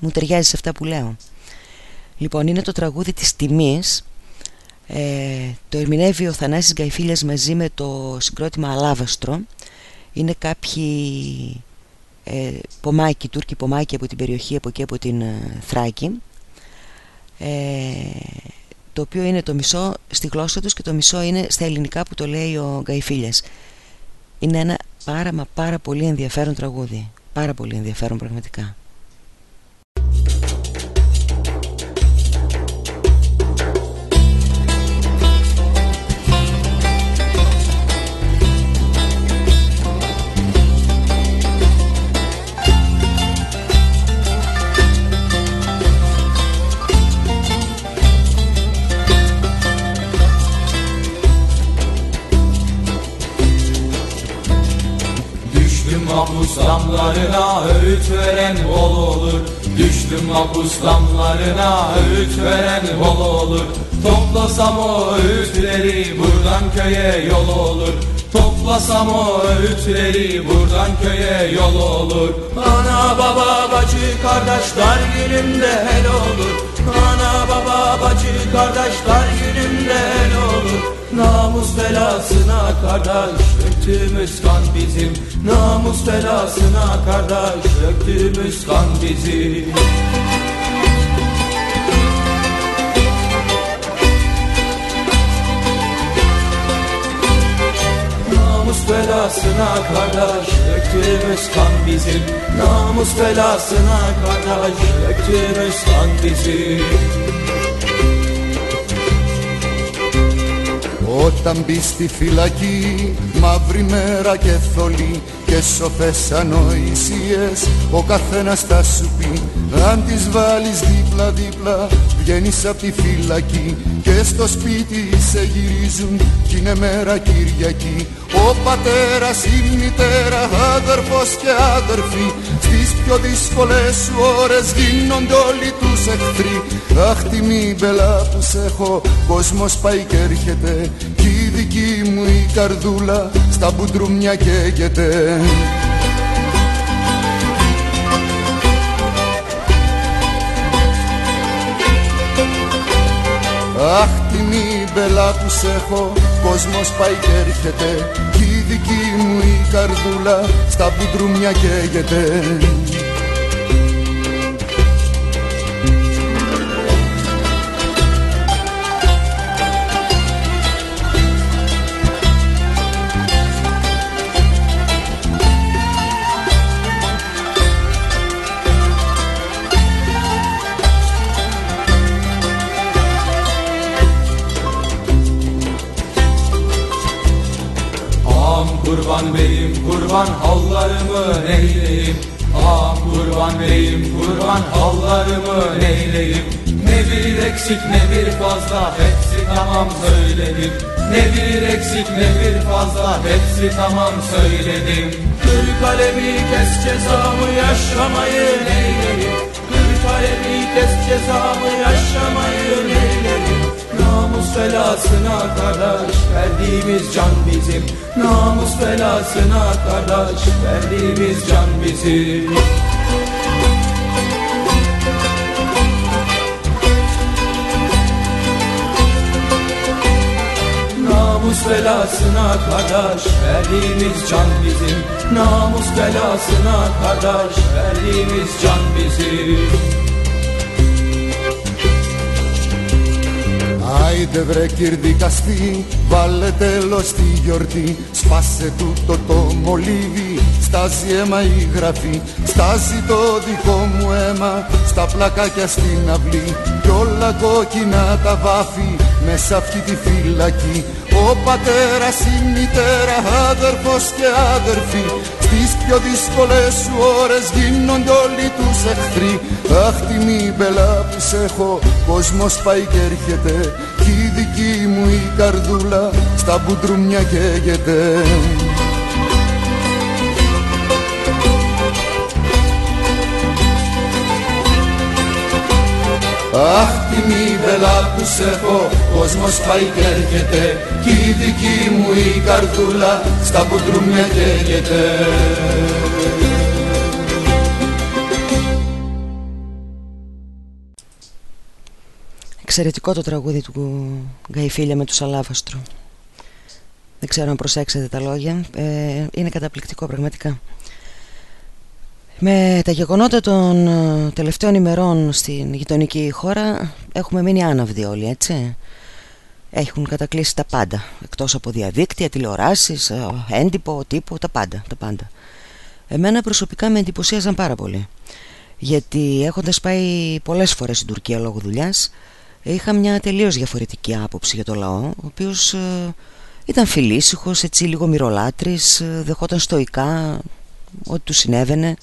μου ταιριάζει σε αυτά που λέω λοιπόν είναι το τραγούδι της τιμής ε, το ερμηνεύει ο Θανάσης Γκαϊφίλιας μαζί με το συγκρότημα Αλάβαστρο. Είναι κάποιοι ε, πομάκι, Τούρκοι πομάκι από την περιοχή από εκεί από την ε, Θράκη. Ε, το οποίο είναι το μισό στη γλώσσα τους και το μισό είναι στα ελληνικά που το λέει ο Γκαϊφίλιας. Είναι ένα πάρα μα πάρα πολύ ενδιαφέρον τραγούδι. Πάρα πολύ ενδιαφέρον πραγματικά mahpus damlarına öğüt veren bol olur. Düştüm mahpus damlarına öğüt veren bol olur. Toplasam o öğütleri buradan köye yol olur. Toplasam o öğütleri buradan köye yol olur. Ana baba bacı kardeşler gününde hel olur. Ana baba bacı kardeşler gününde hel olur Namus belasına kardeş döktüğümüz kan bizim. Namus belasına kardeş döktüğümüz kan bizim. Namus belasına kardeş döktüğümüz kan bizim. Namus belasına kardeş döktüğümüz kan bizim Όταν μπει στη φυλακή μαύρη μέρα και θολή και σοφές ανοησίες ο καθένας θα σου πει αν τις βάλεις δίπλα δίπλα βγαίνεις απ' τη φυλακή και στο σπίτι σε γυρίζουν κι είναι μέρα Κυριακή ο πατέρας, η μητέρα, άδερφος και άδερφοι στις πιο δύσκολες σου ώρες γίνονται όλοι τους εχθροί. Αχ τη μη μπελά που σ' έχω, κόσμος πάει και έρχεται κι η δική μου η καρδούλα στα μπουντρούμια καίγεται. Αχ τη μη μπελά που σ' έχω Κόσμος πάει και έρχεται. Κι η δική μου η καρδούλα Στα μπουντρούμια καίγεται kurban beyim kurban hallarımı neyleyim? Ah kurban beyim kurban hallarımı neyleyim? Ne bir eksik ne bir fazla hepsi tamam söyledim. Ne bir eksik ne bir fazla hepsi tamam söyledim. Türk alemi kes cezamı yaşamayı neylerim Türk alemi kes cezamı yaşamayı neylerim Namus belasına kardeş verdiğimiz can bizim. Namus belasına kardeş verdiğimiz can bizim. Namus belasına kardeş verdiğimiz can bizim. Namus belasına kardeş verdiğimiz can bizim Άιντε βρε κυρδικαστή, βάλε τέλος στη γιορτή Σπάσε τούτο το μολύβι, στάζει αίμα η γραφή Στάζει το δικό μου αίμα, στα πλακάκια στην αυλή. Κι όλα κόκκινα τα βάφη, μέσα αυτή τη φυλακή. Ο πατέρας, η μητέρα, άδερφος και άδερφοι Στις πιο δύσκολες σου ώρες γίνονται όλοι τους εχθροί. Αχ τη μη μπελά που σ' έχω, κόσμος πάει και έρχεται. Κι η δική μου η καρδούλα στα μπουντρουμιά καίγεται Αχ τη μη μπελά που σ' έχω, κόσμος πάει και έρχεται Κι η δική μου η καρδούλα στα μπουντρουμιά καίγεται Εξαιρετικό το τραγούδι του Γκαϊφίλια με τους Σαλάβαστρο. Δεν ξέρω αν προσέξετε τα λόγια. Ε, είναι καταπληκτικό πραγματικά. Με τα γεγονότα των ε, τελευταίων ημερών στην γειτονική χώρα έχουμε μείνει άναυδοι όλοι, έτσι. Έχουν κατακλείσει τα πάντα, εκτός από διαδίκτυα, τηλεοράσεις, ε, έντυπο, τύπο, τα πάντα, τα πάντα. Εμένα προσωπικά με εντυπωσίαζαν πάρα πολύ. Γιατί έχοντας πάει πολλές φορές στην Τουρκία λόγω δουλειάς, είχα μια τελείως διαφορετική άποψη για το λαό, ο οποίος ε, ήταν φιλήσυχος, έτσι λίγο μυρολάτρης, ε, δεχόταν στοικά ό,τι του συνέβαινε.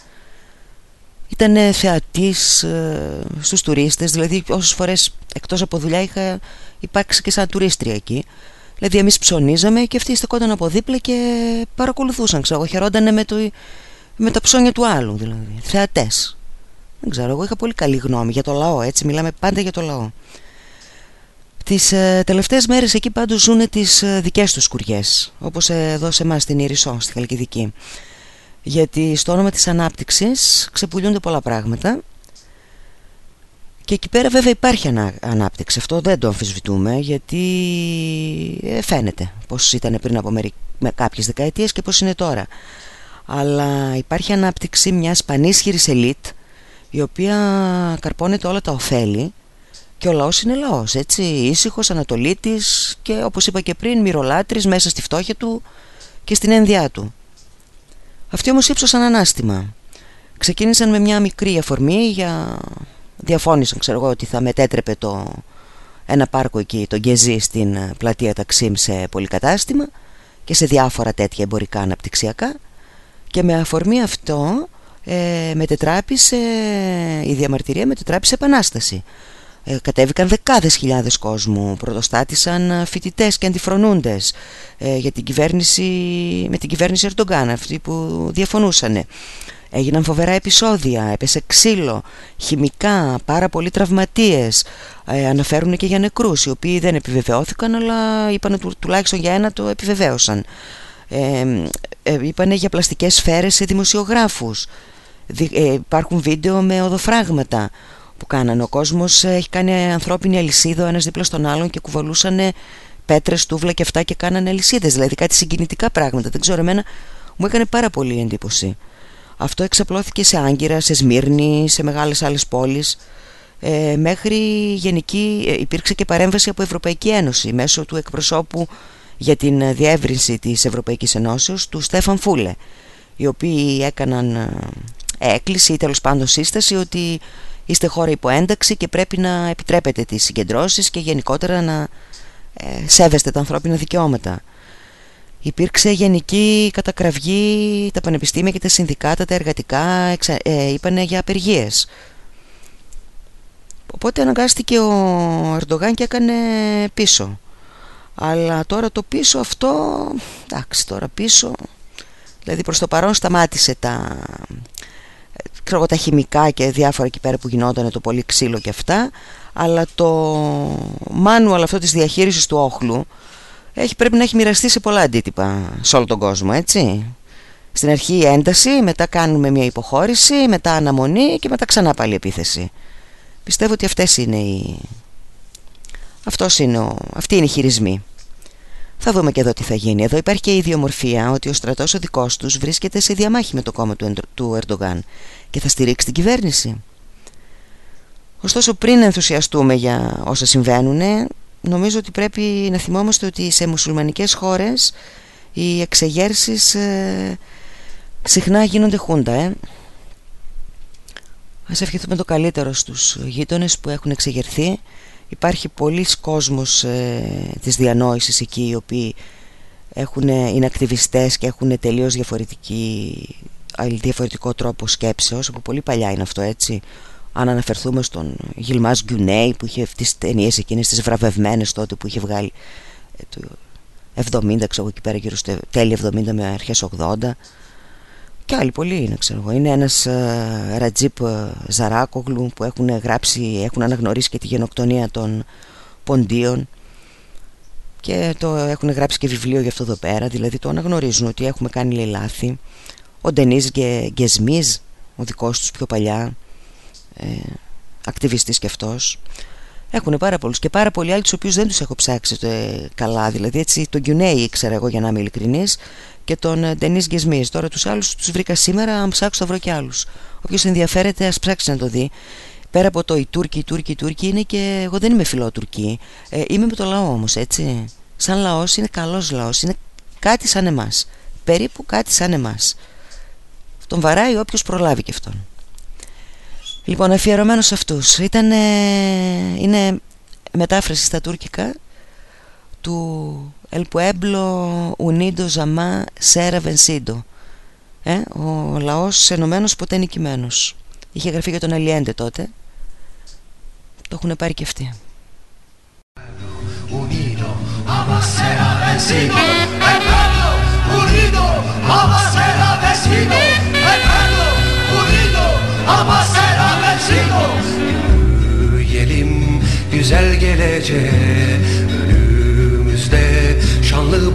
Ήταν θεατής ε, στους τουρίστες, δηλαδή όσες φορές εκτός από δουλειά είχα υπάρξει και σαν τουρίστρια εκεί. Δηλαδή εμείς ψωνίζαμε και αυτοί στεκόταν από δίπλα και παρακολουθούσαν, ξέρω, χαιρόντανε με, το, με τα ψώνια του άλλου δηλαδή, θεατές. Δεν ξέρω, εγώ είχα πολύ καλή γνώμη για το λαό, έτσι μιλάμε πάντα για το λαό. Τις ε, τελευταίες μέρες εκεί πάντως ζουν τις ε, δικές τους σκουριές Όπως εδώ σε εμάς στην Ιρισσό, στη Χαλκιδική Γιατί στο όνομα της ανάπτυξης ξεπουλούνται πολλά πράγματα. Και εκεί πέρα βέβαια υπάρχει ανα, ανάπτυξη. Αυτό δεν το αμφισβητούμε Γιατί ε, φαίνεται πως ήταν πριν από μερι, με κάποιες δεκαετίες και πως είναι τώρα. Αλλά υπάρχει ανάπτυξη μιας πανίσχυρης ελίτ Η οποία καρπώνεται όλα τα ωφέλη και ο λαός είναι λαός, έτσι, ήσυχος, ανατολίτης και όπως είπα και πριν μυρολάτρης μέσα στη φτώχεια του και στην ένδιά του. Αυτοί όμως ύψωσαν ανάστημα. Ξεκίνησαν με μια μικρή αφορμή για... Διαφώνησαν, ξέρω εγώ, ότι θα μετέτρεπε το... ένα πάρκο εκεί, το Γκεζί, στην πλατεία Ταξίμ σε πολυκατάστημα και σε διάφορα τέτοια εμπορικά αναπτυξιακά και με αφορμή αυτό ε, μετετράπησε, η διαμαρτυρία μετετράπησε επανάσταση ε, κατέβηκαν δεκάδες χιλιάδες κόσμου πρωτοστάτησαν ε, φοιτητές και αντιφρονούντες ε, για την κυβέρνηση, με την κυβέρνηση Ερντογκάν αυτοί που διαφωνούσαν έγιναν φοβερά επεισόδια έπεσε ξύλο, χημικά πάρα πολλοί τραυματίες. Ε, αναφέρουν και για νεκρούς οι οποίοι δεν επιβεβαιώθηκαν αλλά είπαν του, τουλάχιστον για ένα το επιβεβαίωσαν. Ε, ε, είπαν για πλαστικές σφαίρες σε δημοσιογράφους. Ε, υπάρχουν βίντεο με οδοφράγματα που κάνανε. Ο κόσμος ε, έχει κάνει ανθρώπινη αλυσίδα ο ένας δίπλα στον άλλον και κουβαλούσαν πέτρες, τούβλα και αυτά και κάνανε αλυσίδες. Δηλαδή κάτι συγκινητικά πράγματα. Δεν ξέρω, εμένα μου έκανε πάρα πολύ εντύπωση. Αυτό εξαπλώθηκε σε Άγκυρα, σε Σμύρνη, σε μεγάλες άλλες πόλεις. Ε, μέχρι γενική ε, υπήρξε και παρέμβαση από Ευρωπαϊκή Ένωση μέσω του εκπροσώπου για την διεύρυνση της Ευρωπαϊκής Ενώσεως του Στέφαν Φούλε οι οποίοι έκαναν ε, έκκληση ή τέλος πάντων σύσταση ότι είστε χώρα υποένταξη και πρέπει να επιτρέπετε τις συγκεντρώσεις και γενικότερα να ε, σέβεστε τα ανθρώπινα δικαιώματα. Υπήρξε γενική κατακραυγή, τα πανεπιστήμια και τα συνδικάτα, τα εργατικά ε, είπανε για απεργίες. Οπότε αναγκάστηκε ο Ερντογάν και έκανε πίσω. Αλλά τώρα το πίσω αυτό, εντάξει τώρα πίσω, δηλαδή προς το παρόν σταμάτησε τα, ξέρω, τα χημικά και διάφορα εκεί πέρα που γινόταν το πολύ ξύλο και αυτά αλλά το manual αυτό της διαχείρισης του όχλου έχει, πρέπει να έχει μοιραστεί σε πολλά αντίτυπα σε όλο τον κόσμο έτσι. Στην αρχή η ένταση, μετά κάνουμε μια υποχώρηση, μετά αναμονή και μετά ξανά πάλι επίθεση. Πιστεύω ότι αυτές είναι οι... Αυτός είναι ο... αυτοί είναι οι χειρισμοί θα δούμε και εδώ τι θα γίνει. Εδώ υπάρχει και η ιδιομορφία ότι ο στρατός ο δικός τους βρίσκεται σε διαμάχη με το κόμμα του Ερντογάν και θα στηρίξει την κυβέρνηση. Ωστόσο πριν ενθουσιαστούμε για όσα συμβαίνουν νομίζω ότι πρέπει να θυμόμαστε ότι σε μουσουλμανικές χώρες οι εξεγέρσεις ε, συχνά γίνονται χούντα ε. Ας ευχηθούμε το καλύτερο στους γείτονες που έχουν εξεγερθεί Υπάρχει πολλοί κόσμος ε, της διανόησης εκεί οι οποίοι έχουν, είναι ακτιβιστές και έχουν τελείως διαφορετική, διαφορετικό τρόπο σκέψεως από πολύ παλιά είναι αυτό έτσι. Αν αναφερθούμε στον Γιλμάς Γκουνέι που είχε τις ταινίες εκείνες τις βραβευμένες τότε που είχε βγάλει ε, το 70 ξέρω εκεί πέρα γύρω στο τέλη 70 με αρχές 80 και άλλοι πολλοί είναι ξέρω εγώ. Είναι ένας uh, Ρατζίπ Ζαράκογλου που έχουν γράψει έχουν αναγνωρίσει και τη γενοκτονία των Ποντίων. Και το έχουν γράψει και βιβλίο για αυτό εδώ πέρα. Δηλαδή το αναγνωρίζουν ότι έχουμε κάνει λέει, λάθη. Ο Ντενίς Γκεσμίζ ο δικός τους πιο παλιά ε, ακτιβιστής και αυτός έχουν πάρα πολλούς και πάρα πολλοί άλλοι τους οποίους δεν τους έχω ψάξει ε, καλά. Δηλαδή, έτσι, τον Γκιουνέι ήξερα εγώ για να είμαι ειλικρινής και τον Ντενίς Γκεσμής. Τώρα τους άλλους τους βρήκα σήμερα. Αν ψάξω, θα βρω και άλλους. Όποιος ενδιαφέρεται, ας ψάξει να το δει. Πέρα από το οι Τούρκοι, οι Τούρκοι, οι Τούρκοι είναι και. Εγώ δεν είμαι φιλότουρκη. Ε, είμαι με το λαό όμως, έτσι. Σαν λαός είναι καλός λαός. Είναι κάτι σαν εμάς. Περίπου κάτι σαν εμάς. Τον βαράει όποιος προλάβει και αυτόν. Λοιπόν, αφιερωμένος σε αυτούς. Ήταν, είναι μετάφραση στα τουρκικά του Ελποέμπλο Ουνίντο Ζαμά Σέρα Βενσίντο. Ο λαός Ενωμένος ποτέ νικημένος. Είχε γραφεί για τον Αλιέντε τότε. Το έχουν πάρει και αυτοί, Μπέμπλο Ουνίντο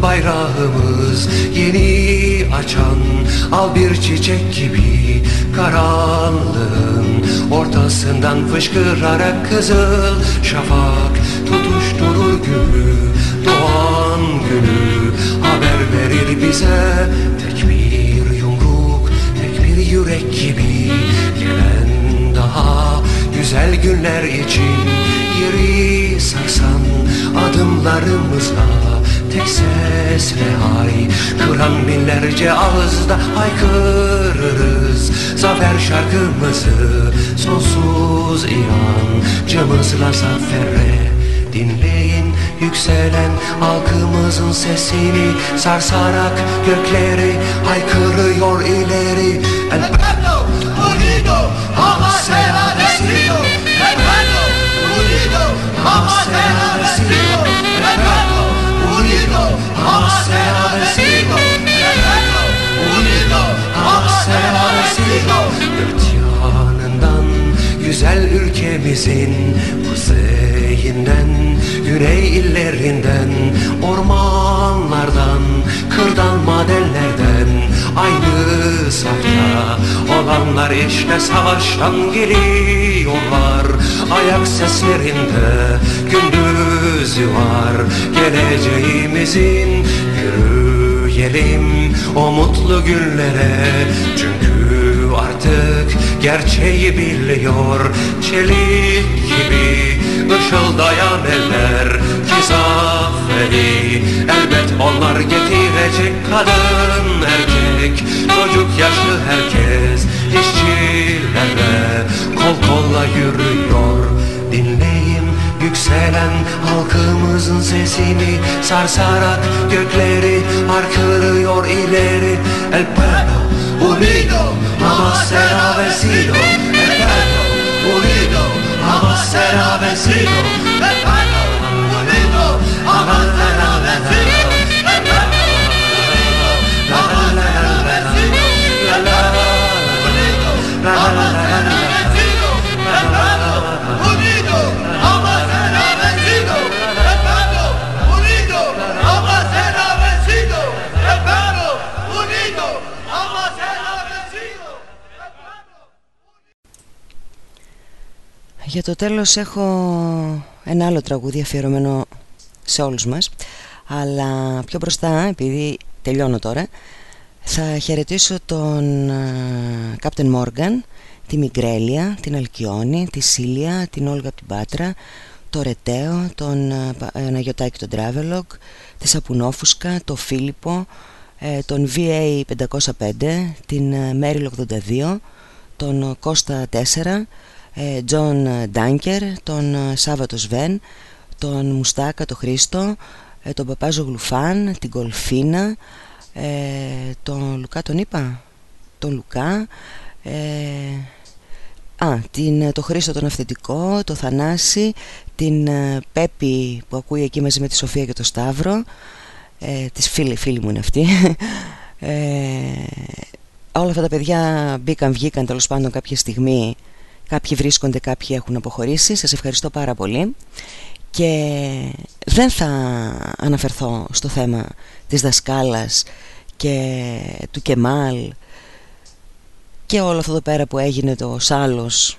bayrağımız Yeni açan al bir çiçek gibi Karanlığın ortasından fışkırarak kızıl şafak Tutuşturur günü doğan günü. Haber verir bize tek bir yumruk Tek bir yürek gibi gelen daha güzel günler için Yeri sarsan adımlarımızla Tek sesle hay. Kıran binlerce ağızda haykırırız. Zafer şarkımızı sonsuz inancımızla zafere Dinleyin. Yükselen halkımızın sesini Sarsarak gökleri haykırıyor ileri. El pueblo unido jamás será vencido güzel ülkemizin kuzeyinden Güney illerinden ormanlardan kırdan madenlerden aynı safta olanlar işte savaştan geliyorlar. Ayak seslerinde gündüzü var geleceğimizin yürüyelim o mutlu günlere. Çünkü artık gerçeği biliyor Çelik gibi ışıldayan eller ki zaferi Elbet onlar getirecek kadın erkek Çocuk yaşlı herkes işçilerle kol kolla yürüyor. Dinleyin yükselen halkımızın sesini Sarsarak gökleri arkılıyor ileri. El pueblo unidos jamás será vencido. El unido jamás será vencido. El unido jamás será vencido. El unido jamás será vencido. La la la Για το τέλος έχω ένα άλλο τραγούδι αφιερωμένο σε όλους μας αλλά πιο μπροστά επειδή τελειώνω τώρα θα χαιρετήσω τον ε, Captain Morgan τη Μιγκρέλια, την Αλκιόνη, τη Σίλια, την Όλγα από την Πάτρα το Ρετέο, τον ε, Πα- ε, Αναγιωτάκη τον Travelog τη Σαπουνόφουσκα, το Φίλιππο ε, τον VA 505 την ε, Μέριλ 82 τον ε, Κώστα 4 ε, Τζον Ντάνκερ, τον ε, Σάββατο Σβέν, τον Μουστάκα το Χρήστο, ε, τον Παπάζο Γλουφάν, την Κολφίνα, ε, τον Λουκά τον είπα, τον Λουκά, ε, α, την, ε, το Χρήστο τον Αυθεντικό, το Θανάση, την ε, Πέπη που ακούει εκεί μαζί με τη Σοφία και το Σταύρο, ε, τις φίλοι, φίλοι μου είναι αυτοί, ε, όλα αυτά τα παιδιά μπήκαν, βγήκαν τέλος πάντων κάποια στιγμή Κάποιοι βρίσκονται, κάποιοι έχουν αποχωρήσει. Σας ευχαριστώ πάρα πολύ. Και δεν θα αναφερθώ στο θέμα της δασκάλας Και του Κεμάλ Και όλο αυτό εδώ πέρα που έγινε το Σάλος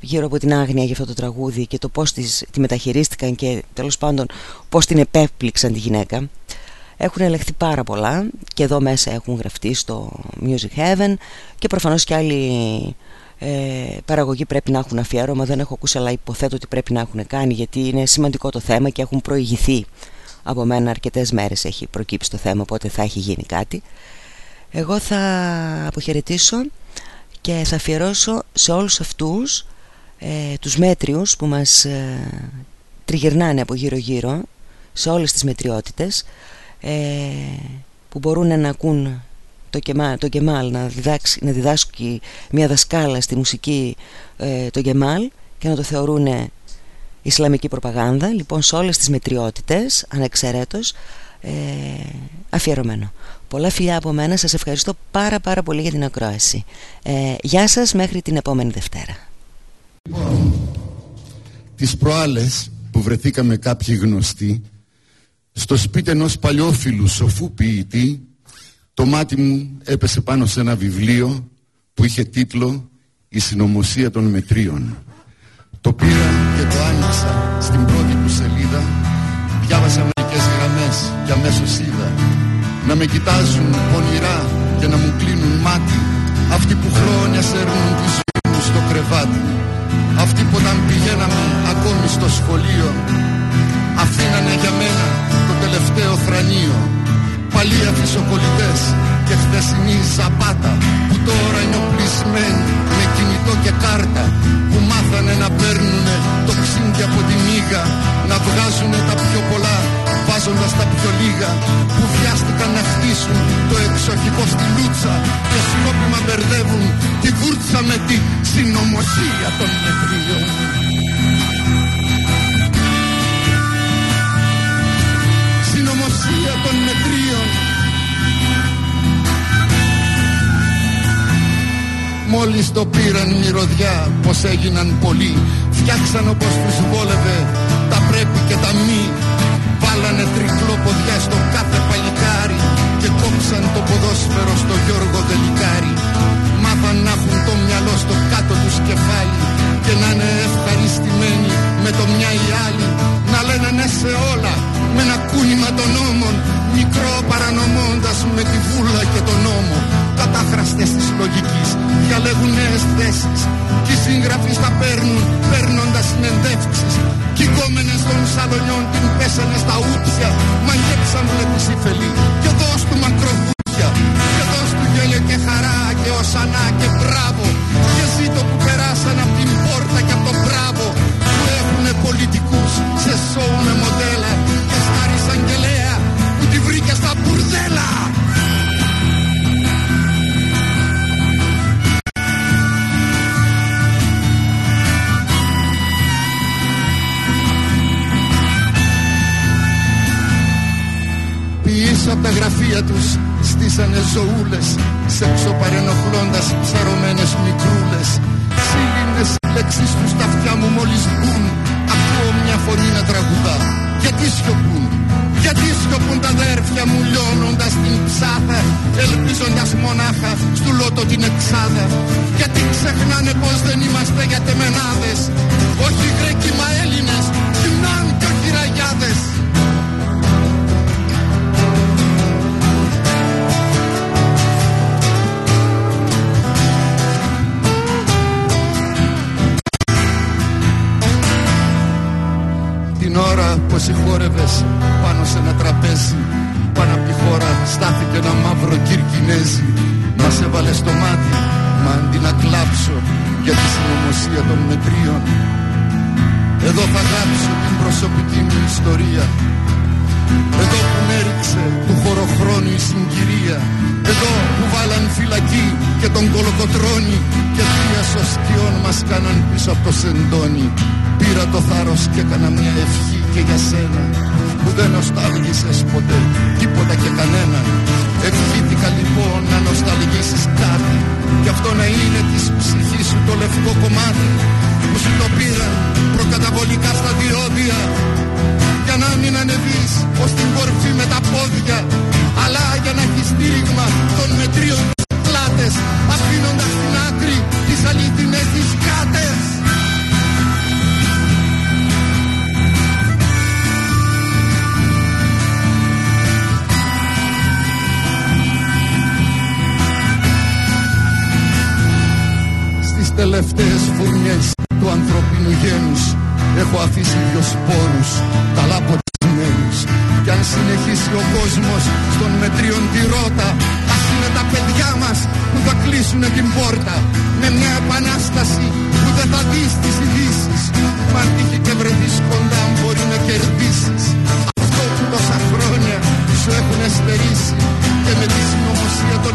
Γύρω από την άγνοια για αυτό το τραγούδι Και το πώς της, τη μεταχειρίστηκαν Και τέλος πάντων πώς την επέπληξαν τη γυναίκα. Έχουν ελεγχθεί πάρα πολλά και εδώ μέσα έχουν γραφτεί στο Music Heaven και προφανώς και άλλοι ε, παραγωγοί πρέπει να έχουν αφιέρωμα. Δεν έχω ακούσει αλλά υποθέτω ότι πρέπει να έχουν κάνει γιατί είναι σημαντικό το θέμα και έχουν προηγηθεί. Από μένα αρκετές μέρες έχει προκύψει το θέμα οπότε θα έχει γίνει κάτι. Εγώ θα αποχαιρετήσω και θα αφιερώσω σε όλους αυτούς ε, τους μέτριους που μας ε, τριγυρνάνε από γύρω γύρω σε όλες τις μετριότητες ε, που μπορούν να ακούν το Κεμάλ, το Κεμάλ να, διδάξει, να διδάσκει μια δασκάλα στη μουσική ε, το Κεμάλ και να το θεωρούν Ισλαμική προπαγάνδα. Λοιπόν σε όλες τις μετριότητες ανεξαιρέτως ε, αφιερωμένο. Πολλά φιλιά από μένα. Σας ευχαριστώ πάρα πάρα πολύ για την ακρόαση. Ε, γεια σας μέχρι την επόμενη Δευτέρα. Τις προάλλες που βρεθήκαμε κάποιοι γνωστοί στο σπίτι ενός παλιόφιλου σοφού ποιητή το μάτι μου έπεσε πάνω σε ένα βιβλίο που είχε τίτλο «Η συνωμοσία των μετρίων». Το πήρα και το άνοιξα στην πρώτη του σελίδα. Διάβασα μερικές γραμμές και αμέσως είδα Να με κοιτάζουν πονηρά και να μου κλείνουν μάτι. Αυτοί που χρόνια σέρνουν τη ζωή μου στο κρεβάτι. Αυτοί που όταν πηγαίναμε ακόμη στο σχολείο Αφήνανε για μένα το τελευταίο θρανίο Παλία φυσοκολλητές και χθεσινή ζαπάτα Που τώρα είναι οπλισμένοι με κινητό και κάρτα Που μάθανε να παίρνουνε το ξύγκι από τη μύγα Να βγάζουνε τα πιο πολλά βάζοντας τα πιο λίγα Που βιάστηκαν να χτίσουν το εξοχικό στη λούτσα Και σκόπιμα μπερδεύουν τη βούρτσα με τη συνωμοσία των μετρίων Μόλις το πήραν μυρωδιά πως έγιναν πολλοί. Φτιάξαν όπως τους βόλευε τα πρέπει και τα μη. Βάλανε τρικλό ποδιά στο κάθε παλικάρι Και κόψαν το ποδόσφαιρο στο Γιώργο Δελικάρι Μάθαν να έχουν το μυαλό στο κάτω τους κεφάλι Και να είναι ευχαριστημένοι με το μια ή άλλη. Να λένε ναι σε όλα με ένα κούνημα των νόμων. Μικρό παρανομώντας με τη βούλα και τον νόμο. Κατάχραστες της λογικής διαλέγουν νέες θέσεις. Κι οι συγγραφείς τα παίρνουν παίρνοντας συνεντεύξεις. Κι οι κόμενες των σαλονιών την πέσανε στα ούτια. Μαγέψαν βλέπεις η φελή και δώσ' του μακροβούτια. Και δώσ' του γέλιο και χαρά και οσανά και μπράβο. Και ζήτω που soulless ιστορία. Εδώ που έριξε του χωροχρόνου η συγκυρία. Εδώ που βάλαν φυλακή και τον κολοκοτρώνει Και τρία σωστιών μας κάναν πίσω από το σεντόνι. Πήρα το θάρρος και έκανα μια ευχή και για σένα Που δεν νοσταλγήσες ποτέ τίποτα και κανένα. Ευχήθηκα λοιπόν να νοσταλγήσεις κάτι Και αυτό να είναι της ψυχής σου το λευκό κομμάτι Που σου το πήραν προκαταβολικά στα διόδια Για να μην ανεβείς ως την κορφή με τα πόδια. Αλλά για να έχεις στήριγμα των μετρίων πλάτες Αφήνοντας στην άκρη τις αληθινές τις κάτες. Τελευταίες φουρνιές του ανθρωπίνου γένους έχω αφήσει δυο σπόρους καλά ποτισμένους κι αν συνεχίσει ο κόσμος στον μετρίον τη ρότα ας είναι τα παιδιά μας που θα κλείσουν την πόρτα. Με μια επανάσταση που δεν θα δεις τις ειδήσεις. Μα αν τύχει και βρεθείς κοντά μπορεί να κερδίσεις. Αυτό που τόσα χρόνια σου έχουν εστερήσει. Και με τη συνωμοσία των